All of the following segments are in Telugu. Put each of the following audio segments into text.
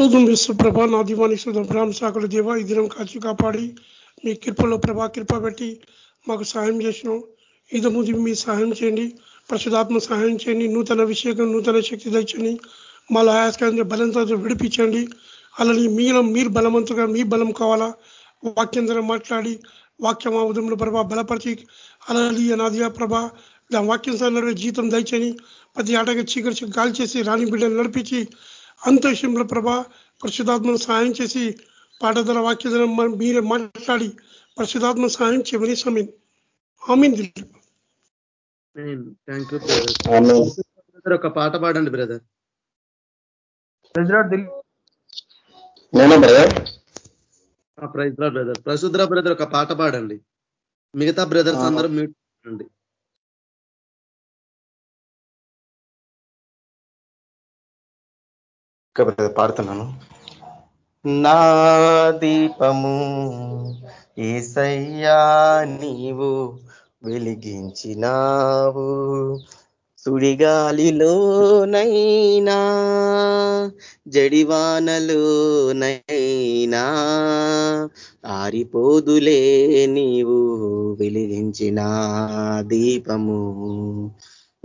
సోదం విశ్వ ప్రభా నా దీవానికి సోదం బ్రాహ్మ సాకుల దేవ ఈ దినం కాచి కాపాడి మీ కృపలో ప్రభా కృప పెట్టి మాకు సహాయం చేసిన ఇది ముందు మీ సహాయం చేయండి పరిశుధాత్మ సహాయం చేయండి నూతన విషయం నూతన శక్తి తెచ్చండి మళ్ళీ ఆయాస్కాన్ని బలంతో విడిపించండి. అలానే మీలో మీరు బలవంతుగా మీ బలం కావాలా? వాక్యం ద్వారా మాట్లాడి వాక్యం ఉదయంలో ప్రభా బలపరిచి అలలి అనాదియా ప్రభా దాని వాక్యం సార్ జీతం దయచని ప్రతి ఆటగా చీకరి గాలి చేసి రాణి బిడ్డలు నడిపించి అంతరిక్షంలో ప్రభా పరిశుధాత్మను సహాయం చేసి పాఠధర వాక్య మీరే మాట్లాడి పరిశుధాత్మ సహాయం చేయమని సమీన్. ఆమెన్ ఒక పాట పాడండి బ్రదర్ ప్రైజ్ బ్రదర్. ప్రసుద్ర బ్రదర్ ఒక పాట పాడండి. మిగతా బ్రదర్స్ అందరూ మ్యూట్ పాడుతున్నాను. నా దీపము ఏసయ్యా నీవు వెలిగించినావు. సుడిగాలిలోనైనా జడివానలోనైనా ఆరిపోదులే నీవు వెలిగించిన దీపము.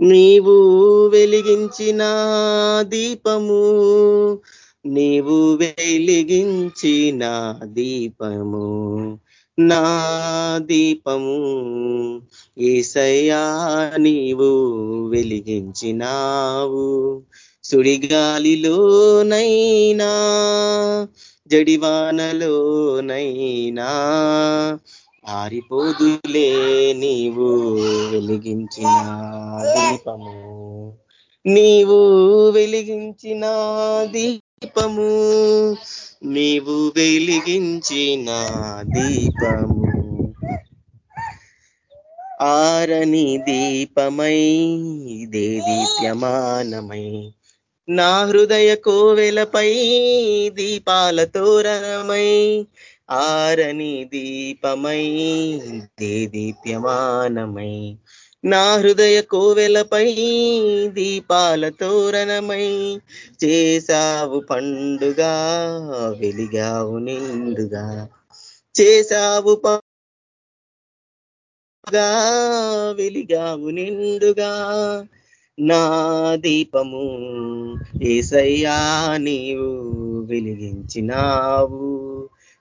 నీవు వెలిగించిన దీపము నీవు వెలిగించిన దీపము నా దీపము. ఏసయ్యా నీవు వెలిగించినావు. సుడిగాలిలోనైనా జడివానలోనైనా ఆరిపోదులే నీవు వెలిగించిన దీపము. నీవు వెలిగించిన దీపము. నీవు వెలిగించిన దీపము. ఆరని దీపమై దేదీప్యమానమై నా హృదయ కోవెలపై దీపాల తోరణమై ఆరని దీపమై దేదీప్యమానమై నా హృదయ కోవెలపై దీపాల తోరణమై చేశావు పండుగా వెలిగావు నిండుగా. చేశావు వెలిగావు నిండుగా. నా దీపము ఏసయ్యా నీవు వెలిగించినావు.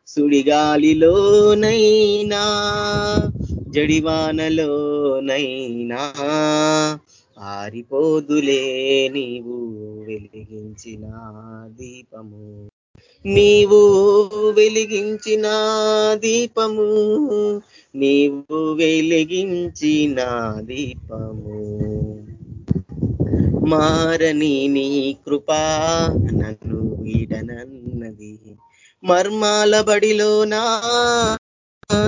సుడిగాలిలోనైనా జడివానలోనైనా ఆరిపోదులే నీవు వెలిగించిన దీపము. నీవు వెలిగించిన దీపము నీవు వెలిగించిన దీపము. మారని నీ కృపా నన్ను వీడనన్నది మర్మాల బడిలోనా?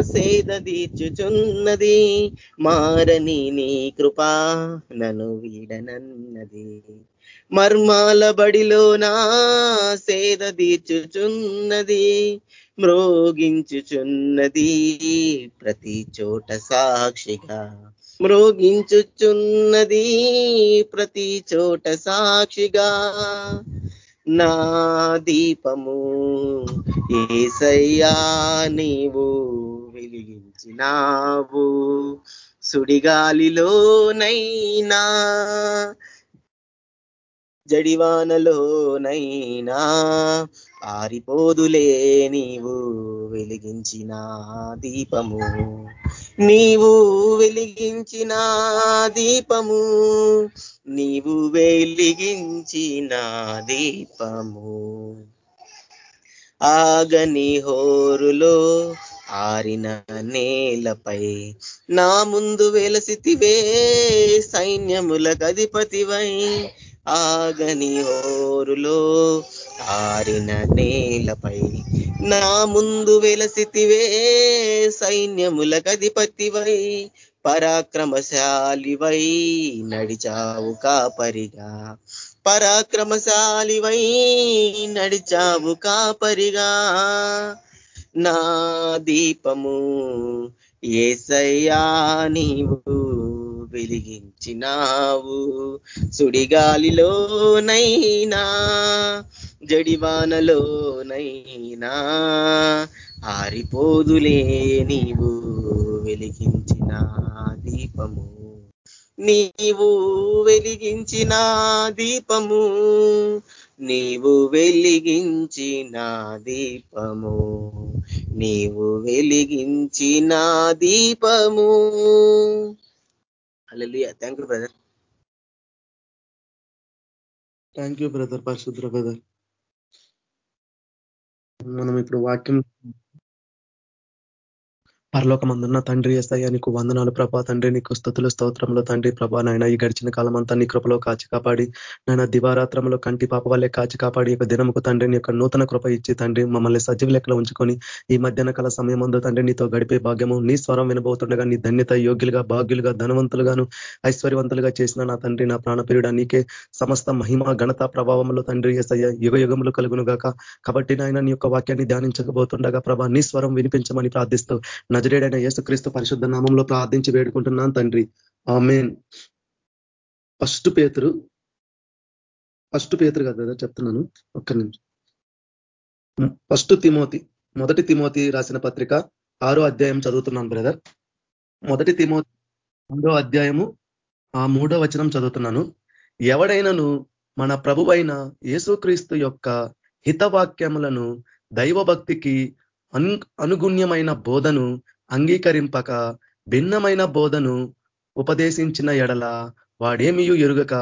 సేద తీర్చుచున్నది మారని నీ కృపా నను వీడనన్నది. మర్మాల బడిలోనా? సేద తీర్చుచున్నది మ్రోగించుచున్నది ప్రతి చోట సాక్షిగా. మ్రోగించుచున్నది ప్రతి చోట సాక్షిగా. నా దీపము. ఏసయ్యా నీవు వెలిగించినావు. సుడిగాలిలోనైనా జడివానలోనైనా ఆరిపోదులే నీవు వెలిగించిన దీపము. నీవు వెలిగించిన దీపము నీవు వెలిగించిన దీపము. ఆగని హోరులో ఆరిన నేలపై నా ముందు వెలసితివే సైన్యముల గధిపతివై ఆగని ఓరులో ఆరిన నేలపై నా ముందు వెలసితివే సైన్యముల గధిపతివై పరాక్రమశాలివై నడిచావు కాపరిగా. పరాక్రమశాలివై నడిచావు కాపరిగా. నా దీపము ఏసయ్యా నీవు వెలిగించినావు. సుడిగాలిలోనైనా జడివానలోనైనా ఆరిపోదులే నీవు వెలిగించిన దీపము. నీవు వెలిగించిన దీపము నీవు వెలిగించిన దీపము. నీవు వెలిగించిన దీపము. Hallelujah thank you brother thank you brother పరిశుద్ర బ్రదర్ మనం ఇప్పుడు వాక్యం పరలోకమందున్న తండ్రి ఎస్ఐ నీకు వందనాలు ప్రభా. తండ్రి నీకు స్థుతులు స్తోత్రంలో తండ్రి ప్రభా. నాయన ఈ గడిచిన కాలం అంతా నీ కృపలో కాచి కాపాడి. నాయన దివారాత్రంలో కంటి పాప వల్లే కాచి కాపాడి. యొక్క దినముకు తండ్రి యొక్క నూతన కృప ఇచ్చి తండ్రి మమ్మల్ని సజీవ లెక్కలో ఉంచుకొని ఈ మధ్యాహ్న కాల సమయం అందు తండ్రి నీతో గడిపే భాగ్యము నీ స్వరం వినబోతుండగా నీ ధన్యత యోగ్యులుగా భాగ్యులుగా ధనవంతులుగాను ఐశ్వర్యవంతులుగా చేసిన నా తండ్రి. నా ప్రాణపీరుడ నీకే సమస్త మహిమ ఘనత ప్రభావంలో తండ్రి ఎస్ఐ యుగ యుగములు కలుగును గాక కాబట్టి నాయన నీ యొక్క వాక్యాన్ని ధ్యానించకపోతుండగా ప్రభా నీ స్వరం వినిపించమని ప్రార్థిస్తూ నజరేడైన యేసుక్రీస్తు పరిశుద్ధ నామంలో ప్రార్థించి వేడుకుంటున్నాను తండ్రి. ఆమెన్. ఫస్ట్ పేతురు ఫస్ట్ పేతురు కదా చెప్తున్నాను. ఒక్క నిమిషం. ఫస్ట్ తిమోతి మొదటి తిమోతి రాసిన పత్రిక ఆరో అధ్యాయం చదువుతున్నాను బ్రదర్. మొదటి తిమోతి మూడో అధ్యాయము ఆ మూడో వచనం చదువుతున్నాను. ఎవడైనను మన ప్రభువైన యేసుక్రీస్తు యొక్క హితవాక్యములను దైవభక్తికి అనుగుణ్యమైన బోధను అంగీకరింపక భిన్నమైన బోధను ఉపదేశించిన ఎడల వాడేమియు ఎరుగక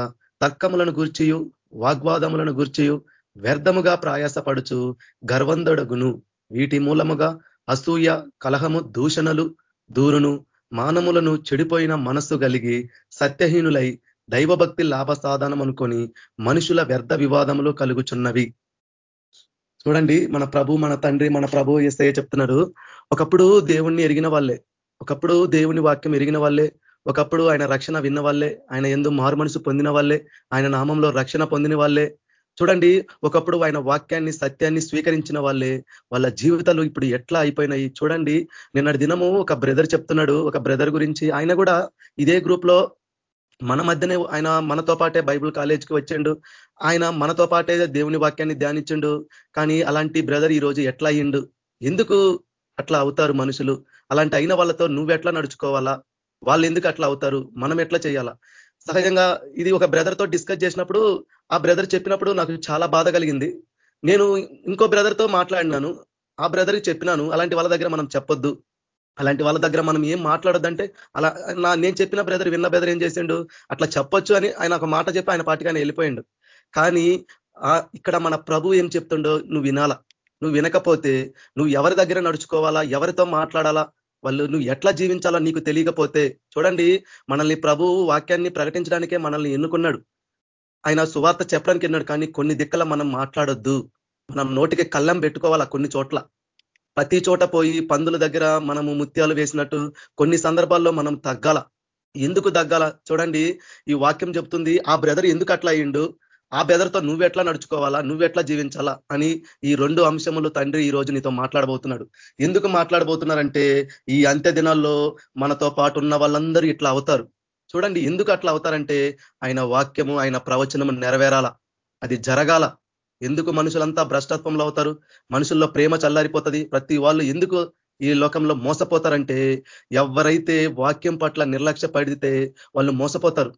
తర్కములను గూర్చియు వాగ్వాదములను గూర్చియు వ్యర్థముగా ప్రయాసపడుచు గర్వందొడగును. వీటి మూలముగా అసూయ కలహము దూషణలు దూరును మానములను చెడిపోయిన మనస్సు కలిగి సత్యహీనులై దైవభక్తి లాభ సాధనం అనుకొని మనుషుల వ్యర్థ వివాదములు కలుగుచున్నవి. చూడండి మన ప్రభు మన తండ్రి మన ప్రభు ఎస్ఐ చెప్తున్నారు. ఒకప్పుడు దేవుణ్ణి ఎరిగిన వాళ్ళే. ఒకప్పుడు దేవుని వాక్యం ఎరిగిన వాళ్ళే. ఒకప్పుడు ఆయన రక్షణ విన్న వాళ్ళే. ఆయన ఎందు మారు మనసు పొందిన వాళ్ళే. ఆయన నామంలో రక్షణ పొందిన వాళ్ళే. చూడండి ఒకప్పుడు ఆయన వాక్యాన్ని సత్యాన్ని స్వీకరించిన వాళ్ళే. వాళ్ళ జీవితాలు ఇప్పుడు ఎట్లా అయిపోయినాయి? చూడండి నిన్నటి దినము ఒక బ్రదర్ చెప్తున్నాడు. ఒక బ్రదర్ గురించి ఆయన కూడా ఇదే గ్రూప్లో మన మధ్యనే ఆయన మనతో పాటే బైబుల్ కాలేజ్కి వచ్చిండు. ఆయన మనతో పాటే దేవుని వాక్యాన్ని ధ్యానించిండు. కానీ అలాంటి బ్రదర్ ఈ రోజు ఎట్లా అయ్యిండు? ఎందుకు అట్లా అవుతారు మనుషులు? అలాంటి అయిన వాళ్ళతో నువ్వు ఎట్లా నడుచుకోవాలా? వాళ్ళు ఎందుకు అట్లా అవుతారు? మనం ఎట్లా చేయాలా? సహజంగా ఇది ఒక బ్రదర్తో డిస్కస్ చేసినప్పుడు ఆ బ్రదర్ చెప్పినప్పుడు నాకు చాలా బాధ కలిగింది. నేను ఇంకో బ్రదర్తో మాట్లాడినాను. ఆ బ్రదర్కి చెప్పినాను అలాంటి వాళ్ళ దగ్గర మనం చెప్పొద్దు. అలాంటి వాళ్ళ దగ్గర మనం ఏం మాట్లాడొద్దంటే అలా నా నేను చెప్పిన బ్రదర్ విన్న బ్రదర్ ఏం చేసిండు? అట్లా చెప్పొచ్చు అని ఆయన ఒక మాట చెప్పి ఆయన పాటికి ఆయన వెళ్ళిపోయిండు. కానీ ఇక్కడ మన ప్రభు ఏం చెప్తుండో నువ్వు వినాలా. నువ్వు వినకపోతే నువ్వు ఎవరి దగ్గర నడుచుకోవాలా ఎవరితో మాట్లాడాలా వాళ్ళు నువ్వు ఎట్లా జీవించాలో నీకు తెలియకపోతే చూడండి మనల్ని ప్రభు వాక్యాన్ని ప్రకటించడానికే మనల్ని ఎన్నుకున్నాడు. ఆయన సువార్త చెప్పడానికి ఎన్నాడు కానీ కొన్ని దిక్కల మనం మాట్లాడొద్దు. మనం నోటికి కళ్ళం పెట్టుకోవాలా కొన్ని చోట్ల. ప్రతి చోట పోయి పందుల దగ్గర మనము ముత్యాలు వేసినట్టు కొన్ని సందర్భాల్లో మనం తగ్గాల. ఎందుకు తగ్గాల? చూడండి ఈ వాక్యం చెప్తుంది ఆ బ్రదర్ ఎందుకు అట్లా అయ్యిండు? ఆ బెదర్తో నువ్వెట్లా నడుచుకోవాలా? నువ్వెట్లా జీవించాలా? అని ఈ రెండు అంశములు తండ్రి ఈ రోజు నీతో మాట్లాడబోతున్నాడు. ఎందుకు మాట్లాడబోతున్నారంటే ఈ అంత్య దినాల్లో మనతో పాటు ఉన్న వాళ్ళందరూ ఇట్లా అవుతారు. చూడండి ఎందుకు అట్లా అవుతారంటే ఆయన వాక్యము ఆయన ప్రవచనము నెరవేరాల. అది జరగాల. ఎందుకు మనుషులంతా భ్రష్టత్వంలో అవుతారు? మనుషుల్లో ప్రేమ చల్లారిపోతుంది. ప్రతి వాళ్ళు ఎందుకు ఈ లోకంలో మోసపోతారంటే ఎవరైతే వాక్యం పట్ల నిర్లక్ష్య పడితే వాళ్ళు మోసపోతారు.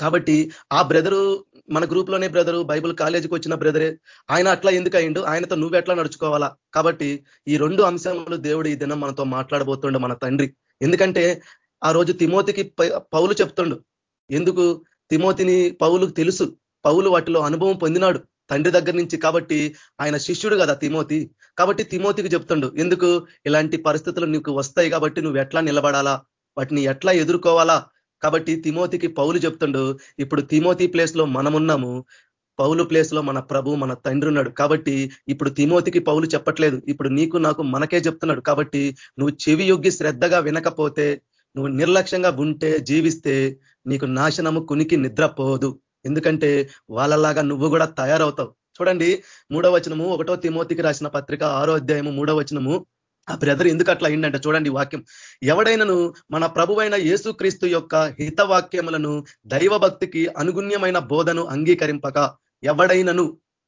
కాబట్టి ఆ బ్రదరు మన గ్రూప్లోనే బ్రదరు బైబుల్ కాలేజీకి వచ్చిన బ్రదరే ఆయన అట్లా ఎందుకు అయిండు? ఆయనతో నువ్వు ఎట్లా నడుచుకోవాలా? కాబట్టి ఈ రెండు అంశములు దేవుడు ఈ దినం మనతో మాట్లాడబోతుండు మన తండ్రి. ఎందుకంటే ఆ రోజు తిమోతికి పౌలు చెప్తుండు. ఎందుకు? తిమోతిని పౌలుకు తెలుసు. పౌలు వాటిలో అనుభవం పొందినాడు తండ్రి దగ్గర నుంచి కాబట్టి ఆయన శిష్యుడు కదా తిమోతి. కాబట్టి తిమోతికి చెప్తుండు ఎందుకు? ఇలాంటి పరిస్థితులు నీకు వస్తాయి కాబట్టి నువ్వు ఎట్లా నిలబడాలా? వాటిని ఎట్లా ఎదుర్కోవాలా? కాబట్టి తిమోతికి పౌలు చెప్తుండు ఇప్పుడు తిమోతి ప్లేస్లో మనమున్నాము. పౌలు ప్లేస్లో మన ప్రభు మన తండ్రి ఉన్నాడు. కాబట్టి ఇప్పుడు తిమోతికి పౌలు చెప్పట్లేదు. ఇప్పుడు నీకు నాకు మనకే చెప్తున్నాడు. కాబట్టి నువ్వు చెవి యొగ్గి శ్రద్ధగా వినకపోతే నువ్వు నిర్లక్ష్యంగా ఉంటే జీవిస్తే నీకు నాశనము కునికి నిద్రపోదు ఎందుకంటే వాళ్ళలాగా నువ్వు కూడా తయారవుతావు. చూడండి మూడో వచనము ఒకటో తిమోతికి రాసిన పత్రిక ఆరో అధ్యాయము మూడో వచనము. ఆ బ్రదర్ ఎందుకు అట్లా అయిందంటే చూడండి వాక్యం. ఎవడైనను మన ప్రభువైన యేసుక్రీస్తు యొక్క హితవాక్యములను దైవభక్తికి అనుగుణ్యమైన బోధను అంగీకరింపక ఎవడైనను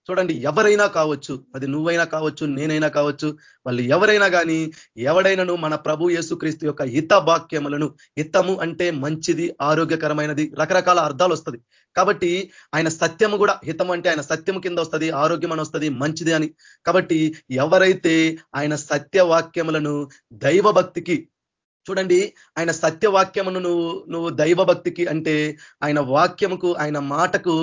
చూడండి ఎవరైనా కావచ్చు అది నువ్వైనా కావచ్చు నేనైనా కావచ్చు వాళ్ళు ఎవరైనా కానీ ఎవడైనాను మన ప్రభు యేసుక్రీస్తు యొక్క హిత వాక్యములను హితము అంటే మంచిది ఆరోగ్యకరమైనది రకరకాల అర్థాలు వస్తుంది. కాబట్టి ఆయన సత్యము కూడా హితం అంటే ఆయన సత్యము కింద వస్తుంది ఆరోగ్యం అని వస్తుంది మంచిది అని. కాబట్టి ఎవరైతే ఆయన సత్యవాక్యములను దైవభక్తికి చూడండి ఆయన సత్యవాక్యమును నువ్వు నువ్వు దైవభక్తికి అంటే ఆయన వాక్యముకు ఆయన మాటకు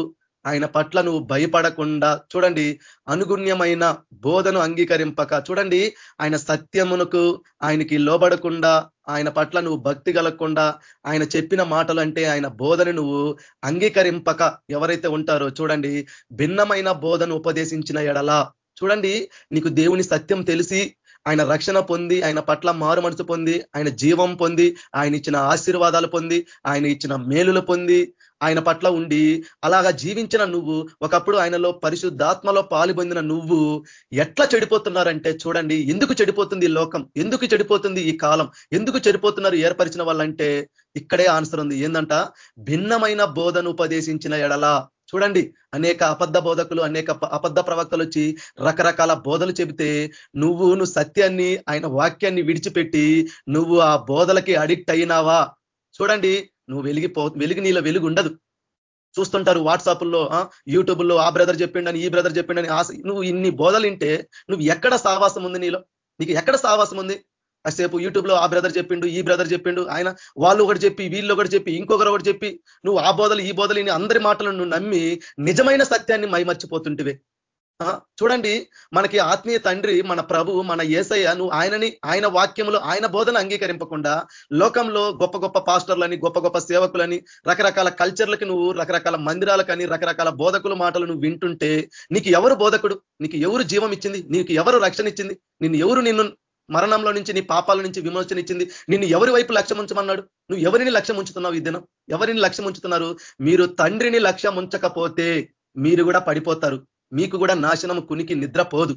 ఆయన పట్ల నువ్వు భయపడకుండా చూడండి అనుగుణ్యమైన బోధను అంగీకరింపక చూడండి ఆయన సత్యమునకు ఆయనకి లోబడకుండా ఆయన పట్ల నువ్వు భక్తి కలగకుండా ఆయన చెప్పిన మాటలు అంటే ఆయన బోధన నువ్వు అంగీకరింపక ఎవరైతే ఉంటారో చూడండి భిన్నమైన బోధను ఉపదేశించిన ఎడలా. చూడండి నీకు దేవుని సత్యం తెలిసి ఆయన రక్షణ పొంది ఆయన పట్ల మారు మనసు పొంది ఆయన జీవం పొంది ఆయన ఇచ్చిన ఆశీర్వాదాలు పొంది ఆయన ఇచ్చిన మేలులు పొంది ఆయన పట్ల ఉండి అలాగా జీవించిన నువ్వు ఒకప్పుడు ఆయనలో పరిశుద్ధాత్మలో పాలు పొందిన నువ్వు ఎట్లా చెడిపోతున్నారంటే చూడండి ఎందుకు చెడిపోతుంది ఈ లోకం? ఎందుకు చెడిపోతుంది ఈ కాలం? ఎందుకు చెడిపోతున్నారు ఏర్పరిచిన వాళ్ళంటే ఇక్కడే ఆన్సర్ ఉంది. ఏంటంట భిన్నమైన బోధను ఉపదేశించిన ఎడలా చూడండి అనేక అబద్ధ బోధకులు అనేక అబద్ధ ప్రవక్తలు వచ్చి రకరకాల బోధలు చెబితే నువ్వు నువ్వు సత్యాన్ని ఆయన వాక్యాన్ని విడిచిపెట్టి నువ్వు ఆ బోధలకి అడిక్ట్ అయినావా? చూడండి నువ్వు వెలిగిపో వెలుగు నీలో వెలుగు ఉండదు. చూస్తుంటారు వాట్సాప్లో యూట్యూబ్లో ఆ బ్రదర్ చెప్పిండని ఈ బ్రదర్ చెప్పిండని నువ్వు ఇన్ని బోధలు వింటే నువ్వు ఎక్కడ సావాసం ఉంది నీలో? నీకు ఎక్కడ సావాసం ఉంది? కాసేపు యూట్యూబ్లో ఆ బ్రదర్ చెప్పిండు ఈ బ్రదర్ చెప్పిండు ఆయన వాళ్ళు ఒకటి చెప్పి వీళ్ళు ఒకటి చెప్పి ఇంకొకరు ఒకటి చెప్పి నువ్వు ఆ బోధలు ఈ బోధలు అందరి మాటలను నువ్వు నమ్మి నిజమైన సత్యాన్ని మైమర్చిపోతుంటివే. చూడండి మనకి ఆత్మీయ తండ్రి మన ప్రభు మన ఏసయ్య నువ్వు ఆయనని ఆయన వాక్యంలో ఆయన బోధన అంగీకరింపకుండా లోకంలో గొప్ప గొప్ప పాస్టర్లని గొప్ప గొప్ప సేవకులని రకరకాల కల్చర్లకి నువ్వు రకరకాల మందిరాలకని రకరకాల బోధకుల మాటలు నువ్వు వింటుంటే నీకు ఎవరు బోధకుడు? నీకు ఎవరు జీవం ఇచ్చింది? నీకు ఎవరు రక్షణ ఇచ్చింది? నిన్ను ఎవరు నిన్ను మరణంలో నుంచి నీ పాపాల నుంచి విమోచన ఇచ్చింది. నిన్ను ఎవరి వైపు లక్ష్యం ఉంచమన్నాడు? నువ్వు ఎవరిని లక్ష్యం ఉంచుతున్నావు ఈ దినం? ఎవరిని లక్ష్యం ఉంచుతున్నారు? మీరు తండ్రిని లక్ష్యం ఉంచకపోతే మీరు కూడా పడిపోతారు. మీకు కూడా నాశనం కునికి నిద్రపోదు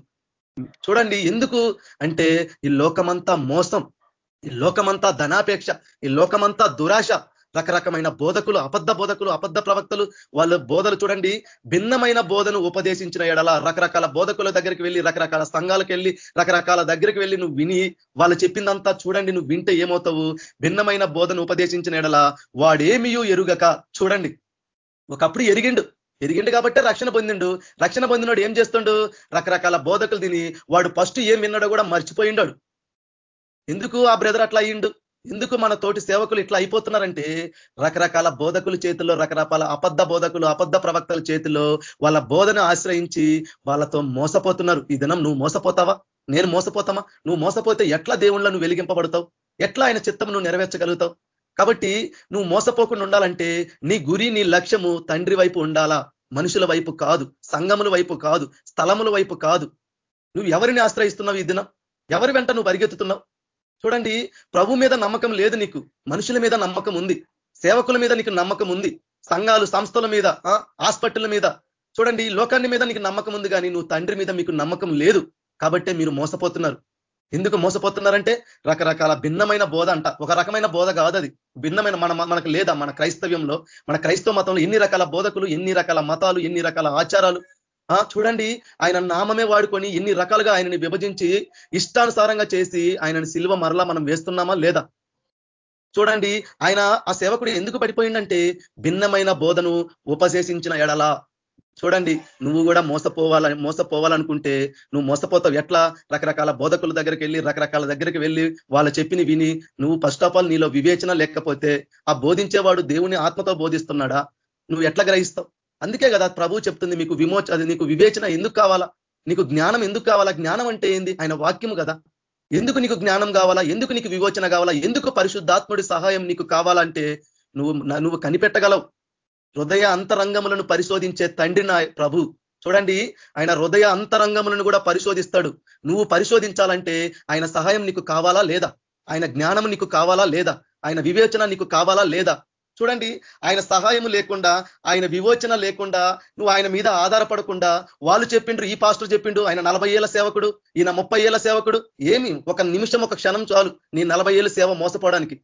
చూడండి ఎందుకు అంటే ఈ లోకమంతా మోసం ఈ లోకమంతా ధనాపేక్ష ఈ లోకమంతా దురాశ రకరకమైన బోధకులు అబద్ధ బోధకులు అబద్ధ ప్రవక్తలు వాళ్ళ బోధలు చూడండి. భిన్నమైన బోధను ఉపదేశించిన ఎడల రకరకాల బోధకుల దగ్గరికి వెళ్ళి రకరకాల సంఘాలకు వెళ్ళి రకరకాల దగ్గరికి వెళ్ళి నువ్వు విని వాళ్ళు చెప్పిందంతా చూడండి నువ్వు వింటే ఏమవుతావు? భిన్నమైన బోధను ఉపదేశించిన ఎడల వాడేమియూ ఎరుగక. చూడండి. ఒకప్పుడు ఎరిగిండు. ఎరిగిండు కాబట్టి రక్షణ పొందిండు. రక్షణ పొందినోడు ఏం చేస్తుండు? రకరకాల బోధకులు తిని వాడు ఫస్ట్ ఏం విన్నాడో కూడా మర్చిపోయిండాడు. ఎందుకు ఆ బ్రదర్ అట్లా అయ్యిండు? ఎందుకు మన తోటి సేవకులు ఇట్లా అయిపోతున్నారంటే రకరకాల బోధకుల చేతుల్లో రకరకాల అబద్ధ బోధకులు అబద్ధ ప్రవక్తల చేతిలో వాళ్ళ బోధన ఆశ్రయించి వాళ్ళతో మోసపోతున్నారు. ఈ దినం నువ్వు మోసపోతావా? నేను మోసపోతామా? నువ్వు మోసపోతే ఎట్లా దేవుళ్ళ నువ్వు వెలిగింపబడతావు? ఎట్లా ఆయన చిత్తం నువ్వు నెరవేర్చగలుగుతావు? కాబట్టి నువ్వు మోసపోకుండా ఉండాలంటే నీ గురి నీ లక్ష్యము తండ్రి వైపు ఉండాలా? మనుషుల వైపు కాదు. సంగముల వైపు కాదు. స్థలముల వైపు కాదు. నువ్వు ఎవరిని ఆశ్రయిస్తున్నావు ఈ దినం? ఎవరి వెంట నువ్వు పరిగెత్తుతున్నావు? చూడండి ప్రభు మీద నమ్మకం లేదు నీకు మనుషుల మీద నమ్మకం ఉంది సేవకుల మీద నీకు నమ్మకం ఉంది సంఘాలు సంస్థల మీద హాస్పిటల్ మీద. చూడండి లోకాన్ని మీద నీకు నమ్మకం ఉంది కానీ నువ్వు తండ్రి మీద మీకు నమ్మకం లేదు కాబట్టే మీరు మోసపోతున్నారు. ఎందుకు మోసపోతున్నారంటే రకరకాల భిన్నమైన బోధ అంట. ఒక రకమైన బోధ కాదు అది. భిన్నమైన మన మనకు లేదా మన క్రైస్తవ్యంలో మన క్రైస్తవ మతంలో ఎన్ని రకాల బోధకులు ఎన్ని రకాల మతాలు ఎన్ని రకాల ఆచారాలు చూడండి ఆయన నామమే వాడుకొని ఎన్ని రకాలుగా ఆయనని విభజించి ఇష్టానుసారంగా చేసి ఆయనని సిల్వ మరలా మనం వేస్తున్నామా లేదా? చూడండి ఆయన ఆ సేవకుడు ఎందుకు పడిపోయిందంటే భిన్నమైన బోధను ఉపదేశించిన ఎడల. చూడండి నువ్వు కూడా మోసపోవాల మోసపోవాలనుకుంటే నువ్వు మోసపోతావు. ఎట్లా? రకరకాల బోధకుల దగ్గరికి వెళ్ళి రకరకాల దగ్గరికి వెళ్ళి వాళ్ళ చెప్పిని విని నువ్వు ఫస్ట్ ఆఫ్ ఆల్ నీలో వివేచన లేకపోతే ఆ బోధించేవాడు దేవుని ఆత్మతో బోధిస్తున్నాడా? నువ్వు ఎట్లా గ్రహిస్తావు? అందుకే కదా ప్రభు చెప్తుంది మీకు విమోచ అది నీకు వివేచన ఎందుకు కావాలా? నీకు జ్ఞానం ఎందుకు కావాలా? జ్ఞానం అంటే ఏంది? ఆయన వాక్యము కదా. ఎందుకు నీకు జ్ఞానం కావాలా? ఎందుకు నీకు విమోచన కావాలా? ఎందుకు పరిశుద్ధాత్ముడి సహాయం నీకు కావాలంటే నువ్వు నువ్వు కనిపెట్టగలవు. హృదయ అంతరంగములను పరిశోధించే తండ్రి నా ప్రభు. చూడండి ఆయన హృదయ అంతరంగములను కూడా పరిశోధిస్తాడు. నువ్వు పరిశోధించాలంటే ఆయన సహాయం నీకు కావాలా లేదా? ఆయన జ్ఞానం నీకు కావాలా లేదా? ఆయన వివేచన నీకు కావాలా లేదా? చూడండి ఆయన సహాయం లేకుండా ఆయన వివోచన లేకుండా నువ్వు ఆయన మీద ఆధారపడకుండా వాళ్ళు చెప్పిండ్రు ఈ పాస్టర్ చెప్పిండు ఆయన నలభై ఏళ్ళ సేవకుడు ఈయన ముప్పై ఏళ్ళ సేవకుడు. ఏమి? ఒక నిమిషం ఒక క్షణం చాలు నీ నలభై ఏళ్ళ సేవ మోసపోవడానికి.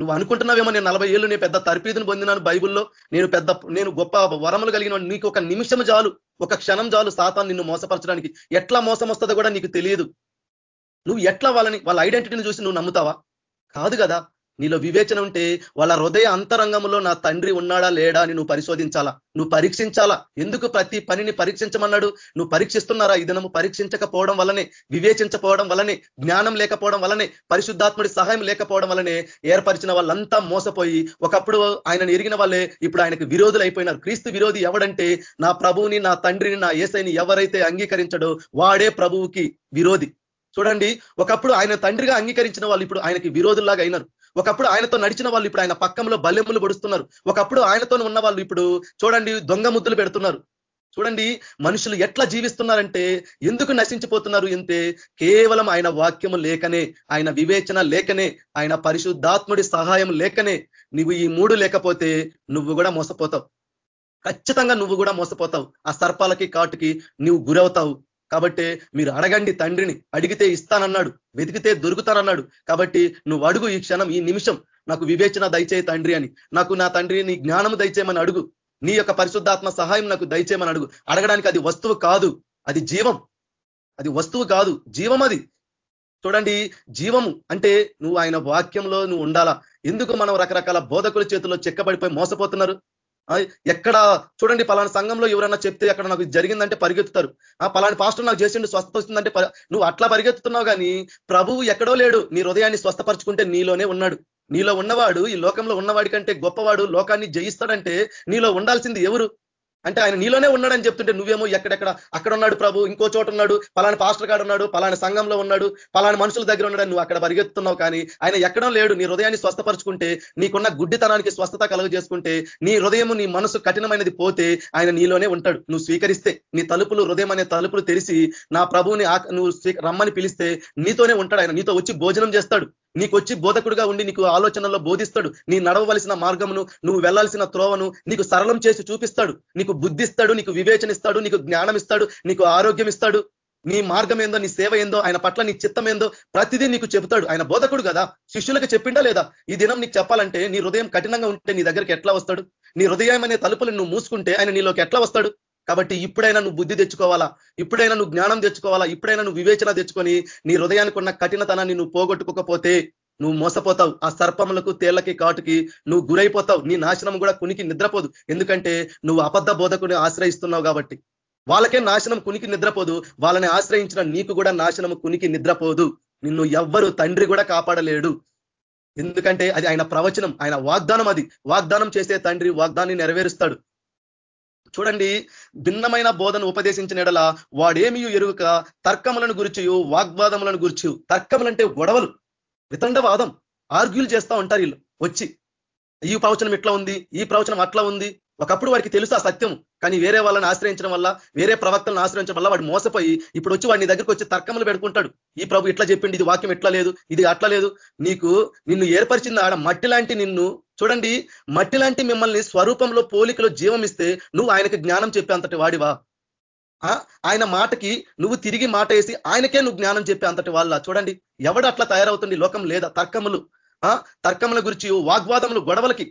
నువ్వు అనుకుంటున్నావేమో నేను నలభై ఏళ్ళు నేను పెద్ద తర్పీదును పొందినాను బైబుల్లో నేను పెద్ద నేను గొప్ప వరములు కలిగిన నీకు ఒక నిమిషం చాలు ఒక క్షణం చాలు సాతాన్ని నిన్ను మోసపరచడానికి. ఎట్లా మోసం వస్తుందో కూడా నీకు తెలియదు. నువ్వు ఎట్లా వాళ్ళని వాళ్ళ ఐడెంటిటీని చూసి నువ్వు నమ్ముతావా? కాదు కదా. నీలో వివేచన ఉంటే వాళ్ళ హృదయ అంతరంగంలో నా తండ్రి ఉన్నాడా లేడా అని నువ్వు పరిశోధించాలా? నువ్వు పరీక్షించాలా? ఎందుకు ప్రతి పనిని పరీక్షించమన్నాడు? నువ్వు పరీక్షిస్తున్నారా? ఈ దినము పరీక్షించకపోవడం వల్లనే వివేచించకపోవడం వల్లనే జ్ఞానం లేకపోవడం వల్లనే పరిశుద్ధాత్ముడి సహాయం లేకపోవడం వల్లనే ఏర్పరిచిన వాళ్ళంతా మోసపోయి ఒకప్పుడు ఆయనను ఎరిగిన వాళ్ళే ఇప్పుడు ఆయనకు విరోధులు అయిపోయినారు. క్రీస్తు విరోధి ఎవడంటే నా ప్రభువుని నా తండ్రిని నా ఏసైని ఎవరైతే అంగీకరించడో వాడే ప్రభువుకి విరోధి. చూడండి ఒకప్పుడు ఆయన తండ్రిగా అంగీకరించిన వాళ్ళు ఇప్పుడు ఆయనకి విరోధుల్లాగా అయినారు. ఒకప్పుడు ఆయనతో నడిచిన వాళ్ళు ఇప్పుడు ఆయన పక్కంలో బల్లెములు పొడుస్తున్నారు. ఒకప్పుడు ఆయనతో ఉన్న వాళ్ళు ఇప్పుడు చూడండి దొంగ ముద్దులు పెడుతున్నారు. చూడండి మనుషులు ఎట్లా జీవిస్తున్నారంటే ఎందుకు నశించిపోతున్నారు ఇంతే కేవలం ఆయన వాక్యము లేకనే ఆయన వివేచన లేకనే ఆయన పరిశుద్ధాత్ముడి సహాయం లేకనే నువ్వు ఈ మూడు లేకపోతే నువ్వు కూడా మోసపోతావు. ఖచ్చితంగా నువ్వు కూడా మోసపోతావు. ఆ సర్పాలకి కాటుకి నువ్వు గురవుతావు. కాబట్టి మీరు అడగండి తండ్రిని అడిగితే ఇస్తానన్నాడు వెతికితే దొరుకుతానన్నాడు. కాబట్టి నువ్వు అడుగు ఈ క్షణం ఈ నిమిషం. నాకు వివేచన దయచేయి తండ్రి అని. నాకు నా తండ్రి నీ జ్ఞానం దయచేయమని అడుగు. నీ యొక్క పరిశుద్ధాత్మ సహాయం నాకు దయచేయమని అడుగు. అడగడానికి అది వస్తువు కాదు. అది జీవం. అది వస్తువు కాదు. జీవం అది. చూడండి జీవము అంటే నువ్వు ఆయన వాక్యంలో నువ్వు ఉండాలా? ఎందుకు మనం రకరకాల బోధకుల చేతుల్లో చెక్కబడిపోయి మోసపోతున్నారు? ఎక్కడ చూడండి పలానా సంఘంలో ఎవరన్నా చెప్తే అక్కడ నాకు జరిగిందంటే పరిగెత్తుతారు. ఆ పలాని పాస్టర్ నాకు చేసిండు స్వస్థ వస్తుందంటే నువ్వు అట్లా పరిగెత్తుతున్నావు కానీ ప్రభువు ఎక్కడో లేడు. నీ హృదయాన్ని స్వస్థపరచుకుంటే నీలోనే ఉన్నాడు. నీలో ఉన్నవాడు ఈ లోకంలో ఉన్నవాడి కంటే గొప్పవాడు లోకాన్ని జయిస్తాడంటే నీలో ఉండాల్సింది ఎవరు? అంటే ఆయన నీలోనే ఉన్నాడని చెప్తుంటే నువ్వేమో ఎక్కడెక్కడ అక్కడ ఉన్నాడు ప్రభు ఇంకో చోట ఉన్నాడు పలాని పాస్టర్ గారు ఉన్నాడు పలాని సంఘంలో ఉన్నాడు పలాని మనుషుల దగ్గర ఉన్నాడు నువ్వు అక్కడ పరిగెత్తున్నావు కానీ ఆయన ఎక్కడం లేడు. నీ హృదయాన్ని స్వస్థపరుచుకుంటే నీకున్న గుడ్డితనానికి స్వస్థత కలుగ చేసుకుంటే నీ హృదయం నీ మనసు కఠినమైనది పోతే ఆయన నీలోనే ఉంటాడు. నువ్వు స్వీకరిస్తే నీ తలుపులు హృదయం అనే తలుపులు తెరిసి నా ప్రభువుని నువ్వు రమ్మని పిలిస్తే నీతోనే ఉంటాడు ఆయన. నీతో వచ్చి భోజనం చేస్తాడు. నీకు వచ్చి బోధకుడుగా ఉండి నీకు ఆలోచనలో బోధిస్తాడు. నీ నడవవలసిన మార్గమును నువ్వు వెళ్ళాల్సిన త్రోవను నీకు సరళం చేసి చూపిస్తాడు. నీకు బుద్ధిస్తాడు నీకు వివేచనిస్తాడు నీకు జ్ఞానం ఇస్తాడు నీకు ఆరోగ్యం ఇస్తాడు నీ మార్గం ఏందో నీ సేవ ఏందో ఆయన పట్ల నీ చిత్తం ఏందో ప్రతిదీ నీకు చెబుతాడు. ఆయన బోధకుడు కదా? శిష్యులకు చెప్పిండా లేదా? ఈ దినం నీకు చెప్పాలంటే నీ హృదయం కఠినంగా ఉంటే నీ దగ్గరికి ఎట్లా వస్తాడు? నీ హృదయం అనే తలుపులు నువ్వు మూసుకుంటే ఆయన నీలోకి ఎట్లా వస్తాడు? కాబట్టి ఇప్పుడైనా నువ్వు బుద్ధి తెచ్చుకోవాలా? ఇప్పుడైనా నువ్వు జ్ఞానం తెచ్చుకోవాలా? ఇప్పుడైనా నువ్వు వివేచన తెచ్చుకొని నీ హృదయానికి ఉన్న కఠినతనాన్ని నువ్వు పోగొట్టుకోకపోతే నువ్వు మోసపోతావు. ఆ సర్పములకు తేళ్ళకి కాటుకి నువ్వు గురైపోతావు. నీ నాశనం కూడా కునికి నిద్రపోదు. ఎందుకంటే నువ్వు అబద్ధ బోధకుని ఆశ్రయిస్తున్నావు కాబట్టి. వాళ్ళకే నాశనం కునికి నిద్రపోదు. వాళ్ళని ఆశ్రయించిన నీకు కూడా నాశనం కునికి నిద్రపోదు. నిన్ను ఎవ్వరు తండ్రి కూడా కాపాడలేడు. ఎందుకంటే అది ఆయన ప్రవచనం ఆయన వాగ్దానం అది. వాగ్దానం చేసే తండ్రి వాగ్దాన్ని నెరవేరుస్తాడు. చూడండి భిన్నమైన బోధను ఉపదేశించిన ఎడల వాడేమి ఎరుగక తర్కములను గురించి వాగ్వాదములను గురించి తర్కములంటే గొడవలు వితండవాదం. ఆర్గ్యూలు చేస్తూ ఉంటారు వీళ్ళు వచ్చి. ఈ ప్రవచనం ఇట్లా ఉంది ఈ ప్రవచనం అట్లా ఉంది. ఒకప్పుడు వారికి తెలుసు ఆ సత్యం కానీ వేరే వాళ్ళని ఆశ్రయించడం వల్ల వేరే ప్రవక్తలను ఆశ్రయించడం వల్ల వాడు మోసపోయి ఇప్పుడు వచ్చి వాడిని దగ్గరికి వచ్చి తర్కములు పెడుకుంటాడు. ఈ ప్రభు ఇట్లా చెప్పింది ఇది వాక్యం ఇట్లా లేదు ఇది అట్లా లేదు. నీకు నిన్ను ఏర్పరిచింది ఆడ మట్టి లాంటి నిన్ను చూడండి మట్టి లాంటి మిమ్మల్ని స్వరూపంలో పోలికలో జీవం ఇస్తే నువ్వు ఆయనకి జ్ఞానం చెప్పే అంతటి వాడివా? ఆయన మాటకి నువ్వు తిరిగి మాట వేసి ఆయనకే నువ్వు జ్ఞానం చెప్పే అంతటి వాళ్ళ. చూడండి ఎవడు అట్లా తయారవుతుంది లోకం లేదా తర్కములు? తర్కముల గురించి వాగ్వాదములు గొడవలకి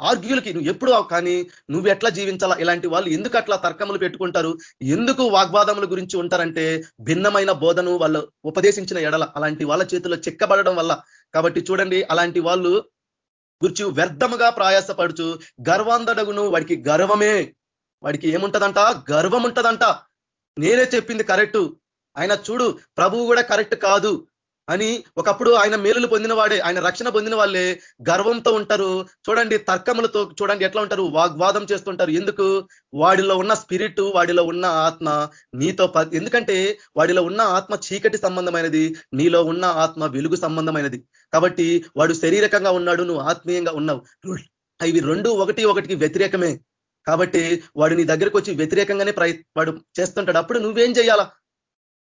ఆర్గ్యులకి నువ్వు ఎప్పుడు కానీ నువ్వు ఎట్లా జీవించాలా? ఇలాంటి వాళ్ళు ఎందుకు అట్లా తర్కములు పెట్టుకుంటారు? ఎందుకు వాగ్వాదముల గురించి ఉంటారంటే భిన్నమైన బోధను వాళ్ళు ఉపదేశించిన ఎడల. అలాంటి వాళ్ళ చేతిలో చెక్కబడడం వల్ల. కాబట్టి చూడండి అలాంటి వాళ్ళు గురించి వ్యర్థముగా ప్రయాసపడుచు గర్వాంధడగును వాడికి గర్వమే. వాడికి ఏముంటదంట? గర్వం ఉంటదంట నేనే చెప్పింది కరెక్టు. ఆయన చూడు ప్రభువు కూడా కరెక్ట్ కాదు. అని ఒకప్పుడు ఆయన మేలులు పొందిన వాడే ఆయన రక్షణ పొందిన వాళ్ళే గర్వంతో ఉంటారు. చూడండి తర్కములతో చూడండి ఎట్లా ఉంటారు? వాగ్వాదం చేస్తుంటారు. ఎందుకు? వాడిలో ఉన్న స్పిరిట్ వాడిలో ఉన్న ఆత్మ నీతో ఎందుకంటే వాడిలో ఉన్న ఆత్మ చీకటి సంబంధమైనది నీలో ఉన్న ఆత్మ వెలుగు సంబంధమైనది. కాబట్టి వాడు శరీరకంగా ఉన్నాడు నువ్వు ఆత్మీయంగా ఉన్నావు. ఇవి రెండు ఒకటి ఒకటికి వ్యతిరేకమే. కాబట్టి వాడు నీ దగ్గరికి వచ్చి వ్యతిరేకంగానే వాడు చేస్తుంటాడు. అప్పుడు నువ్వేం చేయాలా?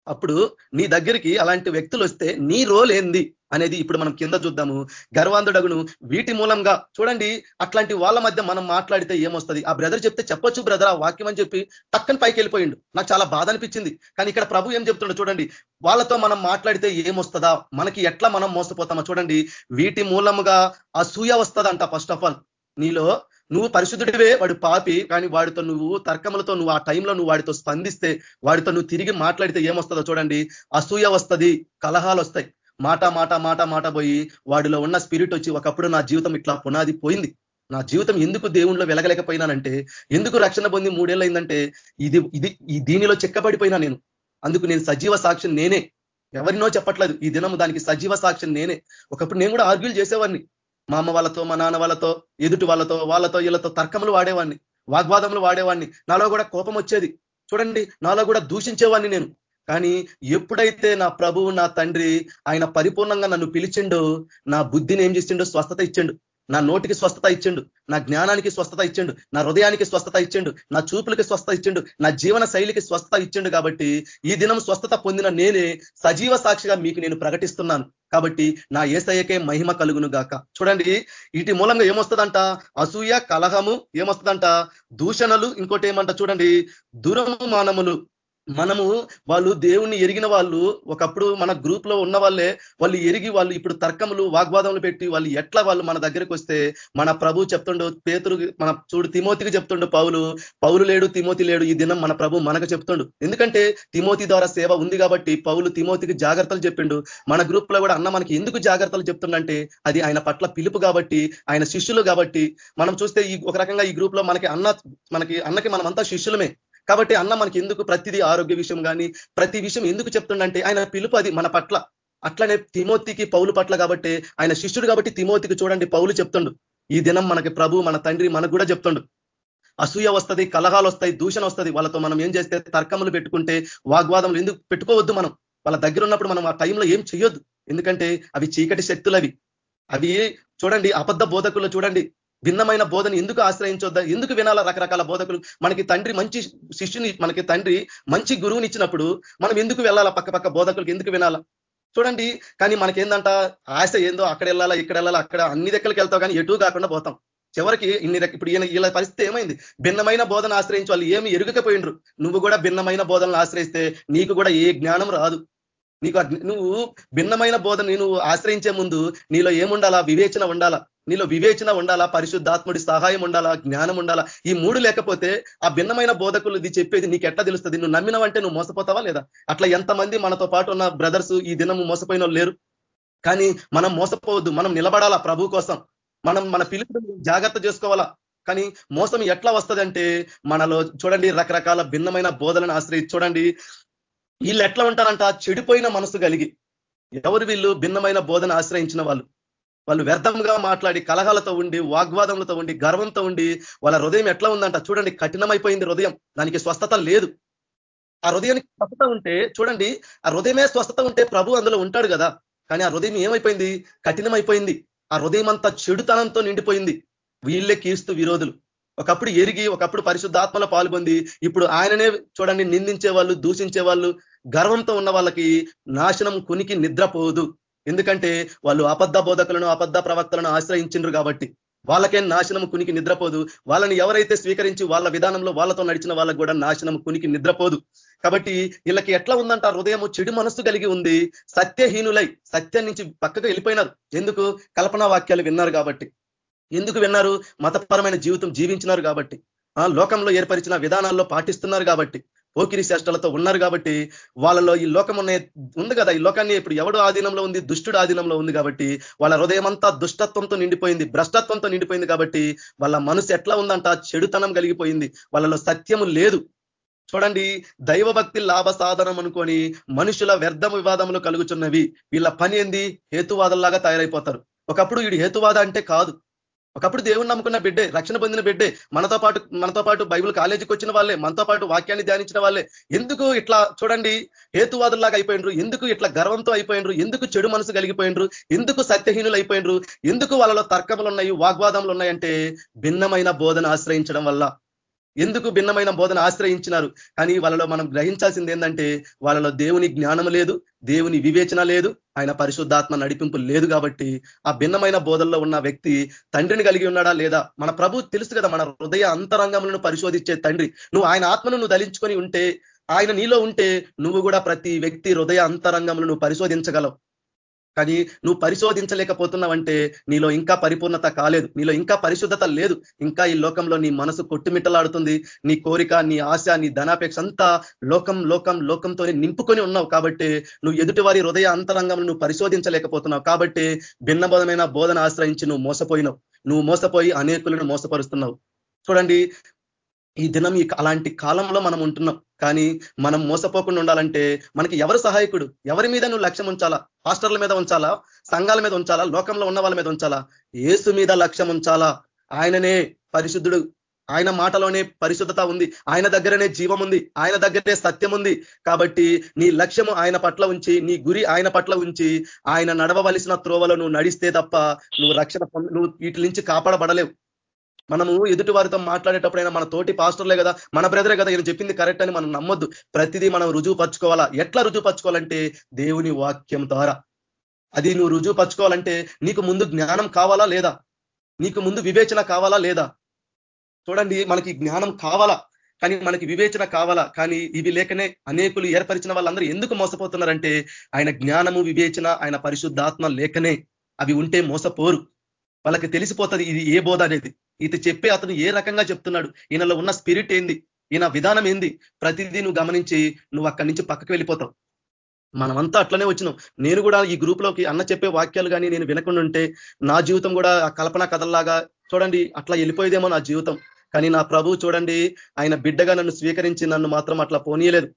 అప్పుడు నీ దగ్గరికి అలాంటి వ్యక్తులు వస్తే నీ రోల్ ఏంది? అనేది ఇప్పుడు మనం కింద చూద్దాము. గర్వాంధుడగును వీటి మూలంగా చూడండి అట్లాంటి వాళ్ళ మధ్య మనం మాట్లాడితే ఏమొస్తుంది? ఆ బ్రదర్ చెప్తే చెప్పొచ్చు బ్రదర్ ఆ వాక్యం అని చెప్పి టక్కని పైకి వెళ్ళిపోయిండు నాకు చాలా బాధ అనిపించింది. కానీ ఇక్కడ ప్రభు ఏం చెప్తుండో చూడండి వాళ్ళతో మనం మాట్లాడితే ఏమొస్తుందా? మనకి ఎట్లా మనం మోసపోతామో చూడండి. వీటి మూలముగా అసూయ వస్తుందంట ఫస్ట్ ఆఫ్ ఆల్ నీలో నువ్వు పరిశుద్ధుడివే వాడు పాపి కానీ వాడితో నువ్వు తర్కములతో నువ్వు ఆ టైంలో నువ్వు వాడితో స్పందిస్తే వాడితో నువ్వు తిరిగి మాట్లాడితే ఏమొస్తుందో చూడండి. అసూయ వస్తుంది కలహాలు వస్తాయి. మాట మాట మాట మాట పోయి వాడిలో ఉన్న స్పిరిట్ వచ్చి ఒకప్పుడు నా జీవితం ఇట్లా పునాది పోయింది. నా జీవితం ఎందుకు దేవుణ్ణిలో వెలగలేకపోయినానంటే ఎందుకు రక్షణ పొంది మూడేళ్ళు అయిందంటే ఇది ఇది ఈ దీనిలో చెక్కబడిపోయినా నేను. అందుకు నేను సజీవ సాక్ష్యం నేనే. ఎవరినో చెప్పట్లేదు. ఈ దినం దానికి సజీవ సాక్ష్యం నేనే. ఒకప్పుడు నేను కూడా ఆర్గ్యూలు చేసేవాడిని. మా అమ్మ వాళ్ళతో మా నాన్న వాళ్ళతో ఎదుటి వాళ్ళతో వాళ్ళతో వీళ్ళతో తర్కములు వాడేవాడిని వాగ్వాదములు వాడేవాడిని. నాలో కూడా కోపం వచ్చేది. చూడండి నాలో కూడా దూషించేవాడిని నేను. కానీ ఎప్పుడైతే నా ప్రభువు నా తండ్రి ఆయన పరిపూర్ణంగా నన్ను పిలిచిండో నా బుద్ధిని ఏం చేసిండో? స్వస్థత ఇచ్చిండు. నా నోటికి స్వస్థత ఇచ్చిండు. నా జ్ఞానానికి స్వస్థత ఇచ్చిండు. నా హృదయానికి స్వస్థత ఇచ్చిండు. నా చూపులకి స్వస్థత ఇచ్చిండు. నా జీవన శైలికి స్వస్థత ఇచ్చిండు కాబట్టి ఈ దినం స్వస్థత పొందిన నేనే సజీవ సాక్షిగా మీకు నేను ప్రకటిస్తున్నాను. కాబట్టి నా ఏసయ్యకే మహిమ కలుగును గాక. చూడండి వీటి మూలంగా ఏమొస్తుందంట? అసూయ కలహము ఏమొస్తుందంట? దూషణలు ఇంకోటి ఏమంట చూడండి దురమానములు మనము వాళ్ళు దేవుణ్ణి ఎరిగిన వాళ్ళు ఒకప్పుడు మన గ్రూప్లో ఉన్న వాళ్ళే వాళ్ళు ఎరిగి వాళ్ళు ఇప్పుడు తర్కములు వాగ్వాదములు పెట్టి వాళ్ళు ఎట్లా వాళ్ళు మన దగ్గరికి వస్తే మన ప్రభు చెప్తుండు పేతురు మన చూడు తిమోతికి చెప్తుండు పౌలు పౌలు లేడు తిమోతి లేడు ఈ దినం మన ప్రభు మనకు చెప్తుండు. ఎందుకంటే తిమోతి ద్వారా సేవ ఉంది కాబట్టి పౌలు తిమోతికి జాగ్రత్తలు చెప్పిండు. మన గ్రూప్లో కూడా అన్న మనకి ఎందుకు జాగ్రత్తలు చెప్తుండంటే అది ఆయన పట్ల పిలుపు కాబట్టి ఆయన శిష్యులు కాబట్టి. మనం చూస్తే ఈ ఒక రకంగా ఈ గ్రూప్లో మనకి అన్న మనకి అన్నకి మనమంతా శిష్యులమే. కాబట్టి అన్న మనకి ఎందుకు ప్రతిదీ ఆరోగ్య విషయం కానీ ప్రతి విషయం ఎందుకు చెప్తుండంటే ఆయన పిలుపు అది మన పట్ల. అట్లనే తిమోతికి పౌలు పట్ల కాబట్టి ఆయన శిష్యుడు కాబట్టి తిమోతికి చూడండి పౌలు చెప్తుండు. ఈ దినం మనకి ప్రభు మన తండ్రి మనకు కూడా చెప్తుండు. అసూయ వస్తుంది కలహాలు వస్తాయి దూషణ వస్తుంది. వాళ్ళతో మనం ఏం చేస్తే తర్కములు పెట్టుకుంటే వాగ్వాదములు ఎందుకు పెట్టుకోవద్దు మనం? వాళ్ళ దగ్గర ఉన్నప్పుడు మనం ఆ టైంలో ఏం చేయొద్దు ఎందుకంటే అవి చీకటి శక్తులు అవి అవి చూడండి అబద్ధ బోధకులు చూడండి. భిన్నమైన బోధన ఎందుకు ఆశ్రయించొద్దా? ఎందుకు వినాలా రకరకాల బోధకులు? మనకి తండ్రి మంచి శిష్యుని మనకి తండ్రి మంచి గురువుని ఇచ్చినప్పుడు మనం ఎందుకు వెళ్ళాలా పక్క పక్క బోధకులకు? ఎందుకు వినాలా? చూడండి కానీ మనకేందంట? ఆశ ఏందో? అక్కడ వెళ్ళాలా ఇక్కడ వెళ్ళాలా అక్కడ అన్ని దగ్గరికి వెళ్తావు కానీ ఎటు కాకుండా పోతాం. చివరికి ఇన్ని ఇప్పుడు ఈయన ఇలా పరిస్థితి ఏమైంది? భిన్నమైన బోధన ఆశ్రయించి వాళ్ళు ఏమి ఎరుగకపోయిండ్రు. నువ్వు కూడా భిన్నమైన బోధనలు ఆశ్రయిస్తే నీకు కూడా ఏ జ్ఞానం రాదు. నీకు నువ్వు భిన్నమైన బోధన నువ్వు ఆశ్రయించే ముందు నీలో ఏముండాలా? వివేచన ఉండాలా? నీలో వివేచన ఉండాలా? పరిశుద్ధాత్ముడి సహాయం ఉండాలా? జ్ఞానం ఉండాలా? ఈ మూడు లేకపోతే ఆ భిన్నమైన బోధకులు ఇది చెప్పేది నీకు ఎట్లా తెలుస్తుంది? నువ్వు నమ్మినవంటే నువ్వు మోసపోతావా లేదా? అట్లా ఎంతమంది మనతో పాటు ఉన్న బ్రదర్స్ ఈ దినము మోసపోయిన లేరు. కానీ మనం మోసపోవద్దు. మనం నిలబడాలా ప్రభు కోసం? మనం మన పిలుపు జాగ్రత్త చేసుకోవాలా? కానీ మోసం ఎట్లా వస్తుందంటే మనలో చూడండి రకరకాల భిన్నమైన బోధలను ఆశ్రయించి చూడండి. వీళ్ళు ఎట్లా ఉంటారంట? చెడిపోయిన మనసు కలిగి. ఎవరు వీళ్ళు? భిన్నమైన బోధన ఆశ్రయించిన వాళ్ళు. వాళ్ళు వ్యర్థంగా మాట్లాడి కలహాలతో ఉండి వాగ్వాదములతో ఉండి గర్వంతో ఉండి వాళ్ళ హృదయం ఎట్లా ఉందంట చూడండి కఠినమైపోయింది హృదయం. దానికి స్వస్థత లేదు. ఆ హృదయానికి స్వస్థత ఉంటే చూడండి ఆ హృదయమే స్వస్థత ఉంటే ప్రభు అందులో ఉంటాడు కదా. కానీ ఆ హృదయం ఏమైపోయింది? కఠినమైపోయింది. ఆ హృదయం అంతా చెడుతనంతో నిండిపోయింది. వీళ్ళే కీర్స్తు విరోధులు. ఒకప్పుడు ఎరిగి ఒకప్పుడు పరిశుద్ధాత్మలో పాల్పొంది ఇప్పుడు ఆయననే చూడండి నిందించే వాళ్ళు దూషించే వాళ్ళు గర్వంతో ఉన్న వాళ్ళకి నాశనం కునికి నిద్రపోదు. ఎందుకంటే వాళ్ళు అబద్ధ బోధకులను అబద్ధ ప్రవక్తలను ఆశ్రయించిండ్రు కాబట్టి. వాళ్ళకే నాశనం కునికి నిద్రపోదు. వాళ్ళని ఎవరైతే స్వీకరించి వాళ్ళ విధానంలో వాళ్ళతో నడిచిన వాళ్ళకు కూడా నాశనం కునికి నిద్రపోదు. కాబట్టి వీళ్ళకి ఎట్లా ఉందంట హృదయం చెడు మనస్సు కలిగి ఉంది. సత్యహీనులై సత్యం నుంచి పక్కకు వెళ్ళిపోయినారు. ఎందుకు? కల్పనా వాక్యాలు విన్నారు కాబట్టి. ఎందుకు విన్నారు? మతపరమైన జీవితం జీవించినారు కాబట్టి. ఆ లోకంలో ఏర్పరిచిన విధానాల్లో పాటిస్తున్నారు కాబట్టి. పోకిరి శ్రేష్టలతో ఉన్నారు కాబట్టి వాళ్ళలో ఈ లోకం ఉంది కదా. ఈ లోకాన్ని ఇప్పుడు ఎవడు ఆధీనంలో ఉంది? దుష్టుడు ఆధీనంలో ఉంది కాబట్టి వాళ్ళ హృదయం అంతా దుష్టత్వంతో నిండిపోయింది భ్రష్టత్వంతో నిండిపోయింది కాబట్టి వాళ్ళ మనసు ఎట్లా ఉందంట? చెడుతనం కలిగిపోయింది. వాళ్ళలో సత్యము లేదు. చూడండి దైవభక్తి లాభ సాధనం అనుకొని మనుషుల వ్యర్థ వివాదములు కలుగుతున్నవి. వీళ్ళ పని ఏంది? హేతువాదంలాగా తయారైపోతారు. ఒకప్పుడు వీడు హేతువాద అంటే కాదు. ఒకప్పుడు దేవుని నమ్ముకున్న బిడ్డే రక్షణ పొందిన బిడ్డే మనతో పాటు మనతో పాటు బైబుల్ కాలేజీకి వచ్చిన వాళ్ళే మనతో పాటు వాక్యాన్ని ధ్యానించిన వాళ్ళే. ఎందుకు ఇట్లా చూడండి హేతువాదుల్లాగా అయిపోయినరు ఎందుకు ఇట్లా గర్వంతో అయిపోయినరు ఎందుకు చెడు మనసు కలిగిపోయినరు ఎందుకు సత్యహీనులు అయిపోయినరు ఎందుకు వాళ్ళలో తర్కములు ఉన్నాయి వాగ్వాదములు ఉన్నాయంటే భిన్నమైన బోధన ఆశ్రయించడం వల్ల. ఎందుకు భిన్నమైన బోధన ఆశ్రయించినారు? కానీ వాళ్ళలో మనం గ్రహించాల్సింది ఏంటంటే వాళ్ళలో దేవుని జ్ఞానం లేదు దేవుని వివేచన లేదు ఆయన పరిశుద్ధాత్మ నడిపింపు లేదు కాబట్టి ఆ భిన్నమైన బోధల్లో ఉన్న వ్యక్తి తండ్రిని కలిగి ఉన్నాడా లేదా? మన ప్రభు తెలుసు కదా మన హృదయ అంతరంగములను పరిశోధించే తండ్రి. నువ్వు ఆయన ఆత్మను నువ్వు దలించుకొని ఉంటే ఆయన నీలో ఉంటే నువ్వు కూడా ప్రతి వ్యక్తి హృదయ అంతరంగములను పరిశోధించగలవు. కానీ నువ్వు పరిశోధించలేకపోతున్నావంటే నీలో ఇంకా పరిపూర్ణత కాలేదు నీలో ఇంకా పరిశుద్ధత లేదు. ఇంకా ఈ లోకంలో నీ మనసు కొట్టుమిట్టలాడుతుంది. నీ కోరిక నీ ఆశ నీ ధనాపేక్ష అంతా లోకం లోకం లోకంతో నింపుకొని ఉన్నావు కాబట్టి నువ్వు ఎదుటి వారి హృదయ అంతరంగం నువ్వు పరిశోధించలేకపోతున్నావు కాబట్టి భిన్నబోధమైన బోధన ఆశ్రయించి నువ్వు మోసపోయినావు. నువ్వు మోసపోయి అనేకులను మోసపరుస్తున్నావు. చూడండి ఈ దినం ఈ అలాంటి కాలంలో మనం ఉంటున్నాం. కానీ మనం మోసపోకుండా ఉండాలంటే మనకి ఎవరు సహాయకుడు? ఎవరి మీద నువ్వు లక్ష్యం ఉంచాలా? హాస్టర్ల మీద ఉంచాలా? సంఘాల మీద ఉంచాలా? లోకంలో ఉన్న వాళ్ళ మీద ఉంచాలా? ఏసు మీద లక్ష్యం ఉంచాలా? ఆయననే పరిశుద్ధుడు. ఆయన మాటలోనే పరిశుద్ధత ఉంది. ఆయన దగ్గరనే జీవం ఉంది. ఆయన దగ్గరనే సత్యం ఉంది. కాబట్టి నీ లక్ష్యము ఆయన పట్ల ఉంచి నీ గురి ఆయన పట్ల ఉంచి ఆయన నడవవలసిన త్రోవలో నువ్వు నడిస్తే తప్ప నువ్వు రక్షణ నువ్వు వీటి నుంచి కాపాడబడలేవు. మనము ఎదుటి వారితో మాట్లాడేటప్పుడైనా మన తోటి పాస్టర్లే కదా మన బ్రదరే కదా ఈయన చెప్పింది కరెక్ట్ అని మనం నమ్మొద్దు. ప్రతిదీ మనం రుజువు పరచుకోవాలా? ఎట్లా రుజువు పరచుకోవాలంటే దేవుని వాక్యం ద్వారా. అది నువ్వు రుజువు పరచుకోవాలంటే నీకు ముందు జ్ఞానం కావాలా లేదా? నీకు ముందు వివేచన కావాలా లేదా? చూడండి మనకి జ్ఞానం కావాలా? కానీ మనకి వివేచన కావాలా? కానీ ఇవి లేకనే అనేకులు ఏర్పరిచిన వాళ్ళందరూ ఎందుకు మోసపోతున్నారంటే ఆయన జ్ఞానము వివేచన ఆయన పరిశుద్ధాత్మ లేకనే అవి ఉంటే మోసపోరు. వాళ్ళకి తెలిసిపోతుంది ఇది ఏ బోధ అనేది. ఇది చెప్పే అతను ఏ రకంగా చెప్తున్నాడు? ఈయనలో ఉన్న స్పిరిట్ ఏంది? ఈయన విధానం ఏంది? ప్రతిదీ నువ్వు గమనించి నువ్వు అక్కడి నుంచి పక్కకి వెళ్ళిపోతావు. మనమంతా అట్లనే వచ్చినాం. నేను కూడా ఈ గ్రూప్లోకి అన్న చెప్పే వాక్యాలు కానీ నేను వినకుండా ఉంటే నా జీవితం కూడా ఆ కల్పన కథల్లాగా చూడండి అట్లా వెళ్ళిపోయేదేమో నా జీవితం. కానీ నా ప్రభు చూడండి ఆయన బిడ్డగా నన్ను స్వీకరించి నన్ను మాత్రం అట్లా పోనీయలేదు.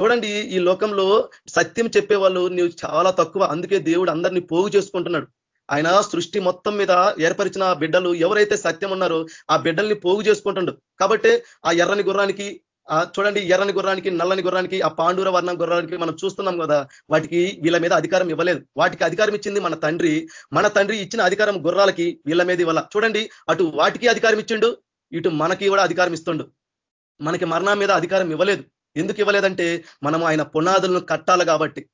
చూడండి ఈ లోకంలో సత్యం చెప్పేవాళ్ళు నువ్వు చాలా తక్కువ. అందుకే దేవుడు అందరినీ పోగు చేసుకుంటున్నాడు. ఆయన సృష్టి మొత్తం మీద ఏర్పరిచిన బిడ్డలు ఎవరైతే సత్యం ఉన్నారో ఆ బిడ్డల్ని పోగు చేసుకుంటుండు. కాబట్టి ఆ ఎర్రని గుర్రానికి చూడండి ఎర్రని గుర్రానికి నల్లని గుర్రానికి ఆ పాండూర వర్ణం గుర్రానికి మనం చూస్తున్నాం కదా వాటికి వీళ్ళ మీద అధికారం ఇవ్వలేదు. వాటికి అధికారం ఇచ్చింది మన తండ్రి. మన తండ్రి ఇచ్చిన అధికారం గుర్రాలకి వీళ్ళ మీద ఇవ్వాల. చూడండి అటు వాటికి అధికారం ఇచ్చిండు ఇటు మనకి కూడా అధికారం ఇస్తుండు. మనకి మరణం మీద అధికారం ఇవ్వలేదు. ఎందుకు ఇవ్వలేదంటే మనం ఆయన పునాదులను కట్టాలి కాబట్టి.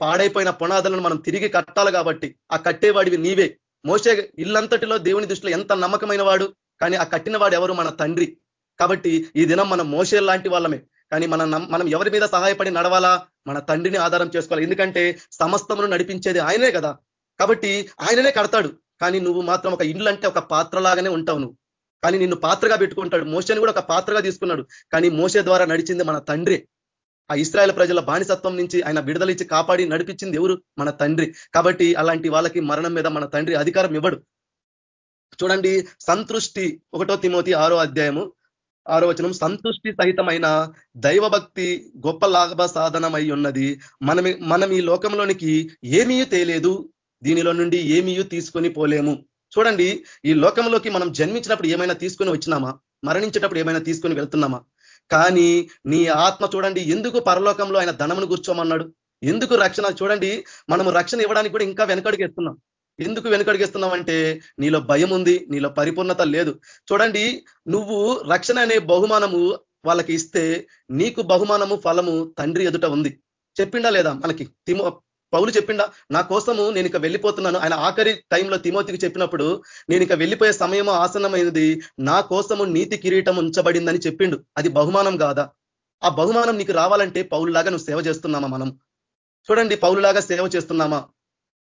పాడైపోయిన పునాదులను మనం తిరిగి కట్టాలి కాబట్టి ఆ కట్టేవాడివి నీవే. మోసే ఇల్లంతటిలో దేవుని దృష్టిలో ఎంత నమ్మకమైన వాడు కానీ ఆ కట్టిన వాడు ఎవరు? మన తండ్రి. కాబట్టి ఈ దినం మనం మోసే లాంటి వాళ్ళమే. కానీ మనం మనం ఎవరి మీద సహాయపడి నడవాలా? మన తండ్రిని ఆధారం చేసుకోవాలి. ఎందుకంటే సమస్తమును నడిపించేది ఆయనే కదా. కాబట్టి ఆయననే కడతాడు. కానీ నువ్వు మాత్రం ఒక ఇల్లు అంటే ఒక పాత్రలాగానే ఉంటావు నువ్వు. కానీ నిన్ను పాత్రగా పెట్టుకుంటాడు. మోసని కూడా ఒక పాత్రగా తీసుకున్నాడు. కానీ మోసే ద్వారా నడిచింది మన తండ్రి. ఆ ఇస్రాయల్ ప్రజల బానిసత్వం నుంచి ఆయన విడుదలిచ్చి కాపాడి నడిపించింది ఎవరు? మన తండ్రి. కాబట్టి అలాంటి వాళ్ళకి మరణం మీద మన తండ్రి అధికారం ఇవ్వడు. చూడండి సంతృష్టి ఒకటో తిమోతి ఆరో అధ్యాయము ఆరో వచనం సంతృష్టి సహితమైన దైవభక్తి గొప్ప లాభ సాధనమై ఉన్నది. మనం మనం ఈ లోకంలోనికి ఏమీ తేలేదు. దీనిలో నుండి ఏమీ తీసుకొని పోలేము. చూడండి ఈ లోకంలోకి మనం జన్మించినప్పుడు ఏమైనా తీసుకొని వచ్చినామా? మరణించేటప్పుడు ఏమైనా తీసుకొని వెళ్తున్నామా? కానీ నీ ఆత్మ చూడండి ఎందుకు పరలోకంలో ఆయన ధనమును కూర్చోమన్నాడు? ఎందుకు రక్షణ? చూడండి మనము రక్షణ ఇవ్వడానికి కూడా ఇంకా వెనకడిగేస్తున్నాం. ఎందుకు వెనకడిగేస్తున్నాం అంటే నీలో భయం ఉంది నీలో పరిపూర్ణత లేదు. చూడండి నువ్వు రక్షణ అనే బహుమానము వాళ్ళకి ఇస్తే నీకు బహుమానము ఫలము తండ్రి ఎదుట ఉంది. చెప్పిండా లేదా మనకి? తిమో పౌలు చెప్పిండా నా కోసము నేను ఇక వెళ్ళిపోతున్నాను. ఆయన ఆఖరి టైంలో తిమోతికి చెప్పినప్పుడు నేను ఇక వెళ్ళిపోయే సమయము ఆసనమైనది నా కోసము నీతి కిరీటం ఉంచబడిందని చెప్పిండు. అది బహుమానం కాదా ఆ బహుమానం నీకు రావాలంటే పౌరులాగా నువ్వు సేవ చేస్తున్నామా మనం? చూడండి పౌరులాగా సేవ చేస్తున్నామా?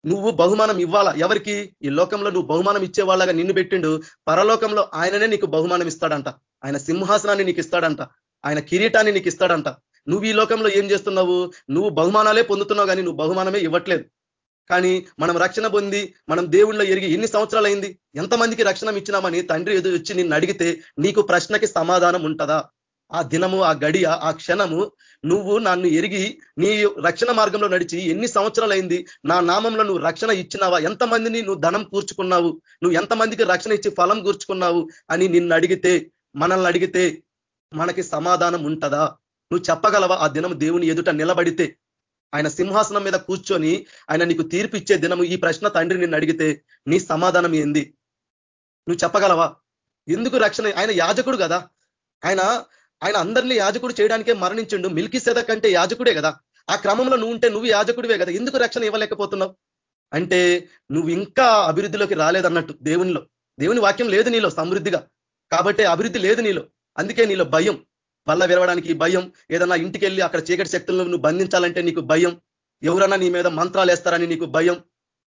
నువ్వు బహుమానం ఇవ్వాలా? ఎవరికి? ఈ లోకంలో నువ్వు బహుమానం ఇచ్చేవాళ్ళగా నిన్ను పెట్టిండు. పరలోకంలో ఆయననే నీకు బహుమానం ఇస్తాడంట. ఆయన సింహాసనాన్ని నీకు ఇస్తాడంట. ఆయన కిరీటాన్ని నీకు ఇస్తాడంట. నువ్వు ఈ లోకంలో ఏం చేస్తున్నావు? నువ్వు బహుమానాలే పొందుతున్నావు కానీ నువ్వు బహుమానమే ఇవ్వట్లేదు. కానీ మనం రక్షణ పొంది మనం దేవుళ్ళో ఎరిగి ఎన్ని సంవత్సరాలు అయింది ఎంతమందికి రక్షణ ఇచ్చినామని తండ్రి ఎదురు వచ్చి నిన్ను అడిగితే నీకు ప్రశ్నకి సమాధానం ఉంటుందా? ఆ దినము ఆ గడియ ఆ క్షణము నువ్వు నన్ను ఎరిగి నీ రక్షణ మార్గంలో నడిచి ఎన్ని సంవత్సరాలైంది? నా నామంలో నువ్వు రక్షణ ఇచ్చినావా? ఎంతమందిని నువ్వు ధనం కూర్చుకున్నావు? నువ్వు ఎంతమందికి రక్షణ ఇచ్చి ఫలం కూర్చుకున్నావు? అని నిన్ను అడిగితే మనల్ని అడిగితే మనకి సమాధానం ఉంటదా? నువ్వు చెప్పగలవా? ఆ దినం దేవుని ఎదుట నిలబడితే ఆయన సింహాసనం మీద కూర్చొని ఆయన నీకు తీర్పు ఇచ్చే దినము ఈ ప్రశ్న తండ్రి నిన్ను అడిగితే నీ సమాధానం ఏంది? నువ్వు చెప్పగలవా? ఎందుకు రక్షణ? ఆయన యాజకుడు కదా. ఆయన ఆయన అందరినీ యాజకుడు చేయడానికే మరణించిండు. మిల్కి సెద కంటే యాజకుడే కదా. ఆ క్రమంలో నువ్వు ఉంటే నువ్వు యాజకుడివే కదా. ఎందుకు రక్షణ ఇవ్వలేకపోతున్నావు? అంటే నువ్వు ఇంకా అభివృద్ధిలోకి రాలేదన్నట్టు దేవునిలో. దేవుని వాక్యం లేదు నీలో సమృద్ధిగా. కాబట్టి అభివృద్ధి లేదు నీలో. అందుకే నీలో భయం. వల్ల విరవడానికి భయం. ఏదన్నా ఇంటికి వెళ్ళి అక్కడ చీకటి శక్తులను నువ్వు బంధించాలంటే నీకు భయం. ఎవరన్నా నీ మీద మంత్రాలు వేస్తారని నీకు భయం.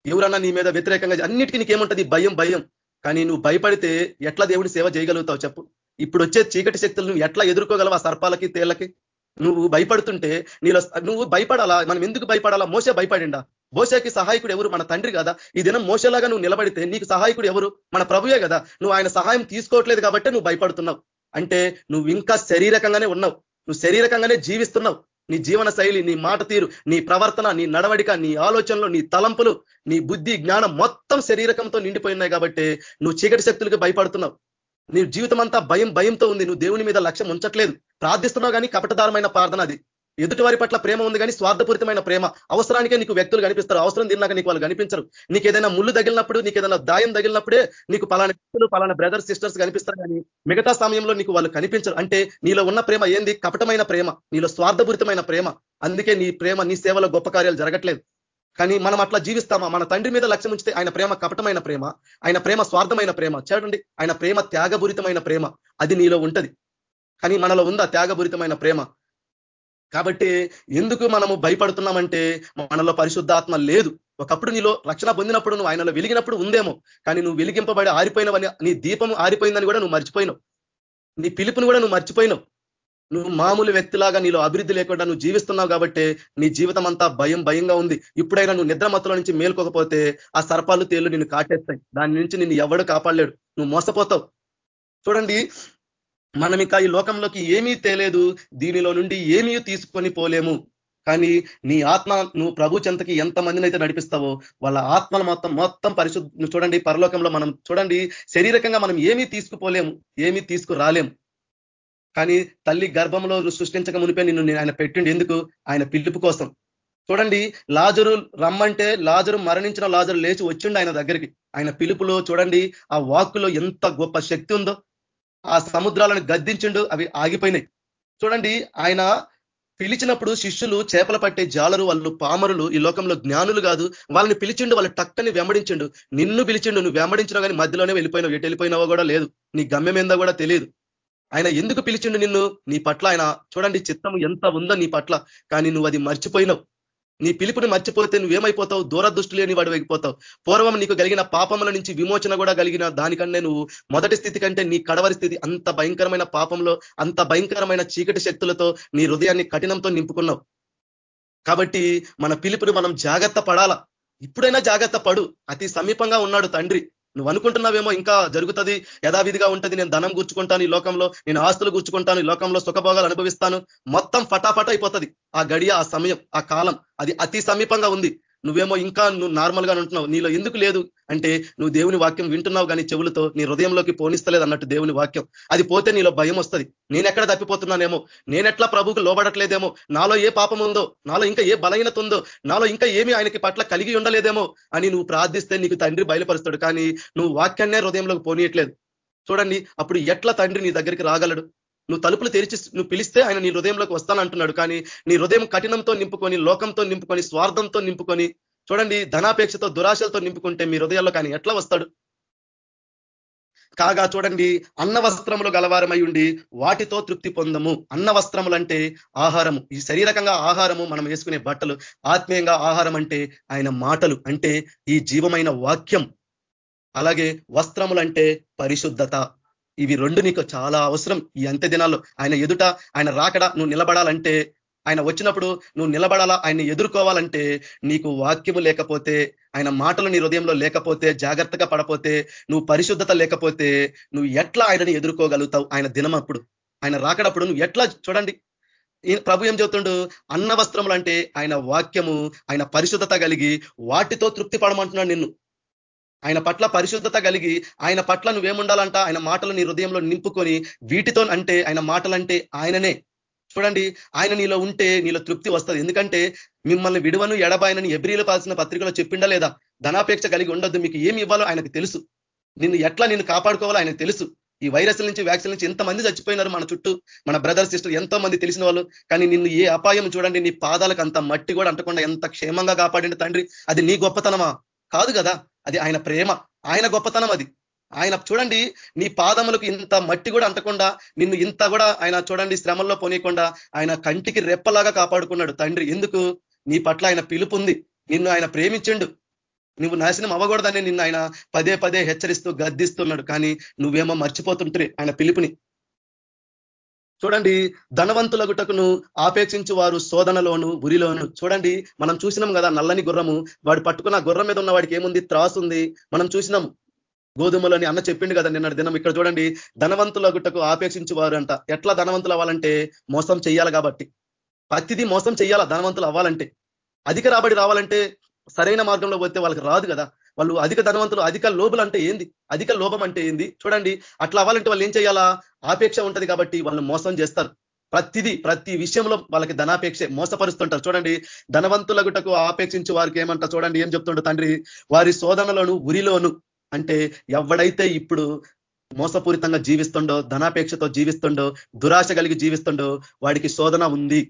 ఎవరన్నా నీ మీద వ్యతిరేకంగా అన్నిటికీ నీకేముంటుంది? భయం భయం. కానీ నువ్వు భయపడితే ఎట్లా దేవుడి సేవ చేయగలుగుతావు చెప్పు. ఇప్పుడు వచ్చే చీకటి శక్తులు నువ్వు ఎట్లా ఎదుర్కోగలవు ఆ సర్పాలకి తేళ్ళకి నువ్వు భయపడుతుంటే నీలో నువ్వు భయపడాలా? మనం ఎందుకు భయపడాలా? మోసే భయపడిండా? మోసకి సహాయకుడు ఎవరు? మన తండ్రి కదా. ఈ దినం మోసలాగా నువ్వు నిలబడితే నీకు సహాయకుడు ఎవరు? మన ప్రభుయే కదా. నువ్వు ఆయన సహాయం తీసుకోవట్లేదు కాబట్టి నువ్వు భయపడుతున్నావు. అంటే నువ్వు ఇంకా శరీరకంగానే ఉన్నావు. నువ్వు శరీరకంగానే జీవిస్తున్నావు. నీ జీవన శైలి నీ మాట తీరు నీ ప్రవర్తన నీ నడవడిక నీ ఆలోచనలు నీ తలంపులు నీ బుద్ధి జ్ఞానం మొత్తం శరీరకంతో నిండిపోయినాయి కాబట్టి నువ్వు చీకటి శక్తులకు భయపడుతున్నావు. నీ జీవితం అంతా భయం భయంతో ఉంది. నువ్వు దేవుని మీద లక్ష్యం ఉంచట్లేదు. ప్రార్థిస్తున్నావు కానీ కపటదారమైన ప్రార్థన అది. ఎదుటి వారి పట్ల ప్రేమ ఉంది కానీ స్వార్థపూరితమైన ప్రేమ. అవసరానికే నీకు వ్యక్తులు కనిపిస్తారు. అవసరం తిన్నాక నీకు వాళ్ళు కనిపించరు. నీకు ఏదైనా ముళ్ళు తగిలినప్పుడు నీకు ఏదైనా దాయం తగిలినప్పుడే నీకు పలానా వ్యక్తులు పలానా బ్రదర్స్ సిస్టర్స్ కనిపిస్తారు కానీ మిగతా సమయంలో నీకు వాళ్ళు కనిపించరు. అంటే నీలో ఉన్న ప్రేమ ఏంది? కపటమైన ప్రేమ. నీలో స్వార్థపూరితమైన ప్రేమ. అందుకే నీ ప్రేమ నీ సేవలో గొప్ప కార్యాలు జరగట్లేదు. కానీ మనం అట్లా జీవిస్తామా? మన తండ్రి మీద లక్ష్యం ఉంచితే ఆయన ప్రేమ కపటమైన ప్రేమ. ఆయన ప్రేమ స్వార్థమైన ప్రేమ. చూడండి ఆయన ప్రేమ త్యాగపూరితమైన ప్రేమ. అది నీలో ఉంటది. కానీ మనలో ఉందా త్యాగపూరితమైన ప్రేమ? కాబట్టి ఎందుకు మనము భయపడుతున్నామంటే మనలో పరిశుద్ధాత్మ లేదు. ఒకప్పుడు నీలో రక్షణ పొందినప్పుడు నువ్వు ఆయనలో వెలిగినప్పుడు ఉందేమో. కానీ నువ్వు వెలిగింపబడి ఆరిపోయినవని నీ దీపం ఆరిపోయిందని కూడా నువ్వు మర్చిపోయినావు. నీ పిలుపుని కూడా నువ్వు మర్చిపోయినావు. నువ్వు మామూలు వ్యక్తిలాగా నీలో అభివృద్ధి లేకుండా నువ్వు జీవిస్తున్నావు కాబట్టి నీ జీవితం అంతా భయం భయంగా ఉంది. ఇప్పుడైనా నువ్వు నిద్రమత్తుల నుంచి మేల్కోకపోతే ఆ సర్పాలు తేళ్ళు నిన్ను కాటేస్తాయి. దాని నుంచి నిన్ను ఎవడు కాపాడలేడు. నువ్వు మోసపోతావు. చూడండి మనం ఇంకా ఈ లోకంలోకి ఏమీ తేలేదు దీనిలో నుండి ఏమీ తీసుకొని పోలేము. కానీ నీ ఆత్మ నువ్వు ప్రభు చెంతకి ఎంత మందిని అయితే నడిపిస్తావో వాళ్ళ ఆత్మలు మొత్తం మొత్తం పరిశుద్ధ చూడండి పరలోకంలో మనం చూడండి శరీరకంగా మనం ఏమీ తీసుకుపోలేము ఏమీ తీసుకురాలేము. కానీ తల్లి గర్భంలో సృష్టించక మునిపే నిన్ను నేను ఆయన పెట్టిండి. ఎందుకు? ఆయన పిలుపు కోసం. చూడండి లాజరు రమ్మంటే లాజరు మరణించిన లాజరు లేచి వచ్చిండు ఆయన దగ్గరికి. ఆయన పిలుపులో చూడండి ఆ వాక్కులో ఎంత గొప్ప శక్తి ఉందో. ఆ సముద్రాలను గద్దించిండు అవి ఆగిపోయినాయి చూడండి ఆయన పిలిచినప్పుడు శిష్యులు చేపలు పట్టే జాలరు వాళ్ళు పామరులు ఈ లోకంలో జ్ఞానులు కాదు. వాళ్ళని పిలిచిండు వాళ్ళు టక్కని వెంబడించిండు. నిన్ను పిలిచిండు నువ్వు వెంబడించినా కానీ మధ్యలోనే వెళ్ళిపోయినావు ఎటు వెళ్ళిపోయినావో కూడా లేదు. నీ గమ్యం ఏందో కూడా తెలియదు. ఆయన ఎందుకు పిలిచిండు నిన్ను? నీ పట్ల ఆయన చూడండి చిత్తం ఎంత ఉందో నీ పట్ల. కానీ నువ్వు అది మర్చిపోయినావు. నీ పిలుపుని మర్చిపోతే నువ్వేమైపోతావు? దూరదృష్టి లేని వాడు అయిపోతావు పూర్వం నీకు కలిగిన పాపముల నుంచి విమోచన కూడా కలిగిన దానికన్నా నువ్వు మొదటి స్థితి కంటే నీ కడవరి స్థితి అంత భయంకరమైన పాపంలో అంత భయంకరమైన చీకటి శక్తులతో నీ హృదయాన్ని కఠినంతో నింపుకున్నావు. కాబట్టి మన పిలుపుని మనం జాగ్రత్త పడాలా? ఇప్పుడైనా జాగ్రత్త పడు. అతి సమీపంగా ఉన్నాడు తండ్రి. నువ్వు అనుకుంటున్నావేమో ఇంకా జరుగుతుంది యథావిధిగా ఉంటుంది నేను ధనం గుర్చుకుంటాను ఈ లోకంలో నేను ఆస్తులు గుర్చుకుంటాను ఈ లోకంలో సుఖభోగాలు అనుభవిస్తాను మొత్తం ఫటాఫట అయిపోతుంది. ఆ గడియ ఆ సమయం ఆ కాలం అది అతి సమీపంగా ఉంది. నువ్వేమో ఇంకా నువ్వు నార్మల్గా ఉంటున్నావు నీలో ఎందుకు లేదు? అంటే నువ్వు దేవుని వాక్యం వింటున్నావు కానీ చెవులతో నీ హృదయంలోకి పోనిస్తలేదు అన్నట్టు దేవుని వాక్యం. అది పోతే నీలో భయం వస్తుంది. నేనెక్కడ తప్పిపోతున్నానేమో? నేనెట్లా ప్రభుకు లోబడట్లేదేమో? నాలో ఏ పాపం ఉందో? నాలో ఇంకా ఏ బలహీనత ఉందో? నాలో ఇంకా ఏమి ఆయనకి పట్ల కలిగి ఉండలేదేమో? అని నువ్వు ప్రార్థిస్తే నీకు తండ్రి బయలుపరుస్తాడు. కానీ నువ్వు వాక్యాన్నే హృదయంలోకి పోనీయట్లేదు. చూడండి అప్పుడు ఎట్లా తండ్రి నీ దగ్గరికి రాగలడు? నువ్వు తలుపులు తెరిచి నువ్వు పిలిస్తే ఆయన నీ హృదయంలోకి వస్తానంటున్నాడు. కానీ నీ హృదయం కఠినంతో నింపుకొని లోకంతో నింపుకొని స్వార్థంతో నింపుకొని చూడండి ధనాపేక్షతో దురాశలతో నింపుకుంటే మీ హృదయాల్లో కానీ ఎట్లా వస్తాడు? కాగా చూడండి అన్న వస్త్రములు గలవారమై ఉండి వాటితో తృప్తి పొందము. అన్న వస్త్రములు అంటే ఆహారము. ఈ శరీరకంగా ఆహారము మనం వేసుకునే బట్టలు. ఆత్మీయంగా ఆహారం అంటే ఆయన మాటలు. అంటే ఈ జీవమైన వాక్యం. అలాగే వస్త్రములంటే పరిశుద్ధత. ఇవి రెండు నీకు చాలా అవసరం ఈ అంత్య దినాల్లో. ఆయన ఎదుట ఆయన రాకడా నువ్వు నిలబడాలంటే ఆయన వచ్చినప్పుడు నువ్వు నిలబడాలా ఆయన్ని ఎదుర్కోవాలంటే నీకు వాక్యము లేకపోతే ఆయన మాటలు నీ హృదయంలో లేకపోతే జాగ్రత్తగా పడపోతే నువ్వు పరిశుద్ధత లేకపోతే నువ్వు ఎట్లా ఆయనని ఎదుర్కోగలుగుతావు? ఆయన దినం అప్పుడు ఆయన రాకడప్పుడు నువ్వు ఎట్లా చూడండి. ప్రభు ఏం చెబుతుండు? అన్న వస్త్రములు అంటే ఆయన వాక్యము ఆయన పరిశుద్ధత కలిగి వాటితో తృప్తి పడమంటున్నాడు నిన్ను. ఆయన పట్ల పరిశుద్ధత కలిగి ఆయన పట్ల నువ్వేముండాలంట? ఆయన మాటలు నీ హృదయంలో నింపుకొని వీటితో అంటే ఆయన మాటలంటే ఆయననే. చూడండి ఆయన నీలో ఉంటే నీలో తృప్తి వస్తుంది. ఎందుకంటే మిమ్మల్ని విడువను ఎడబాయనని ఎబ్రిలు పాల్సిన పత్రికలో చెప్పిండా లేదా? ధనాపేక్ష కలిగి ఉండొద్దు. మీకు ఏమి ఇవ్వాలో ఆయనకు తెలుసు. నిన్ను ఎట్లా నిన్ను కాపాడుకోవాలో ఆయనకు తెలుసు. ఈ వైరస్ల నుంచి వ్యాక్సిన్ నుంచి ఎంతమంది చచ్చిపోయినారు మన చుట్టూ? మన బ్రదర్ సిస్టర్ ఎంతో మంది తెలిసిన వాళ్ళు. కానీ నిన్ను ఏ అపాయం చూడండి నీ పాదాలకు అంత మట్టి కూడా అంటకుండా ఎంత క్షేమంగా కాపాడింది తండ్రి. అది నీ గొప్పతనమా? కాదు కదా. అది ఆయన ప్రేమ ఆయన గొప్పతనం అది. ఆయన చూడండి నీ పాదములకు ఇంత మట్టి కూడా అంటకుండా నిన్ను ఇంత కూడా ఆయన చూడండి శ్రమల్లో పోనీయకుండా ఆయన కంటికి రెప్పలాగా కాపాడుకున్నాడు. తండ్రి ఎందుకు? నీ పట్ల ఆయన పిలుపు ఉంది నిన్ను ఆయన ప్రేమించిండు. నువ్వు నాశనం అవ్వకూడదని నిన్ను ఆయన పదే పదే హెచ్చరిస్తూ గద్దిస్తున్నాడు. కానీ నువ్వేమో మర్చిపోతుంటే ఆయన పిలుపుని. చూడండి ధనవంతుల గుటకును ఆపేక్షించు వారు శోధనలోను ఉరిలోను. చూడండి మనం చూసినాం కదా నల్లని గుర్రము. వాడు పట్టుకున్న గుర్రం మీద ఉన్న వాడికి ఏముంది? త్రాసు ఉంది. మనం చూసినాం. గోధుమలని అన్న చెప్పిండు కదా నిన్న దినం. ఇక్కడ చూడండి ధనవంతులగుటకు ఆపేక్షించి వారు అంట ఎట్లా ధనవంతులు అవ్వాలంటే మోసం చెయ్యాలి కాబట్టి. ప్రతిదీ మోసం చేయాలా ధనవంతులు అవ్వాలంటే? అధిక రాబడి రావాలంటే సరైన మార్గంలో పోతే వాళ్ళకి రాదు కదా. వాళ్ళు అధిక ధనవంతులు అధిక లోబులు అంటే ఏంది? అధిక లోభం అంటే ఏంది? చూడండి అట్లా అవ్వాలంటే వాళ్ళు ఏం చేయాలా? ఆపేక్ష ఉంటది కాబట్టి వాళ్ళు మోసం చేస్తారు. ప్రతిదీ ప్రతి విషయంలో వాళ్ళకి ధనాపేక్ష మోసపరుస్తుంటారు. చూడండి ధనవంతులగుటకు ఆపేక్షించి వారికి ఏమంటారు చూడండి ఏం చెప్తుండో తండ్రి? వారి శోధనలోను ఉరిలోను అంటే ఎవడైతే ఇప్పుడు మోసపూరితంగా జీవిస్తుండో ధనాపేక్షతో జీవిస్తుండో దురాశ కలిగి జీవిస్తుండో వాడికి శోధన ఉంది.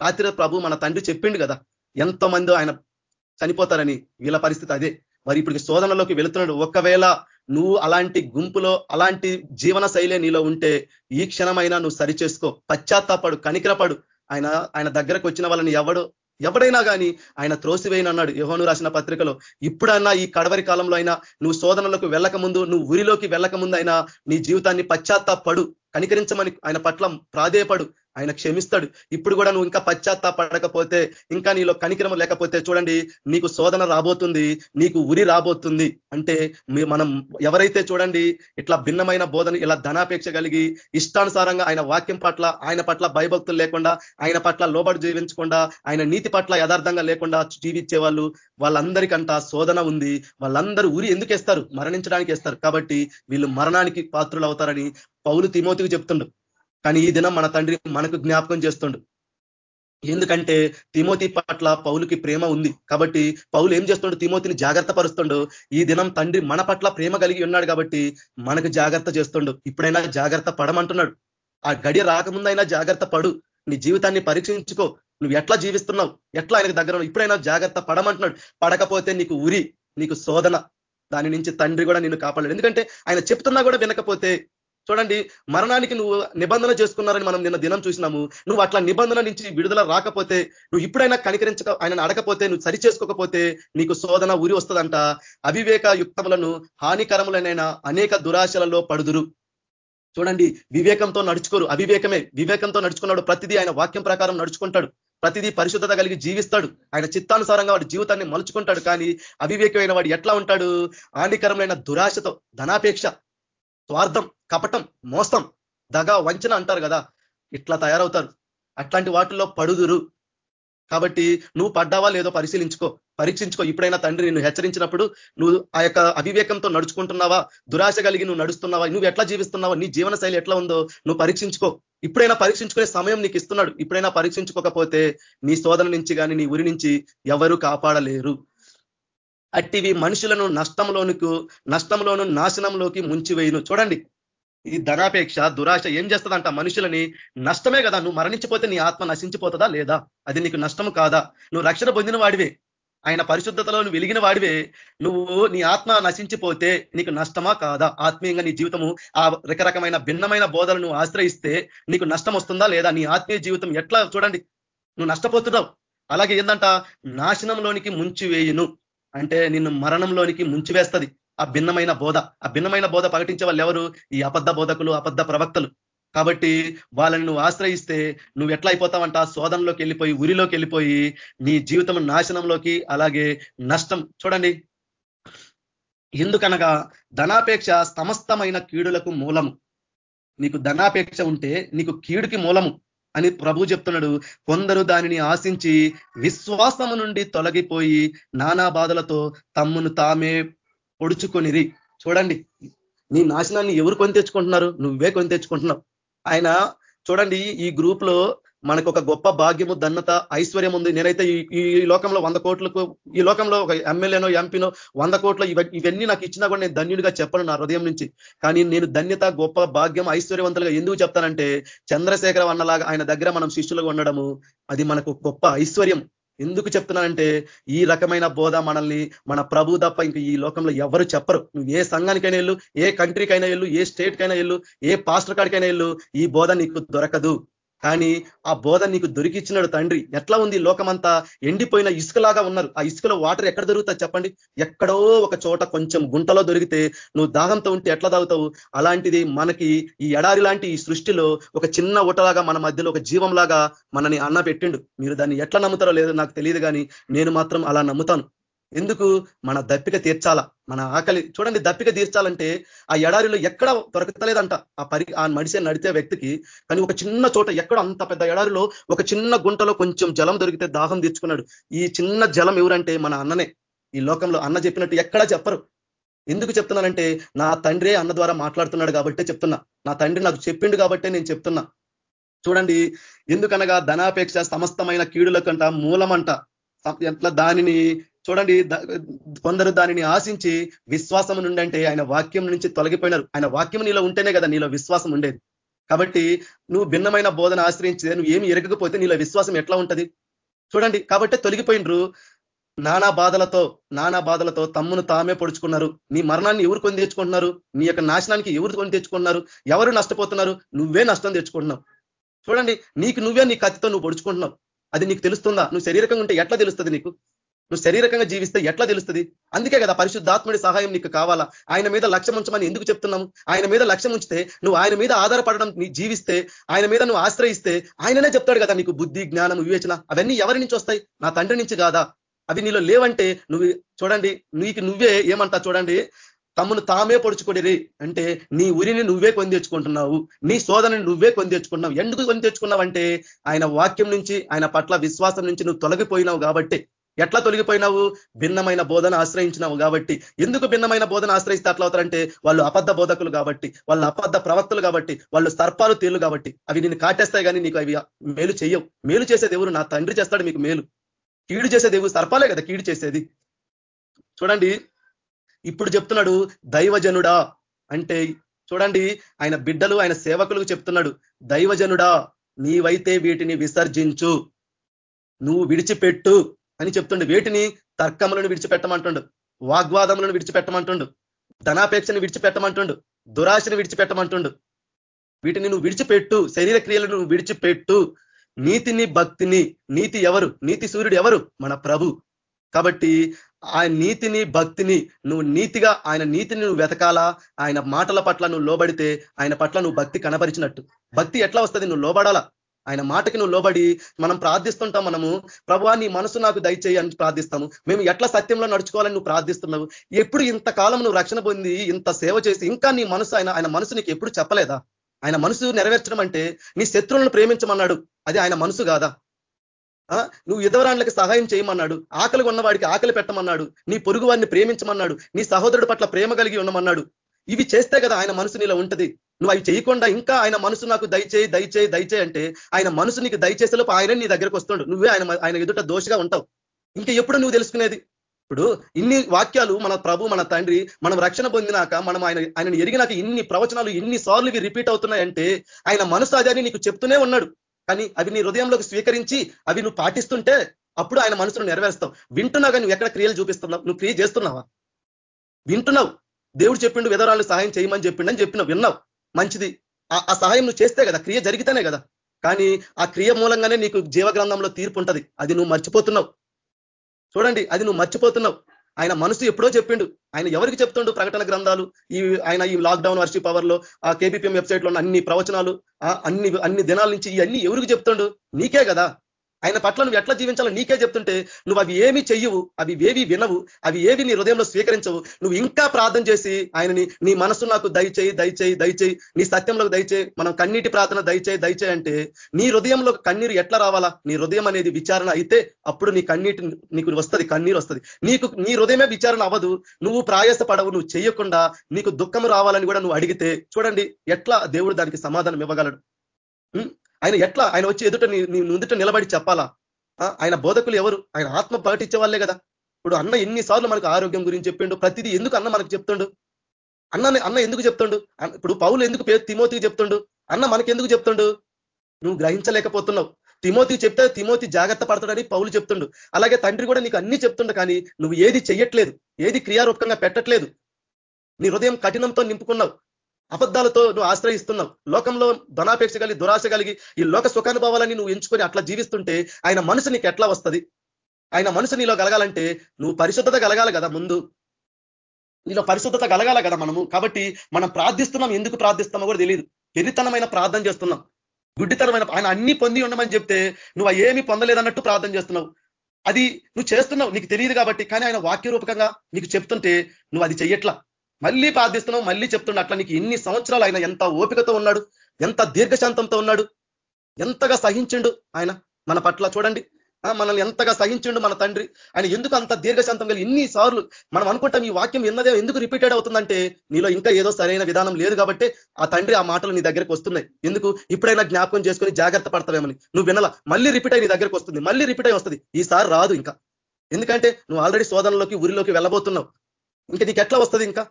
రాత్రి ప్రభు మన తండ్రి చెప్పిండు కదా ఎంతమంది ఆయన చనిపోతారని వీళ్ళ పరిస్థితి అదే. మరి ఇప్పుడు శోధనలోకి వెళుతున్నాడు. ఒకవేళ నువ్వు అలాంటి గుంపులో అలాంటి జీవన శైలే నీలో ఉంటే ఈ క్షణమైనా నువ్వు సరిచేసుకో. పశ్చాత్తాపడు కనికరపడు. ఆయన ఆయన దగ్గరకు వచ్చిన వాళ్ళని ఎవడు ఎవడైనా కానీ ఆయన త్రోసివేయను అన్నాడు యోహను రాసిన పత్రికలో. ఇప్పుడన్నా ఈ కడవరి కాలంలో అయినా నువ్వు శోధనలకు వెళ్ళక ముందు నువ్వు ఊరిలోకి వెళ్ళక ముందు అయినా నీ జీవితాన్ని పశ్చాత్తాపడు. కనికరించమని ఆయన పట్ల ప్రాధేయపడు ఆయన క్షమిస్తాడు. ఇప్పుడు కూడా నువ్వు ఇంకా పశ్చాత్తాపడకపోతే ఇంకా నీలో కనికరం లేకపోతే చూడండి నీకు శోధన రాబోతుంది నీకు ఉరి రాబోతుంది. అంటే మనం ఎవరైతే చూడండి ఇట్లా భిన్నమైన బోధన ఇలా ధనాపేక్ష కలిగి ఇష్టానుసారంగా ఆయన వాక్యం పట్ల ఆయన పట్ల భయభక్తులు లేకుండా ఆయన పట్ల లోబడి జీవించకుండా ఆయన నీతి పట్ల యథార్థంగా లేకుండా జీవించే వాళ్ళు వాళ్ళందరికంట శోధన ఉంది. వాళ్ళందరూ ఉరి ఎందుకు వేస్తారు మరణించడానికి వేస్తారు కాబట్టి వీళ్ళు మరణానికి పాత్రులు అవుతారని పౌలు తిమోతికి చెప్తుండు కానీ ఈ దినం మన తండ్రి మనకు జ్ఞాపకం చేస్తుండు. ఎందుకంటే తిమోతి పట్ల పౌలుకి ప్రేమ ఉంది. కాబట్టి పౌలు ఏం చేస్తుండడు తిమోతిని జాగ్రత్త పరుస్తుండు. ఈ దినం తండ్రి మన పట్ల ప్రేమ కలిగి ఉన్నాడు కాబట్టి మనకు జాగ్రత్త చేస్తుండు. ఇప్పుడైనా జాగ్రత్త పడమంటున్నాడు. ఆ గడి రాకముందైనా జాగ్రత్త పడు. నీ జీవితాన్ని పరీక్షించుకో. నువ్వు ఎట్లా జీవిస్తున్నావు? ఎట్లా ఆయనకు దగ్గర ఇప్పుడైనా జాగ్రత్త పడమంటున్నాడు. పడకపోతే నీకు ఉరి నీకు శోధన. దాని నుంచి తండ్రి కూడా నిన్ను కాపాడాడు. ఎందుకంటే ఆయన చెప్తున్నా కూడా వినకపోతే చూడండి మరణానికి నువ్వు నిబంధన చేసుకున్నారని మనం నిన్న దినం చూసినాము. నువ్వు అట్లా నిబంధన నుంచి విడుదల రాకపోతే నువ్వు ఇప్పుడైనా కనికరించక ఆయన అడగపోతే నువ్వు సరి చేసుకోకపోతే నీకు శోధన ఉరి వస్తుందంట. అవివేక యుక్తములను హానికరములనైనా అనేక దురాశలలో పడుదురు. చూడండి వివేకంతో నడుచుకోరు. అవివేకమే. వివేకంతో నడుచుకున్నాడు. ప్రతిదీ ఆయన వాక్యం ప్రకారం నడుచుకుంటాడు. ప్రతిదీ పరిశుద్ధత కలిగి జీవిస్తాడు. ఆయన చిత్తానుసారంగా వాడి జీవితాన్ని మలుచుకుంటాడు. కానీ అవివేకమైన వాడు ఎట్లా ఉంటాడు? హానికరమైన దురాశతో ధనాపేక్ష స్వార్థం కపటం మోసం దగ వంచన అంటారు కదా ఇట్లా తయారవుతారు. అట్లాంటి వాటిల్లో పడుదురు. కాబట్టి నువ్వు పడ్డావా లేదో పరిశీలించుకో పరీక్షించుకో. ఇప్పుడైనా తండ్రి నిన్ను హెచ్చరించినప్పుడు నువ్వు ఆ యొక్క అవివేకంతో నడుచుకుంటున్నావా? దురాశ కలిగి నువ్వు నడుస్తున్నావా? నువ్వు ఎట్లా జీవిస్తున్నావా? నీ జీవన శైలి ఎట్లా ఉందో నువ్వు పరీక్షించుకో. ఇప్పుడైనా పరీక్షించుకునే సమయం నీకు ఇస్తున్నాడు. ఇప్పుడైనా పరీక్షించుకోకపోతే నీ శోధన నుంచి కానీ నీ ఉరి నుంచి ఎవరు కాపాడలేరు. అట్టివి మనుషులను నష్టంలోనికి నష్టంలోను నాశనంలోకి ముంచివేయును. చూడండి ఈ ధనాపేక్ష దురాశ ఏం చేస్తుందంట? మనుషులని నష్టమే కదా నువ్వు మరణించిపోతే నీ ఆత్మ నశించిపోతుందా లేదా? అది నీకు నష్టం కాదా? నువ్వు రక్షణ పొందిన వాడివే. ఆయన పరిశుద్ధతలో నువ్వు వెలిగిన వాడివే. నువ్వు నీ ఆత్మ నశించిపోతే నీకు నష్టమా కాదా? ఆత్మీయంగా నీ జీవితము ఆ రకరకమైన భిన్నమైన బోధలను ఆశ్రయిస్తే నీకు నష్టం వస్తుందా లేదా? నీ ఆత్మీయ జీవితం ఎట్లా? చూడండి నువ్వు నష్టపోతున్నావు. అలాగే ఏందంట? నాశనంలోనికి ముంచి వేయును అంటే నిన్ను మరణంలోనికి ముంచివేస్తుంది. ఆ భిన్నమైన బోధ. ఆ భిన్నమైన బోధ ప్రకటించే వాళ్ళు ఎవరు? ఈ అబద్ధ బోధకులు అబద్ధ ప్రవక్తలు. కాబట్టి వాళ్ళని నువ్వు ఆశ్రయిస్తే నువ్వు ఎట్లా అయిపోతావంట? శోధనలోకి వెళ్ళిపోయి ఉరిలోకి వెళ్ళిపోయి నీ జీవితం నాశనంలోకి అలాగే నష్టం. చూడండి. ఎందుకనగా ధనాపేక్ష సమస్తమైన కీడులకు మూలము. నీకు ధనాపేక్ష ఉంటే నీకు కీడుకి మూలము. అని ప్రభు చెప్తున్నాడు. కొందరు దానిని ఆశించి విశ్వాసము నుండి తొలగిపోయి నానా బాధలతో తమ్మును తామే పొడుచుకొనిరి. చూడండి నీ నాశనాన్ని ఎవరు కొని తెచ్చుకుంటున్నారు? నువ్వే కొని తెచ్చుకుంటున్నావు. ఆయన చూడండి ఈ గ్రూప్లో మనకు ఒక గొప్ప భాగ్యము ధన్యత ఐశ్వర్యం ఉంది. నేనైతే ఈ లోకంలో వంద కోట్లకు ఈ లోకంలో ఒక ఎమ్మెల్యేనో ఎంపీనో వంద కోట్ల ఇవన్నీ నాకు ఇచ్చినా కూడా నేను ధన్యుడిగా చెప్పను నా హృదయం నుంచి. కానీ నేను ధన్యత గొప్ప భాగ్యం ఐశ్వర్యవంతులుగా ఎందుకు చెప్తానంటే చంద్రశేఖర అన్నలాగా ఆయన దగ్గర మనం శిష్యులుగా ఉండడము అది మనకు గొప్ప ఐశ్వర్యం. ఎందుకు చెప్తున్నానంటే ఈ రకమైన బోధ మనల్ని మన ప్రభు తప్ప ఇంక ఈ లోకంలో ఎవరు చెప్పరు. నువ్వు ఏ సంఘానికైనా వెళ్ళు ఏ కంట్రీకైనా వెళ్ళు ఏ స్టేట్ కైనా వెళ్ళు ఏ పాస్టర్ కాడికైనా వెళ్ళు ఈ బోధ నీకు దొరకదు. కానీ ఆ బోధ నీకు దొరికిచ్చినాడు తండ్రి. ఎట్లా ఉంది లోకమంతా? ఎండిపోయిన ఇసుకలాగా ఉన్నారు. ఆ ఇసుకలో వాటర్ ఎక్కడ దొరుకుతుంది చెప్పండి? ఎక్కడో ఒక చోట కొంచెం గుంటలో దొరికితే నువ్వు దాహంతో ఉంటే ఎట్లా తాగుతావు? అలాంటిది మనకి ఈ ఎడారి లాంటి ఈ సృష్టిలో ఒక చిన్న ఊటలాగా మన మధ్యలో ఒక జీవంలాగా మనని అన్న పెట్టిండు. మీరు దాన్ని ఎట్లా నమ్ముతారో లేదో నాకు తెలియదు కానీ నేను మాత్రం అలా నమ్ముతాను. ఎందుకు? మన దప్పిక తీర్చాలా? మన ఆకలి చూడండి దప్పిక తీర్చాలంటే ఆ ఎడారిలో ఎక్కడ దొరకలేదంట ఆ పరి ఆ మడిసే నడితే వ్యక్తికి. కానీ ఒక చిన్న చోట ఎక్కడ అంత పెద్ద ఎడారిలో ఒక చిన్న గుంటలో కొంచెం జలం దొరికితే దాహం తీర్చుకున్నాడు. ఈ చిన్న జలం ఎవరంటే మన అన్ననే. ఈ లోకంలో అన్న చెప్పినట్టు ఎక్కడా చెప్పరు. ఎందుకు చెప్తున్నానంటే నా తండ్రే అన్న ద్వారా మాట్లాడుతున్నాడు కాబట్టే చెప్తున్నా. నా తండ్రి నాకు చెప్పిండు కాబట్టే నేను చెప్తున్నా. చూడండి ఎందుకనగా ధనాపేక్ష సమస్తమైన కీడులకంట మూలమంట. ఎట్లా దానిని చూడండి కొందరు దానిని ఆశించి విశ్వాసం నుండి అంటే ఆయన వాక్యం నుంచి తొలగిపోయినారు. ఆయన వాక్యం నీలో ఉంటేనే కదా నీలో విశ్వాసం ఉండేది. కాబట్టి నువ్వు భిన్నమైన బోధన ఆశ్రయించే నువ్వు ఏమి ఎరగకపోతే నీలో విశ్వాసం ఎట్లా ఉంటది? చూడండి కాబట్టి తొలగిపోయినరు. నానా బాధలతో నానా బాధలతో తమ్మును తామే పొడుచుకున్నారు. నీ మరణాన్ని ఎవరు కొని తెచ్చుకుంటున్నారు? నీ యొక్క నాశనానికి ఎవరు కొని తెచ్చుకుంటున్నారు? ఎవరు నష్టపోతున్నారు? నువ్వే నష్టం తెచ్చుకుంటున్నావు. చూడండి నీకు నువ్వే నీ కత్తితో నువ్వు పొడుచుకుంటున్నావు. అది నీకు తెలుస్తుందా? నువ్వు శరీరకంగా ఉంటే ఎట్లా తెలుస్తుంది నీకు? నువ్వు శరీరకంగా జీవిస్తే ఎట్లా తెలుస్తుంది? అందుకే కదా పరిశుద్ధాత్ముడి సహాయం నీకు కావాలా? ఆయన మీద లక్ష్యం ఉంచమని ఎందుకు చెప్తున్నాము? ఆయన మీద లక్ష్యం ఉంచితే నువ్వు ఆయన మీద ఆధారపడడం నీ జీవిస్తే ఆయన మీద నువ్వు ఆశ్రయిస్తే ఆయననే చెప్తాడు కదా నీకు బుద్ధి జ్ఞానం వివేచన అవన్నీ ఎవరి నుంచి వస్తాయి? నా తండ్రి నుంచి కాదా? అవి నీలో లేవంటే నువ్వు చూడండి నీకు నువ్వే ఏమంటా చూడండి? తమ్మును తామే పొడుచుకొడిరి అంటే నీ ఉరిని నువ్వే కొని తెచ్చుకుంటున్నావు నీ శోధనని నువ్వే కొని తెచ్చుకుంటున్నావు. ఎందుకు కొని తెచ్చుకున్నావు అంటే ఆయన వాక్యం నుంచి ఆయన పట్ల విశ్వాసం నుంచి నువ్వు తొలగిపోయినావు కాబట్టి. ఎట్లా తొలగిపోయినావు? భిన్నమైన బోధన ఆశ్రయించినావు కాబట్టి. ఎందుకు భిన్నమైన బోధన ఆశ్రయిస్తే అట్లా అవుతారంటే వాళ్ళు అబద్ధ బోధకులు కాబట్టి వాళ్ళు అబద్ధ ప్రవక్తలు కాబట్టి వాళ్ళు సర్పాలు తేలు కాబట్టి. అవి నేను కాటేస్తాయి కానీ నీకు అవి మేలు చేయవు మేలు చేసేది ఎవరు నా తండ్రి చేస్తాడు మీకు మేలు. కీడు చేసేది ఎవరు సర్పాలే కదా కీడు చేసేది. చూడండి ఇప్పుడు చెప్తున్నాడు దైవజనుడా అంటే చూడండి ఆయన బిడ్డలు ఆయన సేవకులకు చెప్తున్నాడు దైవజనుడా నీవైతే వీటిని విసర్జించు. నువ్వు విడిచిపెట్టు. అని చెప్తుండు. వేటిని తర్కములను విడిచిపెట్టమంటుండు. వాగ్వాదములను విడిచిపెట్టమంటుండు. ధనాపేక్షను విడిచిపెట్టమంటుండు. దురాశను విడిచిపెట్టమంటుండు. వీటిని నువ్వు విడిచిపెట్టు. శరీర క్రియలను నువ్వు విడిచిపెట్టు. నీతిని భక్తిని నీతి ఎవరు? నీతి సూర్యుడు ఎవరు? మన ప్రభు. కాబట్టి ఆయన నీతిని భక్తిని నువ్వు నీతిగా ఆయన నీతిని నువ్వు వెతకాలా? ఆయన మాటల పట్ల నువ్వు లోబడితే ఆయన పట్ల నువ్వు భక్తి కనబరిచినట్టు. భక్తి ఎట్లా వస్తుంది? నువ్వు లోబడాలా? ఆయన మాటకి నువ్వు లోబడి మనం ప్రార్థిస్తుంటాం మనము. ప్రభా నీ మనసు నాకు దయచేయి అని ప్రార్థిస్తాము. మేము ఎట్లా సత్యంలో నడుచుకోవాలని నువ్వు ప్రార్థిస్తున్నావు? ఎప్పుడు ఇంతకాలం నువ్వు రక్షణ పొంది ఇంత సేవ చేసి ఇంకా నీ మనసు ఆయన ఆయన మనసు నీకు ఎప్పుడు చెప్పలేదా? ఆయన మనసు నెరవేర్చడం అంటే నీ శత్రువులను ప్రేమించమన్నాడు. అది ఆయన మనసు కాదా? నువ్వు ఎదవరాళ్ళకి సహాయం చేయమన్నాడు. ఆకలి ఉన్నవాడికి ఆకలి పెట్టమన్నాడు. నీ పొరుగు వారిని ప్రేమించమన్నాడు. నీ సహోదరుడు పట్ల ప్రేమ కలిగి ఉండమన్నాడు. ఇవి చేస్తే కదా ఆయన మనసు నీలో ఉంటది. నువ్వు అవి చేయకుండా ఇంకా ఆయన మనసు నాకు దయచేయి దయచేయి దయచేయి అంటే ఆయన మనసు నీకు దయచేసేలోపు ఆయన నీ దగ్గరకు వస్తుండు. నువ్వే ఆయన ఆయన ఎదుట దోషగా ఉంటావు. ఇంకా ఎప్పుడు నువ్వు తెలుసుకునేది? ఇప్పుడు ఇన్ని వాక్యాలు మన ప్రభు మన తండ్రి మనం రక్షణ పొందినాక మనం ఆయన ఆయనను ఎరిగినాక ఇన్ని ప్రవచనాలు ఇన్ని సార్లు ఇవి రిపీట్ అవుతున్నాయంటే ఆయన మనసు అదే నీకు చెప్తూనే ఉన్నాడు. కానీ అవి నీ హృదయంలోకి స్వీకరించి అవి నువ్వు పాటిస్తుంటే అప్పుడు ఆయన మనసును నెరవేరుస్తావు. వింటున్నా కానీ నువ్వు ఎక్కడ క్రియలు చూపిస్తున్నావు? నువ్వు క్రియ చేస్తున్నావా? వింటున్నావు. దేవుడు చెప్పిండు విధరాలు సహాయం చేయమని చెప్పిండని చెప్పినావు. విన్నావు. మంచిది. ఆ సహాయం నువ్వు చేస్తే కదా క్రియ జరిగితేనే కదా. కానీ ఆ క్రియ మూలంగానే నీకు జీవగ్రంథంలో తీర్పు ఉంటుంది. అది నువ్వు మర్చిపోతున్నావు. చూడండి అది నువ్వు మర్చిపోతున్నావు. ఆయన మనసు ఎప్పుడో చెప్పిండు. ఆయన ఎవరికి చెప్తుండు ప్రకటన గ్రంథాలు? ఈ ఆయన ఈ లాక్డౌన్ వర్షి పవర్లో ఆ కేబీపీఎం వెబ్సైట్లో అన్ని ప్రవచనాలు అన్ని అన్ని దినాల నుంచి ఇవన్నీ ఎవరికి చెప్తుండు? నీకే కదా. ఆయన పట్ల నువ్వు ఎట్లా జీవించాలో నీకే చెప్తుంటే నువ్వు అవి ఏమి చెయ్యవు అవి ఏవి వినవు అవి ఏవి నీ హృదయంలో స్వీకరించవు. నువ్వు ఇంకా ప్రార్థన చేసి ఆయనని నీ మనసు నాకు దయచేయి దయచేయి దయచేయి నీ సత్యంలోకి దయచేయి మనం కన్నీటి ప్రార్థన దయచేయి దయచేయి అంటే నీ హృదయంలో కన్నీరు ఎట్లా రావాలా? నీ హృదయం అనేది విచారణ అయితే అప్పుడు నీ కన్నీటి నీకు వస్తుంది కన్నీరు వస్తుంది. నీకు నీ హృదయమే విచారణ అవ్వదు నువ్వు ప్రాయాస పడవు నువ్వు చేయకుండా నీకు దుఃఖం రావాలని కూడా నువ్వు అడిగితే చూడండి ఎట్లా దేవుడు దానికి సమాధానం ఇవ్వగలడు. ఆయన ఎట్లా ఆయన వచ్చి ఎదుట నీ ముందుట నిలబడి చెప్పాలా? ఆయన బోధకులు ఎవరు? ఆయన ఆత్మ ప్రకటించే వాళ్ళే కదా. ఇప్పుడు అన్న ఎన్నిసార్లు మనకు ఆరోగ్యం గురించి చెప్పిండు? ప్రతిదీ ఎందుకు అన్న మనకు చెప్తుండు? అన్న అన్న ఎందుకు చెప్తుండు? ఇప్పుడు పౌలు ఎందుకు తిమోతికి చెప్తుండు? అన్న మనకి ఎందుకు చెప్తుండు? నువ్వు గ్రహించలేకపోతున్నావు. తిమోతికి చెప్తే తిమోతి జాగ్రత్త పడతాడని పౌలు చెప్తుండు. అలాగే తండ్రి కూడా నీకు అన్ని చెప్తుండు కానీ నువ్వు ఏది చెయ్యట్లేదు. ఏది క్రియారూపకంగా పెట్టట్లేదు. నీ హృదయం కఠినంతో నింపుకున్నావు. అబద్ధాలతో నువ్వు ఆశ్రయిస్తున్నావు. లోకంలో ధనాపేక్ష కలిగి దురాశ కలిగి ఈ లోక సుఖానుభవాలని నువ్వు ఎంచుకొని అట్లా జీవిస్తుంటే ఆయన మనసు నీకు ఎట్లా వస్తుంది? ఆయన మనసు నీలో కలగాలంటే నువ్వు పరిశుద్ధత కలగాలి కదా ముందు. నీలో పరిశుద్ధత కలగాల కదా మనము. కాబట్టి మనం ప్రార్థిస్తున్నాం. ఎందుకు ప్రార్థిస్తామో కూడా తెలియదు ఎరితనమైన ప్రార్థన చేస్తున్నాం. గుడ్డితనమైన ఆయన అన్ని పొంది ఉండమని చెప్తే నువ్వు ఏమి పొందలేదన్నట్టు ప్రార్థన చేస్తున్నావు. అది నువ్వు చేస్తున్నావు. నీకు తెలియదు కాబట్టి కానీ ఆయన వాక్య రూపకంగా నీకు చెప్తుంటే నువ్వు అది చెయ్యట్లా. మళ్ళీ ప్రార్థిస్తున్నావు మళ్ళీ చెప్తున్నా అట్లా నీకు ఎన్ని సంవత్సరాలు ఆయన ఎంత ఓపికతో ఉన్నాడు ఎంత దీర్ఘశాంతంతో ఉన్నాడు ఎంతగా సహించిండు ఆయన మన పట్ల చూడండి. మనల్ని ఎంతగా సహించిండు మన తండ్రి. ఆయన ఎందుకు అంత దీర్ఘశాంతం కలిగి ఇన్ని సార్లు మనం అనుకుంటాం ఈ వాక్యం ఎన్నదే ఎందుకు రిపీటెడ్ అవుతుందంటే నీలో ఇంకా ఏదో సరైన విధానం లేదు కాబట్టి ఆ తండ్రి ఆ మాటలు నీ దగ్గరకు వస్తున్నాయి. ఎందుకు? ఇప్పుడైనా జ్ఞాపకం చేసుకొని జాగ్రత్త పడతావేమని. నువ్వు వినలా మళ్ళీ రిపీట్ అయి నీ దగ్గరకు వస్తుంది మళ్ళీ రిపీట్ అయి వస్తుంది. ఈసారి రాదు ఇంకా. ఎందుకంటే నువ్వు ఆల్రెడీ శోధనలోకి ఊరిలోకి వెళ్ళబోతున్నావు. ఇంకా నీకు ఎట్లా వస్తుంది ఇంకా?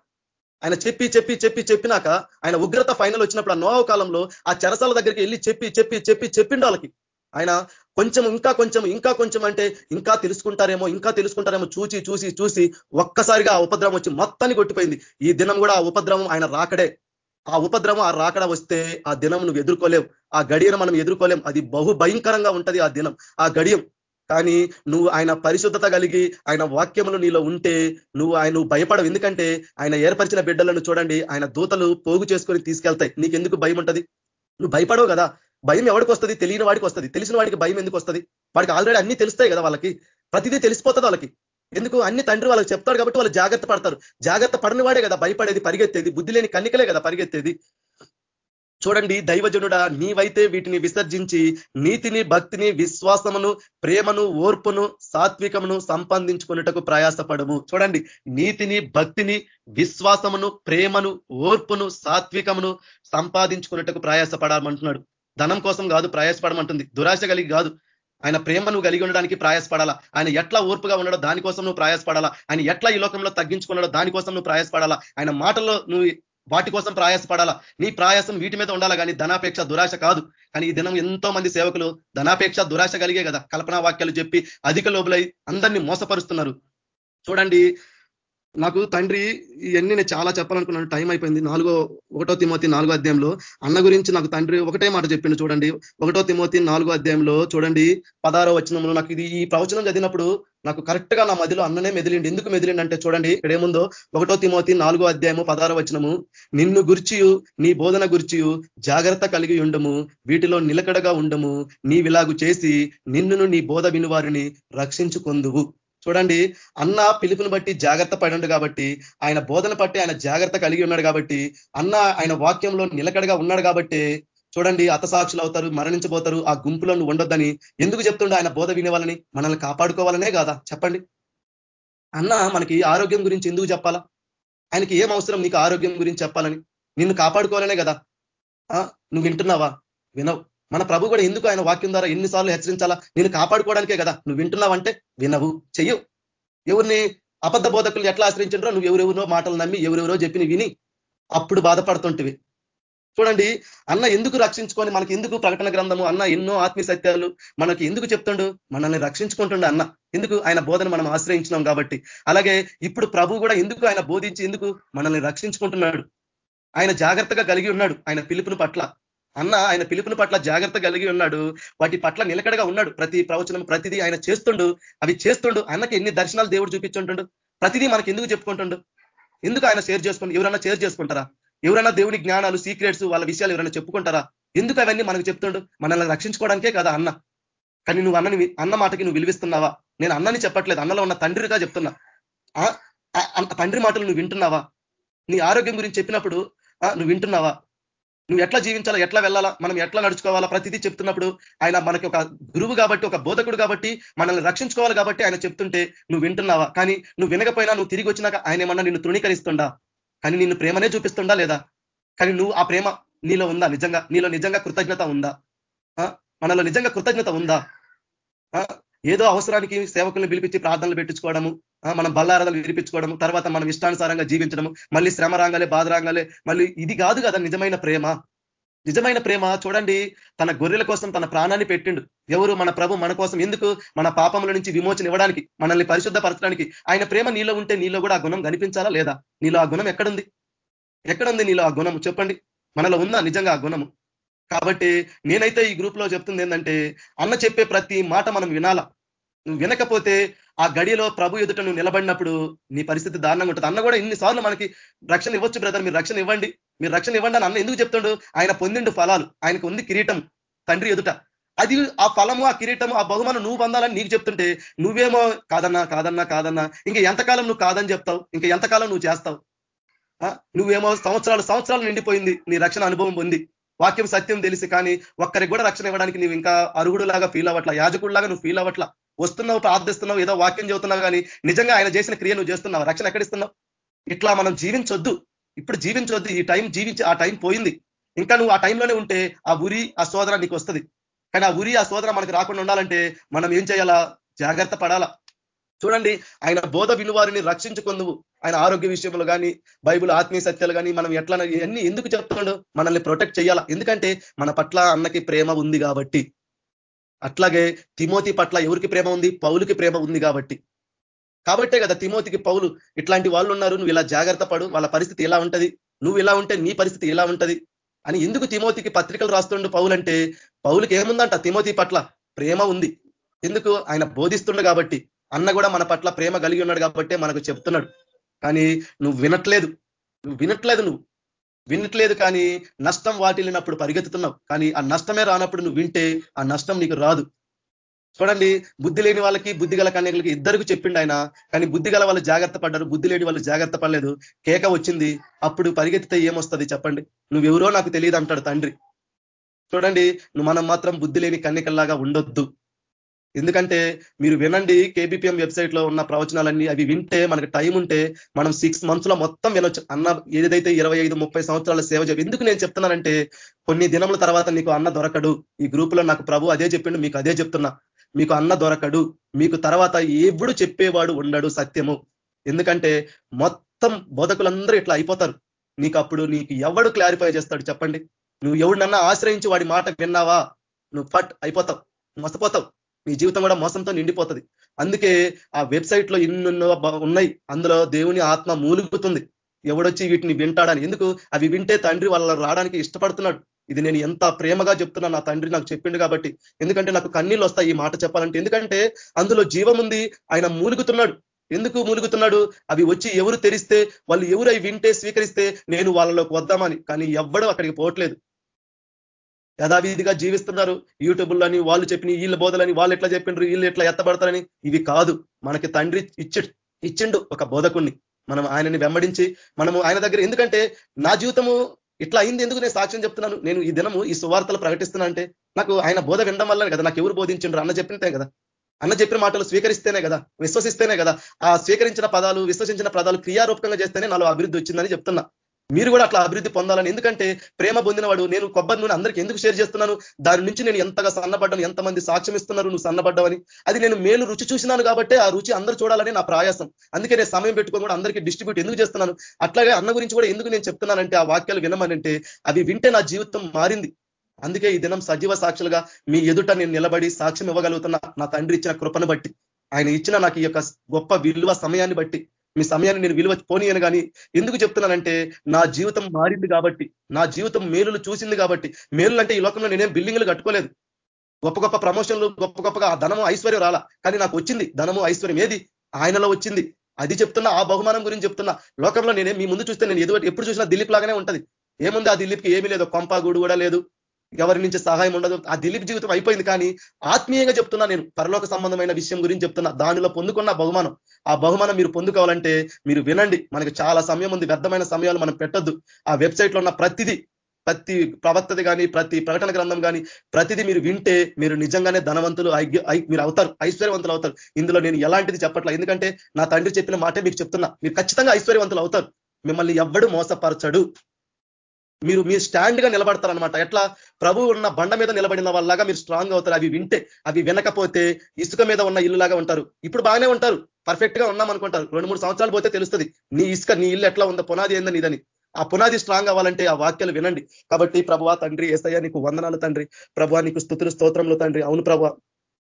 ఆయన చెప్పి చెప్పి చెప్పి చెప్పినాక ఆయన ఉగ్రత ఫైనల్ వచ్చినప్పుడు ఆ నోవ కాలంలో ఆ చెరసాల దగ్గరికి వెళ్ళి చెప్పి చెప్పి చెప్పి చెప్పిండు వాళ్ళకి. ఆయన కొంచెం ఇంకా కొంచెం ఇంకా కొంచెం అంటే ఇంకా తెలుసుకుంటారేమో ఇంకా తెలుసుకుంటారేమో చూసి చూసి చూసి ఒక్కసారిగా ఆ ఉపద్రవం వచ్చి మొత్తాన్ని కొట్టిపోయింది. ఈ దినం కూడా ఆ ఉపద్రవం ఆయన రాకడే. ఆ ఉపద్రవం ఆ రాకడ వస్తే ఆ దినం నువ్వు ఎదుర్కోలేవు. ఆ గడియను మనం ఎదుర్కోలేం. అది బహు భయంకరంగా ఉంటది ఆ దినం. ఆ గడియం కానీ నువ్వు ఆయన పరిశుద్ధత కలిగి ఆయన వాక్యములు నీలో ఉంటే నువ్వు ఆయన భయపడవు. ఎందుకంటే ఆయన ఏర్పరిచిన బిడ్డలను చూడండి ఆయన దూతలు పోగు చేసుకొని తీసుకెళ్తాయి. నీకెందుకు భయం ఉంటుంది? నువ్వు భయపడవు కదా. భయం ఎవరికి వస్తుంది? తెలియని వాడికి వస్తుంది. తెలిసిన వాడికి భయం ఎందుకు వస్తుంది? వాడికి ఆల్రెడీ అన్ని తెలుస్తాయి కదా వాళ్ళకి. ప్రతిదీ తెలిసిపోతుంది వాళ్ళకి. ఎందుకు? అన్ని తండ్రి వాళ్ళకి చెప్తాడు కాబట్టి వాళ్ళు జాగ్రత్త పడతారు. జాగ్రత్త పడని వాడే కదా. భయపడేది పరిగెత్తేది. బుద్ధి లేని కన్నికలే కదా పరిగెత్తేది. చూడండి దైవజనుడా నీవైతే వీటిని విసర్జించి నీతిని భక్తిని విశ్వాసమును ప్రేమను ఓర్పును సాత్వికమును సంపాదించుకున్నటకు ప్రయాసపడము. చూడండి నీతిని భక్తిని విశ్వాసమును ప్రేమను ఓర్పును సాత్వికమును సంపాదించుకున్నటకు ప్రయాసపడమంటున్నాడు. ధనం కోసం కాదు ప్రయాసపడమంటుంది. దురాశ కలిగి కాదు. ఆయన ప్రేమను కలిగి ఉండడానికి ప్రయాసపడాలా? ఆయన ఎట్లా ఓర్పుగా ఉండడో దానికోసం నువ్వు ప్రయాసపడాలా? ఆయన ఎట్లా ఈ లోకంలో తగ్గించుకున్నాడో దానికోసం నువ్వు ప్రయాసపడాలా? ఆయన మాటల్లో నువ్వు వాటి కోసం ప్రయాసపడాలా? నీ ప్రయాసం వీటి మీద ఉండాలా కానీ ధనాపేక్ష దురాశ కాదు. కానీ ఈ దినం ఎంతో మంది సేవకులు ధనాపేక్ష దురాశ కలిగే కదా. కల్పనా వాక్యాలు చెప్పి అధిక లోబులై అందరినీ మోసపరుస్తున్నారు. చూడండి నాకు తండ్రి ఇవన్నీ నేను చాలా చెప్పాలనుకున్నాను. టైం అయిపోయింది. నాలుగో ఒకటో తిమోతి నాలుగో అధ్యాయంలో అన్న గురించి నాకు తండ్రి ఒకటే మాట చెప్పిండు చూడండి. ఒకటో తిమోతి నాలుగో అధ్యాయంలో చూడండి. పదారో వచ్చినంలో నాకు ఇది ఈ ప్రవచనం చదివినప్పుడు నాకు కరెక్ట్గా నా మదిలో అన్ననే మెదిలిండి. ఎందుకు మెదిలిండి అంటే చూడండి ఇక్కడ ఏముందో? ఒకటో తిమోతి నాలుగో అధ్యాయము పదారో వచనము. నిన్ను గుర్చియు నీ బోధన గుర్చియు జాగ్రత్త కలిగి ఉండము వీటిలో నిలకడగా ఉండము నీవిలాగు చేసి నిన్నును నీ బోధ వినువారిని రక్షించుకొందువు. చూడండి అన్న పిలుపుని బట్టి జాగ్రత్త పడండు కాబట్టి ఆయన బోధన పట్టి ఆయన జాగ్రత్త కలిగి ఉన్నాడు కాబట్టి అన్న ఆయన వాక్యంలో నిలకడగా ఉన్నాడు కాబట్టి చూడండి అతసాక్షులు అవుతారు మరణించబోతారు ఆ గుంపులో నువ్వు ఉండొద్దని ఎందుకు చెప్తుండే ఆయన బోధ వినేవాళ్ళని మనల్ని కాపాడుకోవాలనే కాదా? చెప్పండి. అన్న మనకి ఆరోగ్యం గురించి ఎందుకు చెప్పాలా? ఆయనకి ఏం అవసరం నీకు ఆరోగ్యం గురించి చెప్పాలని? నిన్ను కాపాడుకోవాలనే కదా? నువ్వు వింటున్నావా? వినవు. మన ప్రభు కూడా ఎందుకు ఆయన వాక్యం ద్వారా ఎన్నిసార్లు హెచ్చరించాలా? నేను కాపాడుకోవడానికే కదా. నువ్వు వింటున్నావంటే వినవు చెయ్యు. ఎవరిని అబద్ధ బోధకులు ఎట్లా ఆశ్రయించారో నువ్వు ఎవరెవరో మాటలు నమ్మి ఎవరెవరో చెప్పిన విని అప్పుడు బాధపడుతుంటివి. చూడండి అన్న ఎందుకు రక్షించుకొని మనకి ఎందుకు ప్రకటన గ్రంథము అన్న ఎన్నో ఆత్మీయ సత్యాలు మనకి ఎందుకు చెప్తుండు? మనల్ని రక్షించుకుంటుండు అన్న. ఎందుకు ఆయన బోధన మనం ఆశ్రయించినాం కాబట్టి. అలాగే ఇప్పుడు ప్రభు కూడా ఎందుకు ఆయన బోధించి ఎందుకు మనల్ని రక్షించుకుంటున్నాడు? ఆయన జాగ్రత్తగా కలిగి ఉన్నాడు ఆయన పిలుపుని పట్ల. అన్న ఆయన పిలుపుని పట్ల జాగ్రత్త కలిగి ఉన్నాడు. వాటి పట్ల నిలకడగా ఉన్నాడు. ప్రతి ప్రవచనం ప్రతిదీ ఆయన చేస్తుండు. అవి చేస్తుండు. అన్నకి ఎన్ని దర్శనాలు దేవుడు చూపించుంటుండు? ప్రతిదీ మనకి ఎందుకు చెప్పుకుంటుండు? ఎందుకు ఆయన షేర్ చేసుకుంటు ఎవరైనా షేర్ చేసుకుంటారా? ఎవరైనా దేవుని జ్ఞానాలు సీక్రెట్స్ వాళ్ళ విషయాలు ఎవరైనా చెప్పుకుంటారా? ఎందుకు అవన్నీ మనకు చెప్తుండు? మనల్ని రక్షించుకోవడానికే కదా అన్న. కానీ నువ్వు అన్నని అన్న మాటకి నువ్వు విలువిస్తున్నావా? నేను అన్నని చెప్పట్లేదు. అన్నలో ఉన్న తండ్రిగా చెప్తున్నా. తండ్రి మాటలు నువ్వు వింటున్నావా? నీ ఆరోగ్యం గురించి చెప్పినప్పుడు నువ్వు వింటున్నావా? నువ్వు ఎట్లా జీవించాలా ఎట్లా వెళ్ళాలా మనం ఎట్లా నడుచుకోవాలా ప్రతిదీ చెప్తున్నప్పుడు ఆయన మనకి ఒక గురువు కాబట్టి ఒక బోధకుడు కాబట్టి మనల్ని రక్షించుకోవాలి కాబట్టి ఆయన చెప్తుంటే నువ్వు వింటున్నావా? కానీ నువ్వు వినకపోయినా నువ్వు తిరిగి వచ్చినాక ఆయన ఏమన్నా నిన్ను తృణీకరిస్తుండా? కానీ నిన్ను ప్రేమనే చూపిస్తుండా లేదా? కానీ నువ్వు ఆ ప్రేమ నీలో ఉందా నిజంగా? నీలో నిజంగా కృతజ్ఞత ఉందా? మనలో నిజంగా కృతజ్ఞత ఉందా? ఏదో అవసరానికి సేవకుల్ని పిలిపించి ప్రార్థనలు పెట్టించుకోవడము మనం బల్లారదలు వినిపించుకోవడం తర్వాత మనం ఇష్టానుసారంగా జీవించడం మళ్ళీ శ్రమ రాగాలే బాధ రాగాలే మళ్ళీ ఇది కాదు కదా నిజమైన ప్రేమ. నిజమైన ప్రేమ చూడండి తన గొర్రెల కోసం తన ప్రాణాన్ని పెట్టిండు. ఎవరు మన ప్రభు మన కోసం ఎందుకు మన పాపముల నుంచి విమోచన ఇవ్వడానికి మనల్ని పరిశుద్ధపరచడానికి? ఆయన ప్రేమ నీలో ఉంటే నీలో కూడా ఆ గుణం కనిపించాలా లేదా? నీలో ఆ గుణం ఎక్కడుంది? ఎక్కడుంది నీలో ఆ గుణము? చెప్పండి. మనలో ఉందా నిజంగా ఆ గుణము? కాబట్టి నేనైతే ఈ గ్రూప్లో చెప్తుంది ఏంటంటే అన్న చెప్పే ప్రతి మాట మనం వినాలా. నువ్వు వినకపోతే ఆ గడిలో ప్రభు ఎదుట నువ్వు నిలబడినప్పుడు నీ పరిస్థితి దారుణంగా ఉంటుంది. అన్న కూడా ఇన్నిసార్లు మనకి రక్షణ ఇవ్వచ్చు బ్రదర్ మీరు రక్షణ ఇవ్వండి. మీరు రక్షణ ఇవ్వండి అని అన్న ఎందుకు చెప్తాడు? ఆయన పొందిండు ఫలాలు. ఆయనకు ఉంది కిరీటం తండ్రి ఎదుట. అది ఆ ఫలము ఆ కిరీటము ఆ బహుమానం నువ్వు పొందాలని నీకు చెప్తుంటే నువ్వేమో కాదన్నా కాదన్నా కాదన్నా ఇంకా ఎంతకాలం నువ్వు కాదని చెప్తావు? ఇంకా ఎంతకాలం నువ్వు చేస్తావు? నువ్వేమో సంవత్సరాలు సంవత్సరాలు నిండిపోయింది. నీ రక్షణ అనుభవం పొంది. వాక్యం సత్యం తెలిసి కానీ ఒక్కరికి కూడా రక్షణ ఇవ్వడానికి నువ్వు ఇంకా అరుగుడులాగా ఫీల్ అవ్వట్లా యాజకుడులాగా నువ్వు ఫీల్ అవ్వట్లా. వస్తున్నావు ప్రార్థిస్తున్నావు ఏదో వాక్యం చెబుతున్నావు కానీ నిజంగా ఆయన చేసిన క్రియ నువ్వు చేస్తున్నావు? రక్షణ ఎక్కడిస్తున్నావు? ఇట్లా మనం జీవించొద్దు. ఇప్పుడు జీవించొద్దు. ఈ టైం జీవించి ఆ టైం పోయింది. ఇంకా నువ్వు ఆ టైంలోనే ఉంటే ఆ ఉరి ఆ సోదర నీకు వస్తుంది. కానీ ఆ ఉరి ఆ సోదర మనకు రాకుండా ఉండాలంటే మనం ఏం చేయాలా? జాగ్రత్త పడాలా. చూడండి ఆయన బోధ వినువారిని రక్షించుకుందువు ఆయన ఆరోగ్య విషయంలో కానీ బైబుల్ ఆత్మీయ సత్యాలు కానీ మనం ఎట్లా ఇవన్నీ ఎందుకు చెప్తున్నాడు? మనల్ని ప్రొటెక్ట్ చేయాలా ఎందుకంటే మన పట్ల అన్నకి ప్రేమ ఉంది కాబట్టి. అట్లాగే తిమోతి పట్ల ఎవరికి ప్రేమ ఉంది? పౌలుకి ప్రేమ ఉంది కాబట్టి. కాబట్టే కదా తిమోతికి పౌలు ఇట్లాంటి వాళ్ళు ఉన్నారు నువ్వు ఇలా జాగ్రత్త పడు వాళ్ళ పరిస్థితి ఎలా ఉంటది? నువ్వు ఇలా ఉంటే నీ పరిస్థితి ఎలా ఉంటది? అని ఎందుకు తిమోతికి పత్రికలు రాస్తుండు పౌలంటే పౌలుకి పౌలకి ఏముందంట? తిమోతి పట్ల ప్రేమ ఉంది. ఎందుకు? ఆయన బోధిస్తుండు కాబట్టి. అన్న కూడా మన పట్ల ప్రేమ కలిగి ఉన్నాడు కాబట్టి మనకు చెప్తున్నాడు. కానీ నువ్వు వినట్లేదు. నువ్వు వినట్లేదు నువ్వు. వినట్లేదు కానీ నష్టం వాటిల్లినప్పుడు పరిగెత్తుతున్నావు. కానీ ఆ నష్టమే రానప్పుడు నువ్వు వింటే ఆ నష్టం నీకు రాదు. చూడండి బుద్ధి లేని వాళ్ళకి బుద్ధి గల కన్యకులకి ఇద్దరికి చెప్పిండు ఆయన. కానీ బుద్ధి గల వాళ్ళు జాగ్రత్త పడ్డారు బుద్ధి లేని వాళ్ళు జాగ్రత్త పడలేదు. కేక వచ్చింది అప్పుడు పరిగెత్తితే ఏమొస్తుంది చెప్పండి. నువ్వెవరో నాకు తెలియదు అంటాడు తండ్రి. చూడండి నువ్వు మనం మాత్రం బుద్ధి లేని కన్యకల్లాగా ఉండొద్దు. ఎందుకంటే మీరు వినండి కేబిపిఎం వెబ్సైట్లో ఉన్న ప్రవచనాలన్నీ అవి వింటే మనకి టైం ఉంటే మనం సిక్స్ మంత్స్లో మొత్తం వినొచ్చు. అన్న ఏదైతే ఇరవై ఐదు ముప్పై సంవత్సరాల సేవ చెప్పి ఎందుకు నేను చెప్తున్నానంటే కొన్ని దినముల తర్వాత నీకు అన్న దొరకడు. ఈ గ్రూపులో నాకు ప్రభు అదే చెప్పిండు మీకు అదే చెప్తున్నా. మీకు అన్న దొరకడు. మీకు తర్వాత ఎప్పుడు చెప్పేవాడు ఉండడు సత్యము. ఎందుకంటే మొత్తం బోధకులందరూ ఇట్లా అయిపోతారు. నీకు అప్పుడు నీకు ఎవడు క్లారిఫై చేస్తాడు చెప్పండి? నువ్వు ఎవడినన్నా ఆశ్రయించి వాడి మాట విన్నావా? నువ్వు ఫట్ అయిపోతావు మస్తపోతావు నీ జీవితం కూడా మోసంతో నిండిపోతుంది. అందుకే ఆ వెబ్సైట్లో ఇన్నెన్నో ఉన్నాయి. అందులో దేవుని ఆత్మ మూలుగుతుంది. ఎవడొచ్చి వీటిని వింటాడని. ఎందుకు? అవి వింటే తండ్రి వాళ్ళ రావడానికి ఇష్టపడుతున్నాడు. ఇది నేను ఎంత ప్రేమగా చెప్తున్నా నా తండ్రి నాకు చెప్పిండు కాబట్టి. ఎందుకంటే నాకు కన్నీళ్ళు వస్తాయి ఈ మాట చెప్పాలంటే. ఎందుకంటే అందులో జీవం ఉంది. ఆయన మూలుగుతున్నాడు. ఎందుకు మూలుగుతున్నాడు? అవి వచ్చి ఎవరు తెరిస్తే వాళ్ళు ఎవరు అవి వింటే స్వీకరిస్తే నేను వాళ్ళలోకి వద్దామని. కానీ ఎవ్వడూ అక్కడికి పోవట్లేదు. యథావిధిగా జీవిస్తున్నారు. యూట్యూబ్లని వాళ్ళు చెప్పిన వీళ్ళ బోధలని వాళ్ళు ఎట్లా చెప్పిండ్రు వీళ్ళు ఎట్లా ఎత్తబడతారని ఇవి కాదు. మనకి తండ్రి ఇచ్చి ఇచ్చిండు ఒక బోధకుణ్ణి. మనం ఆయనని వెంబడించి మనము ఆయన దగ్గర ఎందుకంటే నా జీవితము ఇట్లా అయింది ఎందుకు నేను సాక్ష్యం చెప్తున్నాను? నేను ఈ దినము ఈ సువార్తలు ప్రకటిస్తున్నా అంటే నాకు ఆయన బోధ వినడం వల్లనే కదా నాకు ఎవరు బోధించిండ్రు? అన్న చెప్పితే కదా. అన్న చెప్పిన మాటలు స్వీకరిస్తేనే కదా విశ్వసిస్తేనే కదా. ఆ స్వీకరించిన పదాలు విశ్వసించిన పదాలు క్రియారూపకంగా చేస్తేనే నాలో అభివృద్ధి వచ్చిందని చెప్తున్నా. మీరు కూడా అట్లా అభివృద్ధి పొందాలని. ఎందుకంటే ప్రేమ పొందినవాడు నేను కొబ్బరి నూనె అందరికీ ఎందుకు షేర్ చేస్తున్నాను? దాని నుంచి నేను ఎంతగా సన్నబడ్డాను ఎంతమంది సాక్ష్యం ఇస్తున్నారు నువ్వు సన్నబడ్డావని. అది నేను మేలు రుచి చూసినాను కాబట్టి ఆ రుచి అందరూ చూడాలని నా ప్రయాసం. అందుకే నేను సమయం పెట్టుకొని కూడా అందరికీ డిస్ట్రిబ్యూట్ ఎందుకు చేస్తున్నాను? అట్లాగే అన్న గురించి కూడా ఎందుకు నేను చెప్తున్నానంటే ఆ వాక్యాలు వినమనంటే అవి వింటే నా జీవితం మారింది. అందుకే ఈ దినం సజీవ సాక్షులుగా మీ ఎదుట నేను నిలబడి సాక్ష్యం ఇవ్వగలుగుతున్నా నా తండ్రి ఇచ్చిన కృపను బట్టి ఆయన ఇచ్చిన నాకు ఈ యొక్క గొప్ప విలువ సమయాన్ని బట్టి మీ సమయాన్ని నేను విలువ పోనీయను కానీ ఎందుకు చెప్తున్నానంటే నా జీవితం మారింది కాబట్టి నా జీవితం మేలులు చూసింది కాబట్టి మేలులు అంటే ఈ లోకంలో నేనేం బిల్డింగ్లు కట్టుకోలేదు. గొప్ప గొప్ప ప్రమోషన్లు గొప్ప గొప్పగా ఆ ధనము ఐశ్వర్యం రాలా. కానీ నాకు వచ్చింది ధనము ఐశ్వర్యం ఏది? ఆయనలో వచ్చింది. అది చెప్తున్నా ఆ బహుమానం గురించి చెప్తున్నా లోకంలో నేనే మీ ముందు చూస్తే నేను ఎదుగు ఎప్పుడు చూసినా దిలీప్ లాగానే ఉంటుంది. ఏముంది ఆ దిలీప్కి? ఏమీ లేదు. కొంప గూడు కూడా లేదు. ఎవరి నుంచి సహాయం ఉండదు. ఆ దిలీప్ జీవితం అయిపోయింది కానీ ఆత్మీయంగా చెప్తున్నా నేను పరలోక సంబంధమైన విషయం గురించి చెప్తున్నా దానిలో పొందుకున్న బహుమానం. ఆ బహుమానం మీరు పొందుకోవాలంటే మీరు వినండి. మనకి చాలా సమయం ఉంది. వ్యర్థమైన సమయాలు మనం పెట్టొద్దు. ఆ వెబ్సైట్లో ఉన్న ప్రతిదీ ప్రతి ప్రవక్తది కానీ ప్రతి ప్రకటన గ్రంథం కానీ ప్రతిదీ మీరు వింటే మీరు నిజంగానే ధనవంతులు మీరు అవుతారు. ఐశ్వర్యవంతులు అవుతారు. ఇందులో నేను ఎలాంటిది చెప్పట్లా? ఎందుకంటే నా తండ్రి చెప్పిన మాటే మీకు చెప్తున్నా. మీరు ఖచ్చితంగా ఐశ్వర్యవంతులు అవుతారు. మిమ్మల్ని ఎవ్వడు మోసపరచడు. మీరు మీ స్టాండ్గా నిలబడతారనమాట ఎట్లా? ప్రభు ఉన్న బండ మీద నిలబడిన వాళ్ళలాగా మీరు స్ట్రాంగ్ అవుతారు. అవి వింటే అవి వినకపోతే ఇసుక మీద ఉన్న ఇల్లులాగా ఉంటారు. ఇప్పుడు బాగానే ఉంటారు. పర్ఫెక్ట్గా ఉన్నాం అనుకుంటారు. రెండు మూడు సంవత్సరాలు పోతే తెలుస్తుంది. నీ ఇసుక నీ ఇల్లు ఎట్లా ఉందో పునాది ఏందని ఇదని ఆ పునాది స్ట్రాంగ్ అవ్వాలంటే ఆ వాక్యాలు వినండి. కాబట్టి ప్రభువా తండ్రి ఏసయ్యా నీకు వందనాలు తండ్రి. ప్రభు నీకు స్థుతులు స్తోత్రంలో తండ్రి. అవును ప్రభా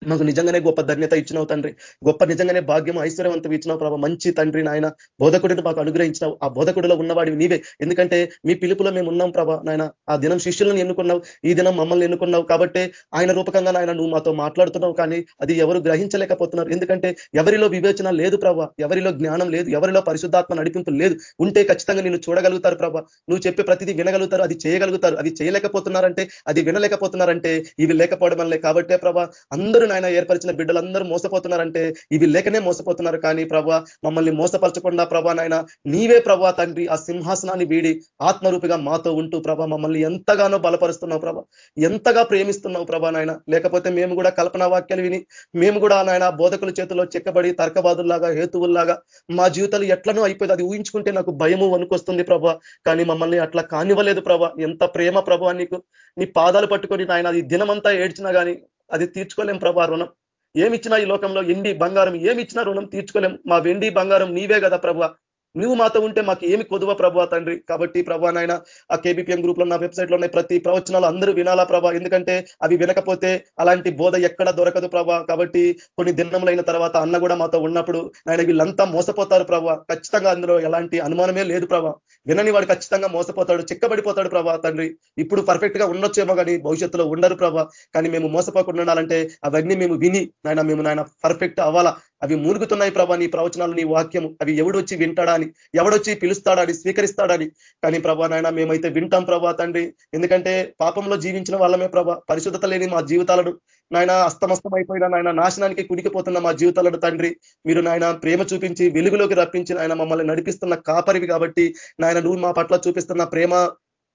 మాకు నిజంగానే గొప్ప ధన్యత ఇచ్చినావు తండ్రి. గొప్ప నిజంగానే భాగ్యం ఐశ్వర్యవంతం ఇచ్చినావు ప్రభావ మంచి తండ్రి నాయన. బోధకుడిని మాకు అనుగ్రహించినావు. ఆ బోధకుడిలో ఉన్నవాడివి నీవే. ఎందుకంటే మీ పిలుపులో మేము ఉన్నాం ప్రభా నాయన. ఆ దినం శిష్యులను ఎన్నుకున్నావు. ఈ దినం మమ్మల్ని ఎన్నుకున్నావు కాబట్టి ఆయన రూపకంగా నాయన నువ్వు మాతో మాట్లాడుతున్నావు కానీ అది ఎవరు గ్రహించలేకపోతున్నారు. ఎందుకంటే ఎవరిలో వివేచన లేదు ప్రభా. ఎవరిలో జ్ఞానం లేదు. ఎవరిలో పరిశుద్ధాత్మ నడిపింపు లేదు. ఉంటే ఖచ్చితంగా నేను చూడగలుగుతారు ప్రభా. నువ్వు చెప్పే ప్రతిదీ వినగలుగుతారు అది చేయగలుగుతారు. అది చేయలేకపోతున్నారంటే అది వినలేకపోతున్నారంటే ఇవి లేకపోవడం వల్లే. కాబట్టే ప్రభా అందరూ ఆయన ఏర్పరిచిన బిడ్డలందరూ మోసపోతున్నారంటే ఇవి లేకనే మోసపోతున్నారు. కానీ ప్రభా మమ్మల్ని మోసపరచకుండా ప్రభా నాయన నీవే ప్రభా తండ్రి ఆ సింహాసనాన్ని వీడి ఆత్మరూపిగా మాతో ఉంటూ ప్రభా మమ్మల్ని ఎంతగానో బలపరుస్తున్నావు ప్రభా. ఎంతగా ప్రేమిస్తున్నావు ప్రభా నాయన. లేకపోతే మేము కూడా కల్పన వాక్యాలు విని మేము కూడా నాయన బోధకుల చేతిలో చెక్కబడి తర్కబాదుల్లాగా హేతువుల్లాగా మా జీవితాలు ఎట్లనో అయిపోయింది అది ఊహించుకుంటే నాకు భయము వనుకొస్తుంది ప్రభా. కానీ మమ్మల్ని అట్లా కానివ్వలేదు ప్రభా. ఎంత ప్రేమ ప్రభా నీకు. నీ పాదాలు పట్టుకొని నాయన ఈ దినమంతా ఏడ్చినా కానీ అది తీర్చుకోలేం ప్రభా రుణం. ఏమిచ్చినా ఈ లోకంలో ఎండి బంగారం ఏమిచ్చినా రుణం తీర్చుకోలేం. మా వెండి బంగారం నీవే కదా ప్రభా. నువ్వు మాతో ఉంటే మాకు ఏమి కొదువ ప్రభా తండ్రి? కాబట్టి ప్రభా నాయన ఆ కేబిపిఎం గ్రూప్లో నా వెబ్సైట్లో ఉన్నాయి ప్రతి ప్రవచనాలు అందరూ వినాలా ప్రభా. ఎందుకంటే అవి వినకపోతే అలాంటి బోధ ఎక్కడ దొరకదు ప్రభా. కాబట్టి కొన్ని దినములైన తర్వాత అన్న కూడా మాతో ఉన్నప్పుడు ఆయన వీళ్ళంతా మోసపోతారు ప్రభా. ఖచ్చితంగా అందులో ఎలాంటి అనుమానమే లేదు ప్రభా. వినని వాడు ఖచ్చితంగా మోసపోతాడు చిక్కబడిపోతాడు ప్రభా తండ్రి. ఇప్పుడు పర్ఫెక్ట్గా ఉండొచ్చేమో కానీ భవిష్యత్తులో ఉండరు ప్రభా. కానీ మేము మోసపోకుండా ఉండాలంటే అవన్నీ మేము విని నాయన మేము నాయన పర్ఫెక్ట్ అవ్వాలా. అవి మూలుగుతున్నాయి ప్రభా నీ ప్రవచనాలు నీ వాక్యం అవి ఎవడు వచ్చి వింటాడా అని ఎవడొచ్చి పిలుస్తాడని స్వీకరిస్తాడని. కానీ ప్రభా నాయన మేమైతే వింటాం ప్రభా తండ్రి. ఎందుకంటే పాపంలో జీవించిన వాళ్ళమే ప్రభా. పరిశుద్ధత లేని మా జీవితాలను నాయన అస్తమస్తం అయిపోయిన నాయన నాశనానికి కుడికిపోతున్న మా జీవితాలను తండ్రి. మీరు నాయన ప్రేమ చూపించి వెలుగులోకి రప్పించి ఆయన మమ్మల్ని నడిపిస్తున్న కాపరివి కాబట్టి నాయన నువ్వు మా పట్ల చూపిస్తున్న ప్రేమ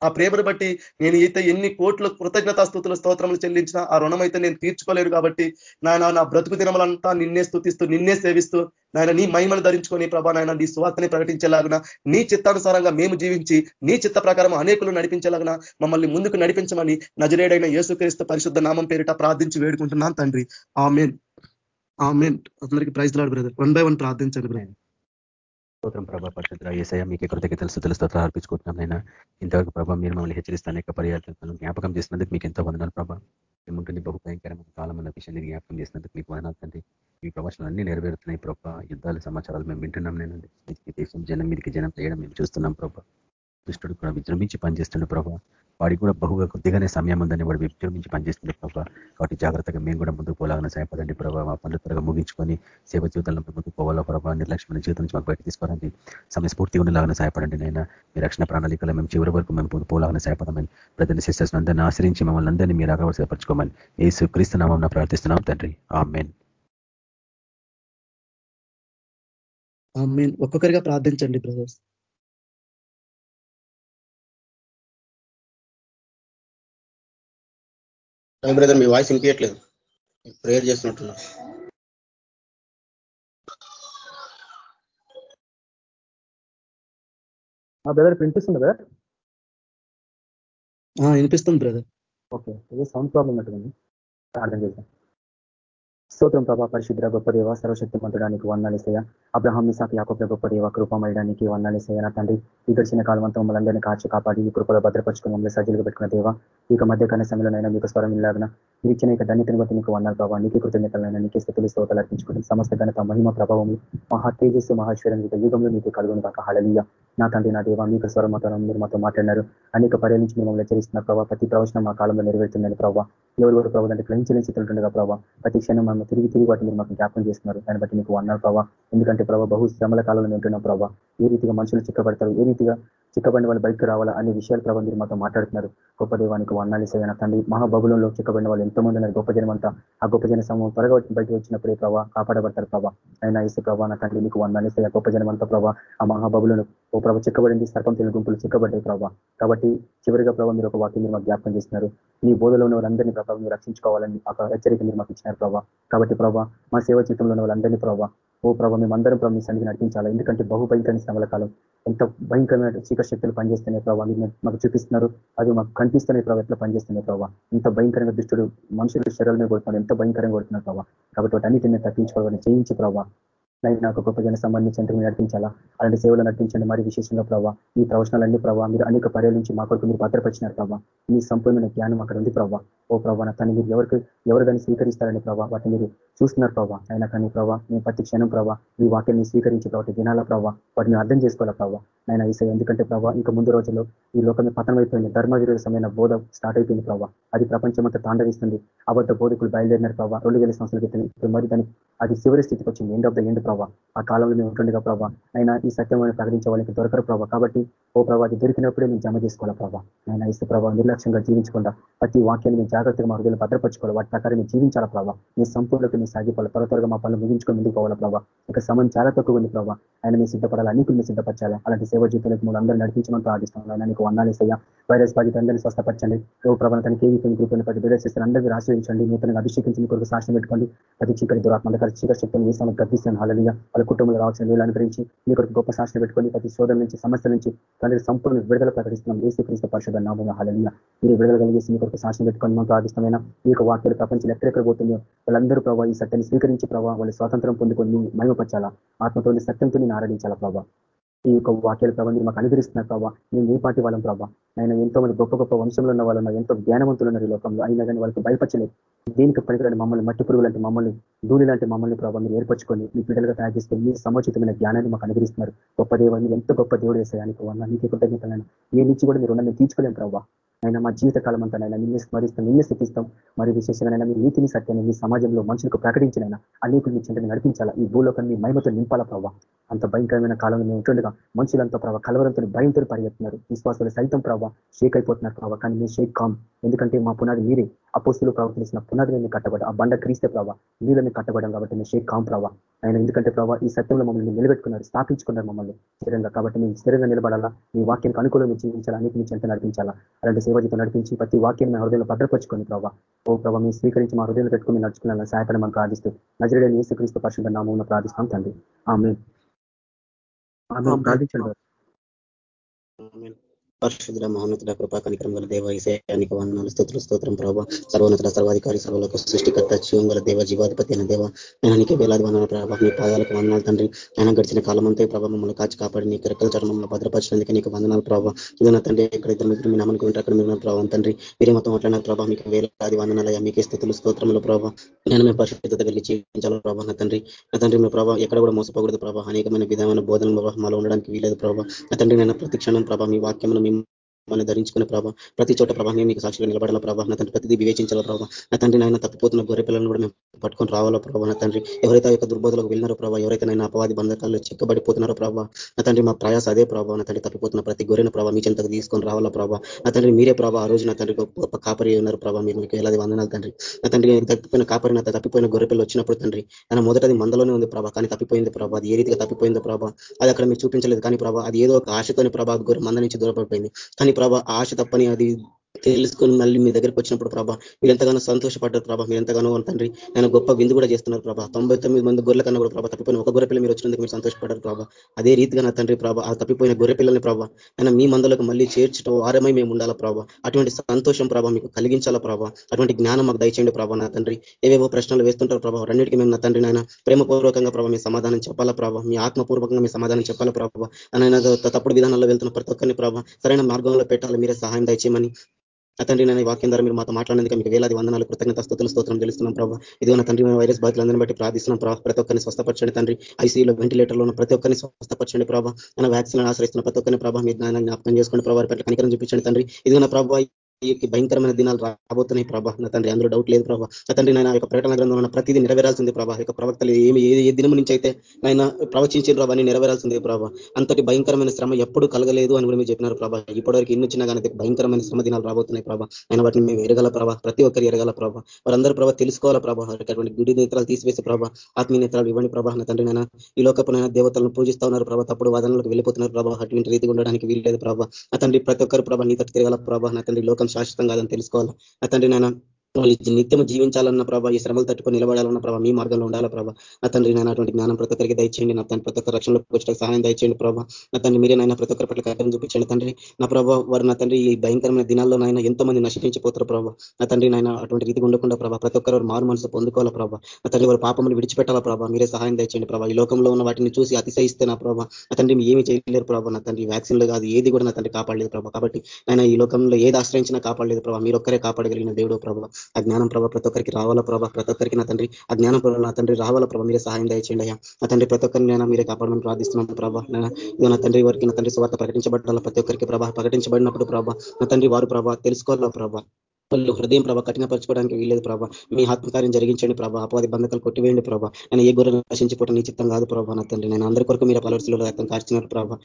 ఆ ప్రేమను బట్టి నేను అయితే ఎన్ని కోట్ల కృతజ్ఞతా స్థుతుల స్తోత్రములు చెల్లించినా ఆ రుణం అయితే నేను తీర్చుకోలేరు కాబట్టి నాయన నా బ్రతుకు దినములంతా నిన్నే స్థుతిస్తూ నిన్నే సేవిస్తూ నాయన నీ మహిమను ధరించుకొని ప్రభా నాయన నీ స్వార్థని ప్రకటించేలాగున నీ చిత్తానుసారంగా మేము జీవించి నీ చిత్త ప్రకారం అనేకులు నడిపించేలాగున మమ్మల్ని ముందుకు నడిపించమని నజరేడైన యేసుక్రీస్తు పరిశుద్ధ నామం పేరిట ప్రార్థించి వేడుకుంటున్నాను తండ్రి. ఆమెన్. ఆమెన్. అందరికీ praise lord brother. One by one ప్రార్థించండి బ్రదర్. స్తోత్రం ప్రభా పరిశుద్ధ ఏసయ మీకు కృతజ్ఞతలు స్థుతులు స్తోత్రాలు అర్పించుకుంటున్నాం నైనా ఇంతవరకు ప్రభావ మీరు మమ్మల్ని హెచ్చరిస్తాను యొక్క పర్యాలను జ్ఞాపకం చేసినందుకు మీకు ఎంతో వందనాలు ప్రభా. ఏముంటుంది బహు భయంకరమైన కాలం అన్న విషయాన్ని జ్ఞాపకం చేసినందుకు మీకు వందనాలు తండ్రి. మీ ప్రవచనాలు అన్ని నెరవేరుతున్నాయి ప్రభా. యుద్ధాల సమాచారాలు మేము వింటున్నాం నేను దేశం జనం మీదకి జనం చేయడం మేము చూస్తున్నాం ప్రభా. దుష్టుడు కూడా విజృంభించి పనిచేస్తుండే ప్రభావ వాడికి కూడా బహుగా కొద్దిగానే సమయం ఉందని వాడు విజృంభించి పనిచేస్తుండే ప్రభావ కాబట్టి జాగ్రత్తగా మేము కూడా ముందుకు పోలాలని సహాయపడండి ప్రభావ మా పనులు త్వరగా ముగించుకొని సేవ జీవితంలో ముందుకు పోవాలా ప్రభావ నిర్లక్ష్యమైన జీవితం నుంచి మాకు బయట తీసుకోవాలని సమయస్ఫూర్తి ఉండేలాగా సహాయపడండి నైనా మీ రక్షణ ప్రణాళికలో మేము చివరి వరకు మేము పోలాలని సహాయపడమని ప్రజల సిస్టర్స్ అందరినీ ఆశ్రయించి మమ్మల్ని అందరినీ మీరు ఆగవసపరచుకోమని ఏసు క్రీస్తు నామం ప్రార్థిస్తున్నాం తండ్రి. ఆమెన్. ఒక్కొక్కరిగా ప్రార్థించండి బ్రదర్స్. బ్రదర్ మీ వాయిస్ వినిపించట్లేదు ప్రేయర్ చేస్తున్నట్టున్నా. బ్రదర్ వినిపిస్తుంది బ్రదర్? వినిపిస్తుంది బ్రదర్. ఓకే ఏదో సౌండ్ ప్రాబ్లం ఉన్నట్టుంది ప్రార్థన చేశాం స్తోత్రం ప్రభా పరిశుద్ర గొప్ప దేవ సర్వశక్తి మంతుడానికి వందాలేసయ్య అబ్రహాం నిసాకి యాకొక గొప్ప దేవ కృపమయడానికి వందాలేసయ్య నా తండ్రి. ఈ గడిచిన కాలం అంతా మమ్మల్ని అందరినీ కాచి కాపాడి ఈ కృపలో భద్రపరుచుకుని మమ్మల్ని సజ్జలుగా పెట్టుకున్న దేవ. ఇక మధ్య మధ్యకాల సమయంలోనైనా మీకు స్వరం ఇలాగిన మీరు ఇచ్చిన ఇక ధన్యతను బట్టి నీకు వందాలు ప్రభావ నీకు కృతజ్ఞతలైనా నీకే స్థితులు స్తోతలు అర్పించుకుంటుంది సమస్త ఘనత మహిమ ప్రభావం మహా తేజస్సు మహేశ్వరం యొక్క యుగంలో మీకు కలుగును కాక హళలీయ నా తండ్రి నా దేవ మీకు స్వరం మాత్రం మీరు మాతో మాట్లాడినారు. అనేక పర్యాల నుంచి మిమ్మల్ని హెచ్చరిస్తున్న ప్రభావ ప్రతి ప్రవచనం మా కాలంలో నెరవేరుతుందని ప్రభావ ఎవరు కూడా ప్రభావ అంటే గ్రహించలేని స్థితిలో ప్రభావ ప్రతి క్షణం మనం తిరిగి తిరిగి వాటిని మీరు మాకు జ్ఞాపకం చేస్తున్నారు. దాన్ని బట్టి మీకు అన్నారు ప్రభావ ఎందుకంటే ప్రభావ బహు శ్రమల కాలంలో ఉంటున్నాం ప్రభావ ఏ రీతిగా మనుషులు చిక్కబడతారు ఏ రీతిగా చిక్కబడిన వాళ్ళు బయటకు రావాలా అనే విషయాలు ప్రభావ మీరు మాతో మాట్లాడుతున్నారు. గొప్ప దేవానికి వర్ణాలు ఇస్తాయన తండ్రి. మహాబబులంలో చిక్కబడిన వాళ్ళు ఎంతో మంది ఉన్నారు. గొప్ప జనం అంతా ఆ గొప్ప జన సమూహం త్వరగా బయటకు వచ్చినప్పుడే ప్రభావ కాపాడబడతారు ప్రభావ అయినా ఇసు ప్రభావ నా తండ్రి మీకు వర్ణాలు సేవ గొప్ప జనం అంతా ప్రభావ ఆ మహాబబులను ఓ ప్రభావ చిక్కబడింది. సర్పం తెలియని గుంపులు చిక్కబడ్డాయి ప్రభావ కాబట్టి చివరిగా ప్రభావ మీరు ఒక వాక్యం మీరు మాకు జ్ఞాపకం చేస్తున్నారు. మీ బోధలో ఉన్న వాళ్ళందరినీ ప్రభావం మీరు రక్షించుకోవాలని ఒక హెచ్చరిక మీరు మాకు ఇచ్చినారు ప్రభావ కాబట్టి ప్రభావ మా సేవ జీవితంలో ఉన్న వాళ్ళందరినీ ప్రభావ ఓ ప్రభా మేమందరం ప్రభు మీ సన్నిధి నడిపించాలి? ఎందుకంటే బహు భయంకరమైన శ్రమల కాలం. ఎంత భయంకరమైన చీక శక్తులు పనిచేస్తున్నాయి ప్రభావ మీరు మాకు చూపిస్తున్నారు. అది మాకు కనిపిస్తున్నాయి ప్రభావ ఎట్లా పనిచేస్తున్నాయి ప్రభావ ఎంత భయంకరంగా దుష్టుడు మనుషులు శరీరాల మీద కొడుతున్నాడు ఎంత భయంకరంగా కొడుతున్నారు ప్రభావ కాబట్టి వాటి అన్నిటిని తప్పించుకోవాలని చేయించి ప్రభావ నైన్ నాకు గొప్ప జన సంబంధించినట్టు మీరు నడిపించాలా? అలాంటి సేవలు నడిపించండి. మరి విశేషంగా ప్రభావ ఈ ప్రవచనాలన్నీ ప్రభావ మీరు అనేక పర్యాల నుంచి మా కొరకు మీరు భద్రపరిచినారు ప్రభావ మీ సంపూర్ణమైన జ్ఞానం అక్కడ ఉంది ప్రభావ ఓ ప్రభావ తను మీరు ఎవరికి ఎవరు దాన్ని స్వీకరిస్తారని ప్రభావ వాటిని మీరు చూస్తున్నారు ప్రభావ అయినా కానీ ప్రభావ మేము ప్రతి క్షణం ప్రభావ మీ వాక్యాన్ని స్వీకరించి ప్రభావ వినాలా ప్రభావ వాటిని అర్థం చేసుకోవాలా ప్రభావ నైనా ఈసే ఎందుకంటే ప్రభావ ఇంకా ముందు రోజుల్లో ఈ లోకమే పతనం అయిపోయింది ధర్మ విరోధమైన బోధ స్టార్ట్ అయిపోయింది ప్రభావ అది ప్రపంచమంతా తాండవిస్తుంది. అబద్ధ బోధకులు బయలుదేరినారు ప్రభావ రెండు వేల సంవత్సరాల క్రితం ఇప్పుడు మరి దాన్ని అది చివరి స్థితికి వచ్చింది. ఎండ్ ఆఫ్ ద ఎండ్ ప్రభావ ఆ కాలంలో మేము ఉంటుండగా ప్రభావ అయినా ఈ సత్యం ప్రకటించే వాళ్ళకి దొరకరు ప్రభావ కాబట్టి ఓ ప్రభావ అది దొరికినప్పుడే మేము జమ చేసుకోవాలి ప్రభావ అయినా ఇస్తే ప్రభావ నిర్లక్ష్యంగా జీవించకుండా ప్రతి వాక్యాన్ని మేము జాగ్రత్తగా మా హృదయలు భద్రపరచుకోవాలి. వాటి ప్రకారం మేము జీవించాలా ప్రభావ మీ సంపూర్ణకు మేము సాగిపోవాలి. త్వర త్వరగా మా పనులు ముగించుకొని ముందుకు ప్రభావ ఇక సమయం చాలా తక్కువ ఉంది ప్రభావ ఆయన మేము సిద్ధపడాలి? అన్ని మీరు సిద్ధపరచాలి? అలాంటి సేవ జీవితాలకు మూడు అందరూ నడిపించమని ప్రార్థిస్తాం ఆయన నీకు వందాలేసయ్యా వైరస్ బాధిత అందరినీ స్వస్థపరచండి. ఓ ప్రభావం తనకి ఏమి కృపను ప్రతి బిడ్డ చేస్తారు అందరినీ ఆశ్రయించండి. నూతనంగా అభిషేకించిన కొరకు సాక్షి పెట్టుకోండి. ప్రతి చీకటి దురాత్మ చీకటి శక్తిని వేసాను గర్దిస్తాను హాలనిగా వాళ్ళ కుటుంబంలో రావాల్సిన వీళ్ళు అనుగ్రహించి మీ కొరకు గొప్ప సాక్షి పెట్టుకొని ప్రతి శోధన నుంచి సమస్య నుంచి తండ్రి సంపూర్ణ విడుదల ప్రకటిస్తున్నాం. ఏసు క్రీస్తు పరిషత్ నామంగా హాలనిగా మీరు విడుదల కలిగేసి మీ కొరకు సాక్షి పెట్టుకొని మనం ప్రార్థిస్తమైన మీ యొక్క వాక్యాలు ప్రపంచం ఎక్కడెక్కడ పోతుందో వాళ్ళందరూ ప్రభావ ఈ సత్యాన్ని స్వీకరించి ప్రభావ వాళ్ళు స్వాతంత్రం పొందుకొని మహిమపరచాలా? ఆత్మతో సత్యంతో నేను ఆరాధించాలా ప్రభావ ఈ యొక్క వాక్యాల ప్రభావ మీరు మాకు అనుగ్రహిస్తున్నారు ప్రభావ మేము మీ పాటి వాళ్ళం ప్రభావ ఆయన ఎంతో మంది గొప్ప గొప్ప వంశంలో ఉన్న వాళ్ళు ఎంతో జ్ఞానవంతులు ఉన్నారు ఈ లోకంలో. అయినా కానీ వాళ్ళకి భయపరచలేదు. దీనికి పనికిరాని మమ్మల్ని మట్టి పురుగు లాంటి మమ్మల్ని ధూళి లాంటి మమ్మల్ని ప్రభావ మీరు ఏర్పరచుకొని మీ బిడ్డలుగా తయారు చేసుకొని మీ సముచితమైన జ్ఞానాన్ని మాకు అనుగ్రహిస్తున్నారు. గొప్ప దేవుడు ఎంత గొప్ప దేవుడు వేసేయానికి వల్ల నీకు కృతజ్ఞతలైనా ఏ నుంచి కూడా మీరు ఉన్నది తీర్చుకోలేం ప్రభావ అయినా మా జీవిత కాలం అంతా నైనా నిన్నే స్మరిస్తాం నిన్నే స్థితిస్తాం. మరి విశేషంగా మీ నీతిని సత్యాన్ని మీ సమాజంలో మనుషులకు ప్రకటించినైనా అనేకులు మీ చెంతని నడిపించాలా? ఈ భూలోకాన్ని మహిమతో నింపాల ప్రభావ అంత భయంకరమైన కాలంలో మేము ఉంటుండగా మనుషులంతా ప్రభావ కలవరంతో భయంతో పరిగెత్తున్నారు. విశ్వాసాలు సైతం ప్రభావ షేక్ అయిపోతున్నారు ప్రభావ కానీ మీ షేక్ కామ్. ఎందుకంటే మా పునాది మీరే. అపోస్తులు ప్రవర్తించిన పునాది మీద కట్టబడ ఆ బండ క్రీస్తే ప్రభావ మీలోనే కట్టబడం కాబట్టి మీ షేక్ కామ్ ప్రభావ ఆయన ఎందుకంటే ప్రభావ ఈ సత్యంలో మమ్మల్ని నిలబెట్టుకున్నారు స్థాపించుకున్నారు మమ్మల్ని స్థిరంగా. కాబట్టి మేము స్థిరంగా నిలబడాలా? మీ వాక్యానికి అనుకూలంగా జీవించాలా? అన్నిటి నుంచి ఎంత నడిపించాలా? అలాంటి సేవజితో నడిపించి ప్రతి వాక్యం మా హృదయంలో భద్రపరుచుకొని ప్రభావ ఓ ప్రభావ మీ స్వీకరించి మా హృదయంలో పెట్టుకుని నడుచుకున్న సహాయపడి మనం ప్రార్థిస్తూ నజరుడైన యేసుక్రీస్తు పరిశుద్ధ నామం ప్రార్థిస్తాం తండ్రి. ఆమె ప్రార్థించండి. పరిశుద్ధ మహోన్నతుల కృపా కనికరం గల దేవ ఈశానికి వందనాలు స్థుతులు స్తోత్రం ప్రభావ సర్వోన్నత సర్వాధికారి సర్వలకు సృష్టికర్త జీవం గల దేవ జీవాధిపతి అయిన దేవ నేనానికి వేలాది వందల ప్రభావ మీ పాదాలకు వందనాలు తండ్రి. నేను గడిచిన కాలం అంతా ప్రభావ మమ్మల్ని కాచి కాపాడి నీ రెక్కల చర్మంలో భద్రపరిచినందుకు నీకు వందనాలు ప్రభావ ఇదన్న తండ్రి ఇక్కడ ఇద్దరు మీరు మీ నమ్మకం అక్కడ మీరు ప్రభావం తండ్రి మీరే మొత్తం మాట్లాడిన ప్రభావ మీకు వేలాది వందనాలయ మీకే స్థుతులు స్తోత్రంలో ప్రభావ నేను మీ పరిశుద్ధత కలిగి జీవించాలి ప్రభావ నా తండ్రి? నా తండ్రి మీ ప్రభావ ఎక్కడ కూడా మోసపోకూడదు ప్రభావ అనేకమైన విధమైన బోధన మాలో ఉండడానికి వీలేదు ప్రభావ నా తండ్రి నేను ప్రతి క్షణం ప్రభావ మీ anymore మనం ధరించుకునే ప్రభావ ప్రతి చోట ప్రభావ మీకు సాక్షిగా నిలబడాల ప్రభావ నా తండ్రి ప్రతిదీ వివేచించాల ప్రభావ నా తండ్రి నాయన తప్పిపోతున్న గొర్రె పిల్లలను కూడా మేము పట్టుకొని రావాలో ప్రభావ నా తండ్రి ఎవరైతే యొక్క దుర్బోధలకు వెళ్ళినారో ప్రభావ ఎవరైతే నైనా అపవాది బంధకాల్లో చిక్కబడిపోతున్నారో ప్రభావ నా తండ్రి మా ప్రయాస అదే ప్రభావ నా తండ్రి తప్పిపోతున్న ప్రతి గొర్రెను ప్రభావ మీ చెంతకు తీసుకొని రావాలా ప్రభావ నా తండ్రి మీరే ప్రభావ ఆ రోజు నా తండ్రి గొప్ప కాపరి ఉన్నారు ప్రభావ మీరు మీకు ఎలాది వందనాలు తండ్రి. నా తండ్రి తప్పిపోయిన కాపరి నా తప్పిపోయిన గొర్రె పిల్లలు వచ్చినప్పుడు తండ్రి నా మొదటది మందలోనే ఉంది ప్రభావ కానీ తప్పిపోయింది ప్రభావ అది ఏ రీతిగా తప్పిపోయిందో ప్రభావ అది అక్కడ మీరు చూపించలేదు. కానీ ప్రభావ అది ఏదో ఒక ఆశతోని ప్రభావ గొర్రె మంద నుంచి దూరపడిపోయింది. కానీ ప్రభ ఆశ తప్పని అది తెలుసుకొని మళ్ళీ మీ దగ్గరికి వచ్చినప్పుడు ప్రభా మీరు ఎంతగానో సంతోషపడ్డారు ప్రభా మీరు ఎంతగానో తండ్రి. నేను గొప్ప విందు కూడా చేస్తున్నారు ప్రభా. తొంభై తొమ్మిది మంది గొర్రెల కన్నా కూడా ప్రభా తప్పిపోయిన ఒక గొర్రె పిల్ల మీరు వచ్చినందుకు మీరు సంతోషపడ్డారు ప్రభా. అదే రీతిగా నా తండ్రి ప్రభా ఆ తప్పిపోయిన గొర్రె పిల్లల్ని ప్రభా ఆయన మీ మందులకు మళ్ళీ చేర్చడం వారమై మేము ఉండాలా ప్రభా. అటువంటి సంతోషం ప్రభా మీకు కలిగించాలా ప్రభా. అటువంటి జ్ఞానం మాకు దయచేయండి ప్రభా నా తండ్రి. ఏవేవో ప్రశ్నలు వేస్తుంటారు ప్రభావ రెండింటికి మేము నా తండ్రి నాయన ప్రేమపూర్వకంగా ప్రభావ మీ సమాధానం చెప్పాలా ప్రభావ మీ ఆత్మపూర్వకంగా మీ సమాధానం చెప్పాలా ప్రభావ నాయన తప్పుడు విధానాల్లో వెళ్తున్న ప్రతి ఒక్కరిని ప్రభావ సరైన మార్గంలో పెట్టాలి మీరే సహాయం దయచేయమని తండ్రి నేను వాక్యం ద్వారా మీరు మాతో మాట్లాడేందుకు మీకు వేలాది వందనాలు కృతజ్ఞత స్థుతులు స్తోత్రం తెలుస్తున్నాం ప్రభావ ఇది నా తండ్రి వైరస్ బాధితులందరినీ బట్టి ప్రార్థిస్తున్నాం ప్రభావ ప్రతి ఒక్కరిని స్వస్థపరచండి తండ్రి. ఐసీయూలో వెంటిలేటర్లో ఉన్న ప్రతి ఒక్కరిని స్వస్థపరచండి ప్రభావ నా వ్యాక్సిన్ ఆశ్రయిస్తున్న ప్రతి ఒక్కరిని ప్రభావ మీరు జ్ఞాపకం చేసుకోండి ప్రభావ పట్ల కనికరం చూపించండి తండ్రి. ఇది నా ప్రభావ ఈ భయంకరమైన దినాలు రాబోతున్నాయి ప్రభా. నా తండ్రి అందులో డౌట్ లేదు ప్రభా. నా తండ్రి నాయన యొక్క ప్రకటన గ్రంథంలో ప్రతిదీ నెరవేరాల్సింది ప్రభా. యొక్క ప్రవక్తలు ఏమి ఏ దినం నుంచి అయితే నాయన ప్రవచించిన ప్రభావని నెరవేరాల్సింది ప్రభా. అంతటి భయంకరమైన శ్రమ ఎప్పుడు కలగలేదు అని కూడా మీరు చెప్పినారు ప్రభా. ఇప్పటివరకు ఎన్ని వచ్చినా కానీ భయంకరమైన శ్రమ దినాలు రాబోతున్నాయి ప్రభా. ఆయన వాటిని మేము ఎరగల ప్రభా. ప్రతి ఒక్కరు ఎరగల ప్రభా. వారందరూ ప్రభావ తెలుసుకోవాలా ప్రభా. అటువంటి గుడి నేత్రాలు తీసివేసే ప్రభా. ఆత్మీయ నేత్రాలు ఇవ్వండి ప్రభా. నా తండ్రి నాయన ఈ లోకపునైనా దేవతలను పూజిస్తా ఉన్నారు ప్రభా. తప్పుడు వాదనలకు వెళ్ళిపోతున్నారు ప్రభా. అటువంటి రీతిగా ఉండడానికి వీల్లేదు ప్రభా. నా తండ్రి ప్రతి ఒక్కరు ప్రభా నీ తట్టు తిరగల ప్రభా. నా తండ్రి లోకం శాశ్వతం కాదని తెలుసుకోవాలి? నా తండ్రి నేను వాళ్ళు నిత్యం జీవించాలన్న ప్రభావ ఈ శ్రమలు తట్టుకొని నిలబడాలన్న ప్రభావ మీ మార్గంలో ఉండాలా ప్రభావ నా తండ్రి నేను అటువంటి జ్ఞానం ప్రతి ఒక్కరికి దయచేయండి. నా తండ్రి ప్రతి ఒక్క రక్షణలో వచ్చే సహాయం దయచేయండి ప్రభావ నా తండ్రి మీరే నాయన ప్రతి ఒక్కరి పట్ల కార్యం చూపించండి తండ్రి. నా ప్రభావ వారు నా తండ్రి ఈ భయంకరమైన దినాల్లో నాయన ఎంతో మంది నశించిపోతారు ప్రభావ నా తండ్రి నాయన అటువంటి రీతి ఉండకుండా ప్రభావ ప్రతి ఒక్కరు మారు మనసు పొందుకోవాలా ప్రభావ నా తండ్రి వారు పాపములు విడిచిపెట్టాలా ప్రభావ మీరే సహాయం దయచేయండి ప్రభావ ఈ లోకంలో ఉన్న వాటిని చూసి అతిశయిస్తే నా ప్రభావ నా తండ్రి ఏమి చేయలేరు ప్రభావ నా తండ్రి వ్యాక్సిన్లు కాదు ఏది కూడా నా తండ్రి కాపాడలేదు ప్రభావ కాబట్టి నాయన ఈ లోకంలో ఏది ఆశ్రయించినా కాపాడలేదు ప్రభావ మీరు ఒక్కరే కాపాడగలిగిన దేవుడు ప్రభావ ఆ జ్ఞానం ప్రభావ ప్రతి ఒక్కరికి రావాల ప్రభావ ప్రతి ఒక్కరికి నా తండ్రి ఆ జ్ఞానం ప్రభావ నా తండ్రి రావాల ప్రభావ మీరే సహాయం దయచేయండి అయ్యా. నా తండ్రి ప్రతి ఒక్కరిని నేను మీరే కాపాడమని ప్రార్థిస్తున్నాను ప్రభావ నా తండ్రి వారికి నా తండ్రి స్వార్థ ప్రకటించబడాల? ప్రతి ఒక్కరికి ప్రభావ ప్రకటించబడినప్పుడు ప్రభావ నా తండ్రి వారు ప్రభావ తెలుసుకోవాలా ప్రభావ వాళ్ళు హృదయం ప్రభావ కఠినపరచుకోవడానికి వీలేదు ప్రభావ మీ ఆత్మకార్యం జరిగించండి ప్రభావ అపవాది బంధకాలు కొట్టివేయండి ప్రభావ నేను ఏ గుర్రం నశించిపోవడం నీ చిత్తం కాదు ప్రభావ నా తండ్రి. నేను అందరి కొరకు మీరు పలవరిశలో రక్తం కార్చినారు ప్రభావ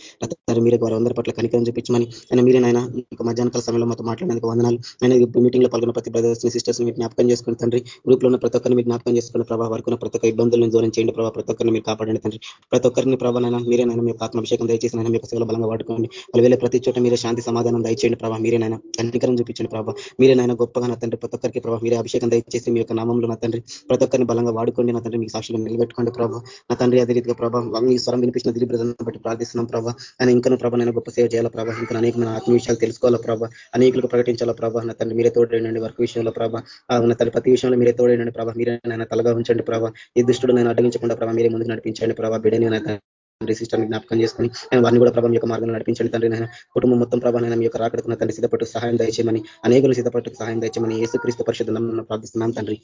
మీరు వారు అందరి పట్ల కనికరం చూపించమని ఆయన మీరే నాయన మధ్యాహ్నకాల సమయంలో మాతో మాట్లాడినందుకు వందనాలు. నేను మీటింగ్లో పాల్గొన్న ప్రతి బ్రదర్స్ సిస్టర్స్ మీరు జ్ఞాపకం చేసుకుని తండ్రి. గ్రూప్లో ఉన్న ప్రతి ఒక్కరిని మీరు జ్ఞాపకం చేసుకున్న ప్రభావ వరకు ప్రతి ఒక్క ఇబ్బందులను దూరం చేయండి ప్రభావ ప్రతి ఒక్కరిని మీరు కాపాడండి తండ్రి. ప్రతి ఒక్కరిని ప్రభావ మీరే నాయన మీకు ఆత్మాభిషేకం దయచేసి నైనా మీకు సేవలు బలంగా వాడుకోండి. వాళ్ళు ప్రతి చోట మీరే శాంతి సమాధానం దయచేయండి ప్రభావ మీరేనైనా కనికరం చూపించండి ప్రభావ మీరేనైనా గొప్పగా నా తండ్రి ప్రతి ఒక్కరికి ప్రభావ మీరే అభిషేకం దయచేసి మీ యొక్క నామంలో నా తండ్రి ప్రతి ఒక్కరిని బలంగా వాడుకోండి. నా తండ్రి మీకు సాక్షులు నిలబెట్టుకోండి ప్రభావ నా తండ్రి అదే రీతిగా ప్రభావ ఈ స్వరం వినిపించిన దిలీప్ బట్టి ప్రార్థిస్తున్నాం ప్రభావ ఆయన ఇంకా ప్రభావ నేను గొప్ప సేవ చేయాల ప్రభావ ఇంకా అనేకమైన ఆత్మ విషయాలు తెలుసుకోవాలా ప్రభావ అనేకులకు ప్రకటించాలా ప్రభావ నా తండ్రి మీరే తోడేయండి వర్క్ విషయంలో ప్రభావ నా తల్లి ప్రతి విషయంలో మీరే తోడేయండి ప్రభావ మీరే నాయన తలగా ఉంచండి ప్రభావ ఈ దుష్టుడు నేను అడ్డగించకుండా ప్రభావ మీరే ముందు నడిపించండి ప్రభావ బిడని తండ్రి సిస్టమ్ జ్ఞాపకం చేసుకుని నేను వారిని కూడా ప్రభావం యొక్క మార్గంలో నడిపించండి తండ్రి నేను కుటుంబం మొత్తం ప్రభావ మీ యొక్క రాకడుకున్న తండ్రి సిద్ధపట్టు సహాయం దయచేయమని అనేకులు సిద్ధపట్టుకు సహాయం దయచేయమని క్రీస్తు పరిషత్ ప్రార్థిస్తున్నాం తండ్రి.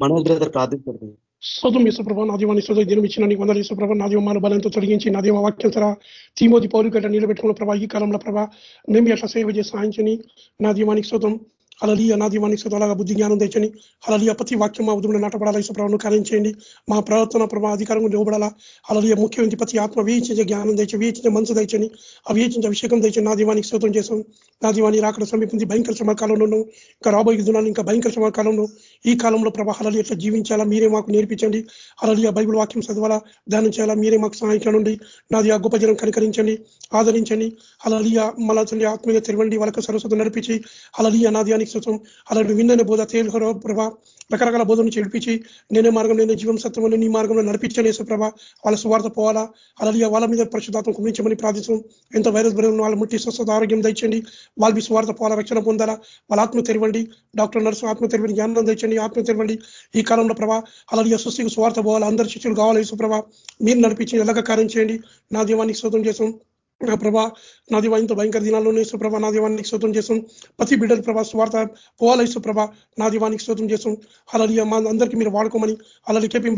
మనోజ్ బ్రదర్ ప్రార్థించండి. సోదం యేసుప్రభ నా దీవాన్ని దినం ఇచ్చిన నీకు వందలు యేసుప్రభ నా దీవమాన బలంతో తొలగించి నా దీవ వాక్యం సరా తీమోది పౌరు గడ్డ నిలబెట్టుకున్న ప్రభా ఈ కాలంలో ప్రభా మేము ఎట్లా సేవ చేసి సాయించని నా దీవానికి సోదం అలలియ నా దీవానికి సోదరులాగా బుద్ధి జ్ఞానం తెచ్చని అలలియ ప్రతి వాక్యం మా ఉదయం నాటపడాలా ఇసుప్రభను కార్యం మా ప్రవర్తన ప్రభావ అధికారం నిలబడాలా. అలలియ ముఖ్యమంత్రి ప్రతి ఆత్మ వీచించే జ్ఞానం తెచ్చి వీచించే మనసు తెచ్చని ఆ వీచించే అభిషేకం తెచ్చి నా దీవానికి శోతం చేసాం నా దీవాన్ని రాకడ సమీపించి భయంకర సమకాలంలోనూ ఇంకా రాబోయే దినాలు ఇంకా భయంకర సమకాలంలో ఈ కాలంలో ప్రభా అలలి ఎట్లా జీవించాలా? మీరే మాకు నేర్పించండి. అలలియ బైబుల్ వాక్యం చదవాలా? ధ్యానం చేయాలా? మీరే మాకు సహాయించండి నాది ఆ గొప్ప జనం కనికరించండి ఆదరించండి. హలలియ మళ్ళా ఆత్మీయ తెరవండి. వాళ్ళకి సరస్వతం నడిపించి అలలియ నాద్యానికి శుతం అలాంటి విన్ననే బోధ తేలిహర ప్రభా. రకరకాల బోధన నుంచి నేను నేనే మార్గం నేనే జీవం సత్వంలో నీ మార్గంలో నడిపించని ప్రభా. వాళ్ళ స్వార్థ పోవాలా? అలాగే వాళ్ళ మీద పరిశుధాత్మ కుమించమని ప్రార్థించం ఎంత వైరస్ బలం వాళ్ళు ముట్టి స్వస్థత ఆరోగ్యం దండి వాళ్ళ స్వార్థ పోవాలా? రక్షణ పొందాలా? వాళ్ళ ఆత్మ తెరవండి. డాక్టర్ నర్సు ఆత్మ తెరవండి. జ్ఞానం దండి ఆత్మ తెరవండి. ఈ కాలంలో ప్రభా అలాగే సుస్థికి స్వార్థ పోవాలా? అందరి శిష్యులు కావాలి సుప్రభ మీరు నడిపించి ఎలాగ కార్యం చేయండి. నా దీవానికి శోధం చేసాం నా ప్రభా. నా దివా ఇంత భయంకర దినాల్లోనే ఇసుప్రభ నా దీవానికి స్తోత్రం చేసాం ప్రతి బిడ్డలు ప్రభా స్వార్థ పోవాల ఇసుప్రభ నా దీవానికి స్తోత్రం చేసాం అలాగే మా అందరికీ మీరు వాడుకోమని అలాగే కేపీ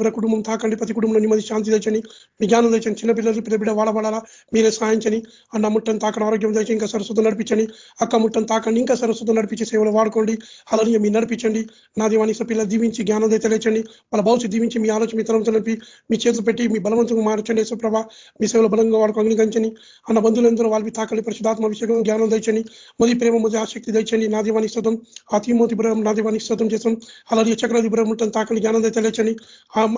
బ్ర కుటుంబం తాకండి. ప్రతి కుటుంబంలో నెమ్మది శాంతి తెచ్చని విజ్ఞానం తెచ్చని చిన్న పిల్లలు పెద్ద బిడ్డ వాడబడాలా మీరే సాయించని అన్న ముట్టం తాకని ఆరోగ్యం తెచ్చి ఇంకా సరస్వతం నడిపించండి. అక్క ముట్టం తాకండి. ఇంకా సరస్వతం నడిపించే సేవలు వాడుకోండి. అలాగే మీరు నడిపించండి. నా దీవానికి పిల్లలు దీవించి జ్ఞానం తెలియచండి వాళ్ళ భవిష్యత్తు దీవించి మీ ఆలోచన మీ తలంతో నడిపి మీ చేతులు పెట్టి మీ బలవంతంగా మార్చండి సుప్రభ మీ సేవలు బలంగా వాడుకోండి కంచని అన్న బంధువులందరూ వాళ్ళవి తాకలి పరిశుధాత్మ అభిషేకం జ్ఞానం దండి మొది ప్రేమ మొది ఆసక్తి దండి నా దీవానికి స్తోత్రం ఆ తీమోతి బ్రహ్మ నా దీవానికి స్తోత్రం చేస్తాం. అలాగే చక్రది బ్రహ్మ ఉంటాను తాకలి జ్ఞానం తెలియచని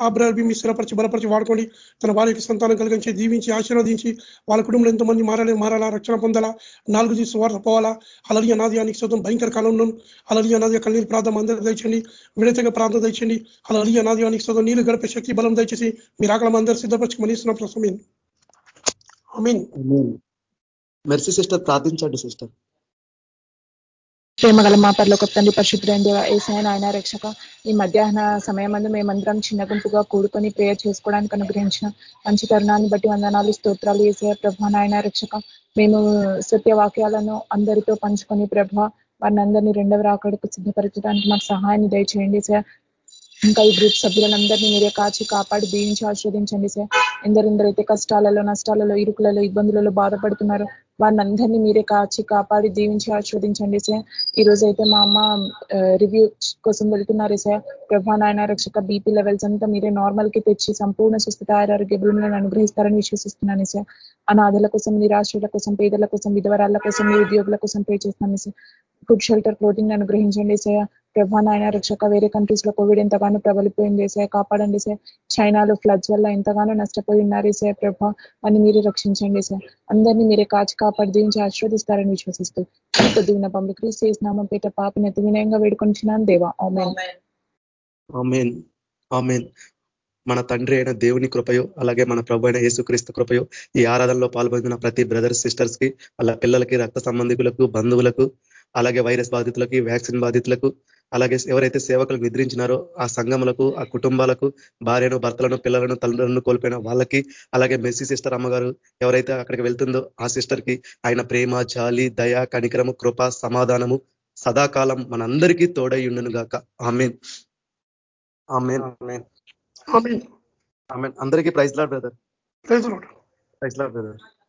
ఆ బ్రహ్మ మీ స్థిరపరిచి బలపరిచి వాడుకోండి. తన వారికి సంతానం కలిగించి దీవించి ఆశీర్వదించి వాళ్ళ కుటుంబంలో ఎంతమంది మారాలి మారాలా రక్షణ పొందాలా? నాలుగు తీసి వార్త పోవాలా? అలాగే నాదియానికి స్తోత్రం భయంకర కాలంలో అలాగే నాది కళ్ళీరు ప్రార్థన అందరూ దండి విడతగా ప్రార్థన దండి అలాగే నాదియానికి స్తోత్రం నీళ్ళు గడిపే శక్తి బలం దయచేసి మీరు ఆకలం అందరూ సిద్ధపరచుకొని ఇస్తున్నాం. ప్రసమీన్ మెర్సీ సిస్టర్ ప్రార్థించండి సిస్టర్ ప్రేమగల మా పర్లోక తండ్రి పరిశుద్ధులైన దేవ ఏసైన ఆయన రక్షక ఈ మధ్యాహ్న సమయం అందు మేమందరం చిన్న గుంపుగా కూడుకొని ప్రేయర్ చేసుకోవడానికి అనుగ్రహించిన మంచి తరుణాన్ని బట్టి వందనాలు స్తోత్రాలు ఏసే ప్రభ నాయన రక్షక. మేము సత్యవాక్యాలను అందరితో పంచుకొని ప్రభ వారిని అందరినీ రెండవ రాకడకు సిద్ధపరచడానికి మాకు సహాయాన్ని దయచేయండి సార్ ఇంకా ఈ గ్రూప్ సభ్యులందరినీ మీరే కాచి కాపాడి దీవించి ఆస్వాదించండి సార్. ఎందరెందరైతే కష్టాలలో నష్టాలలో ఇరుకులలో ఇబ్బందులలో బాధపడుతున్నారు వారిని అందరినీ మీరే కాచి కాపాడి దీవించి ఆస్వాదించండి సార్. ఈ అయితే మా అమ్మ రివ్యూ కోసం వెళ్తున్నారు సార్. ప్రభా నాయన రక్షక బీపీ లెవెల్స్ అంతా మీరే నార్మల్కి తెచ్చి సంపూర్ణ స్వస్థత ఆరోగ్య బృందాలను అనుగ్రహిస్తారని విశ్వసిస్తున్నాను సార్. అనాథల కోసం నిరాశ్రుల కోసం పేదల కోసం విధవరాల కోసం మీ ఉద్యోగుల కోసం పే చేస్తున్నాను సార్. ఫుడ్ షెల్టర్ క్లోతింగ్ అనుగ్రహించండి సార్. ప్రభా నాయన రక్షక వేరే కంట్రీస్లో కోవిడ్ ఎంతగానో ప్రబలిపోయింది ఏసే కాపాడండి సార్. చైనాలో ఫ్లడ్స్ వల్ల ఎంతగానో నష్టపోయి ఉన్నారు ఏసే ప్రభా అని మీరు రక్షించండి సార్. అందరినీ మీరే కాచి కాపాడి దీవించి ఆశీర్వదిస్తారని విశ్వసిస్తూ కొద్ది విన్నపంలో క్రీస్తు చేసినామం పేట పాపని అతి వినయంగా వేడుకొంచున్నాను. దేవా ఆమెన్. ఆమెన్. ఆమెన్. మన తండ్రి అయిన దేవుని కృపయో అలాగే మన ప్రభు అయిన యేసుక్రీస్తు కృపయో ఈ ఆరాధనలో పాల్పొందిన ప్రతి బ్రదర్స్ సిస్టర్స్కి వాళ్ళ పిల్లలకి రక్త సంబంధికులకు బంధువులకు అలాగే వైరస్ బాధితులకి వ్యాక్సిన్ బాధితులకు అలాగే ఎవరైతే సేవకులు నిద్రించినారో ఆ సంఘములకు ఆ కుటుంబాలకు భార్యను భర్తలను పిల్లలను తల్లిదండ్రులను కోల్పోయిన వాళ్ళకి అలాగే మెస్సీ సిస్టర్ అమ్మగారు ఎవరైతే అక్కడికి వెళ్తుందో ఆ సిస్టర్కి ఆయన ప్రేమ జాలి దయ కనికరము కృప సమాధానము సదాకాలం మనందరికీ తోడై ఉండును గాక ఆమెన్. ఆమెన్. ఆమెన్. ఆమెన్. అందరికీ praise lord brother. Praise lord. Praise lord brother.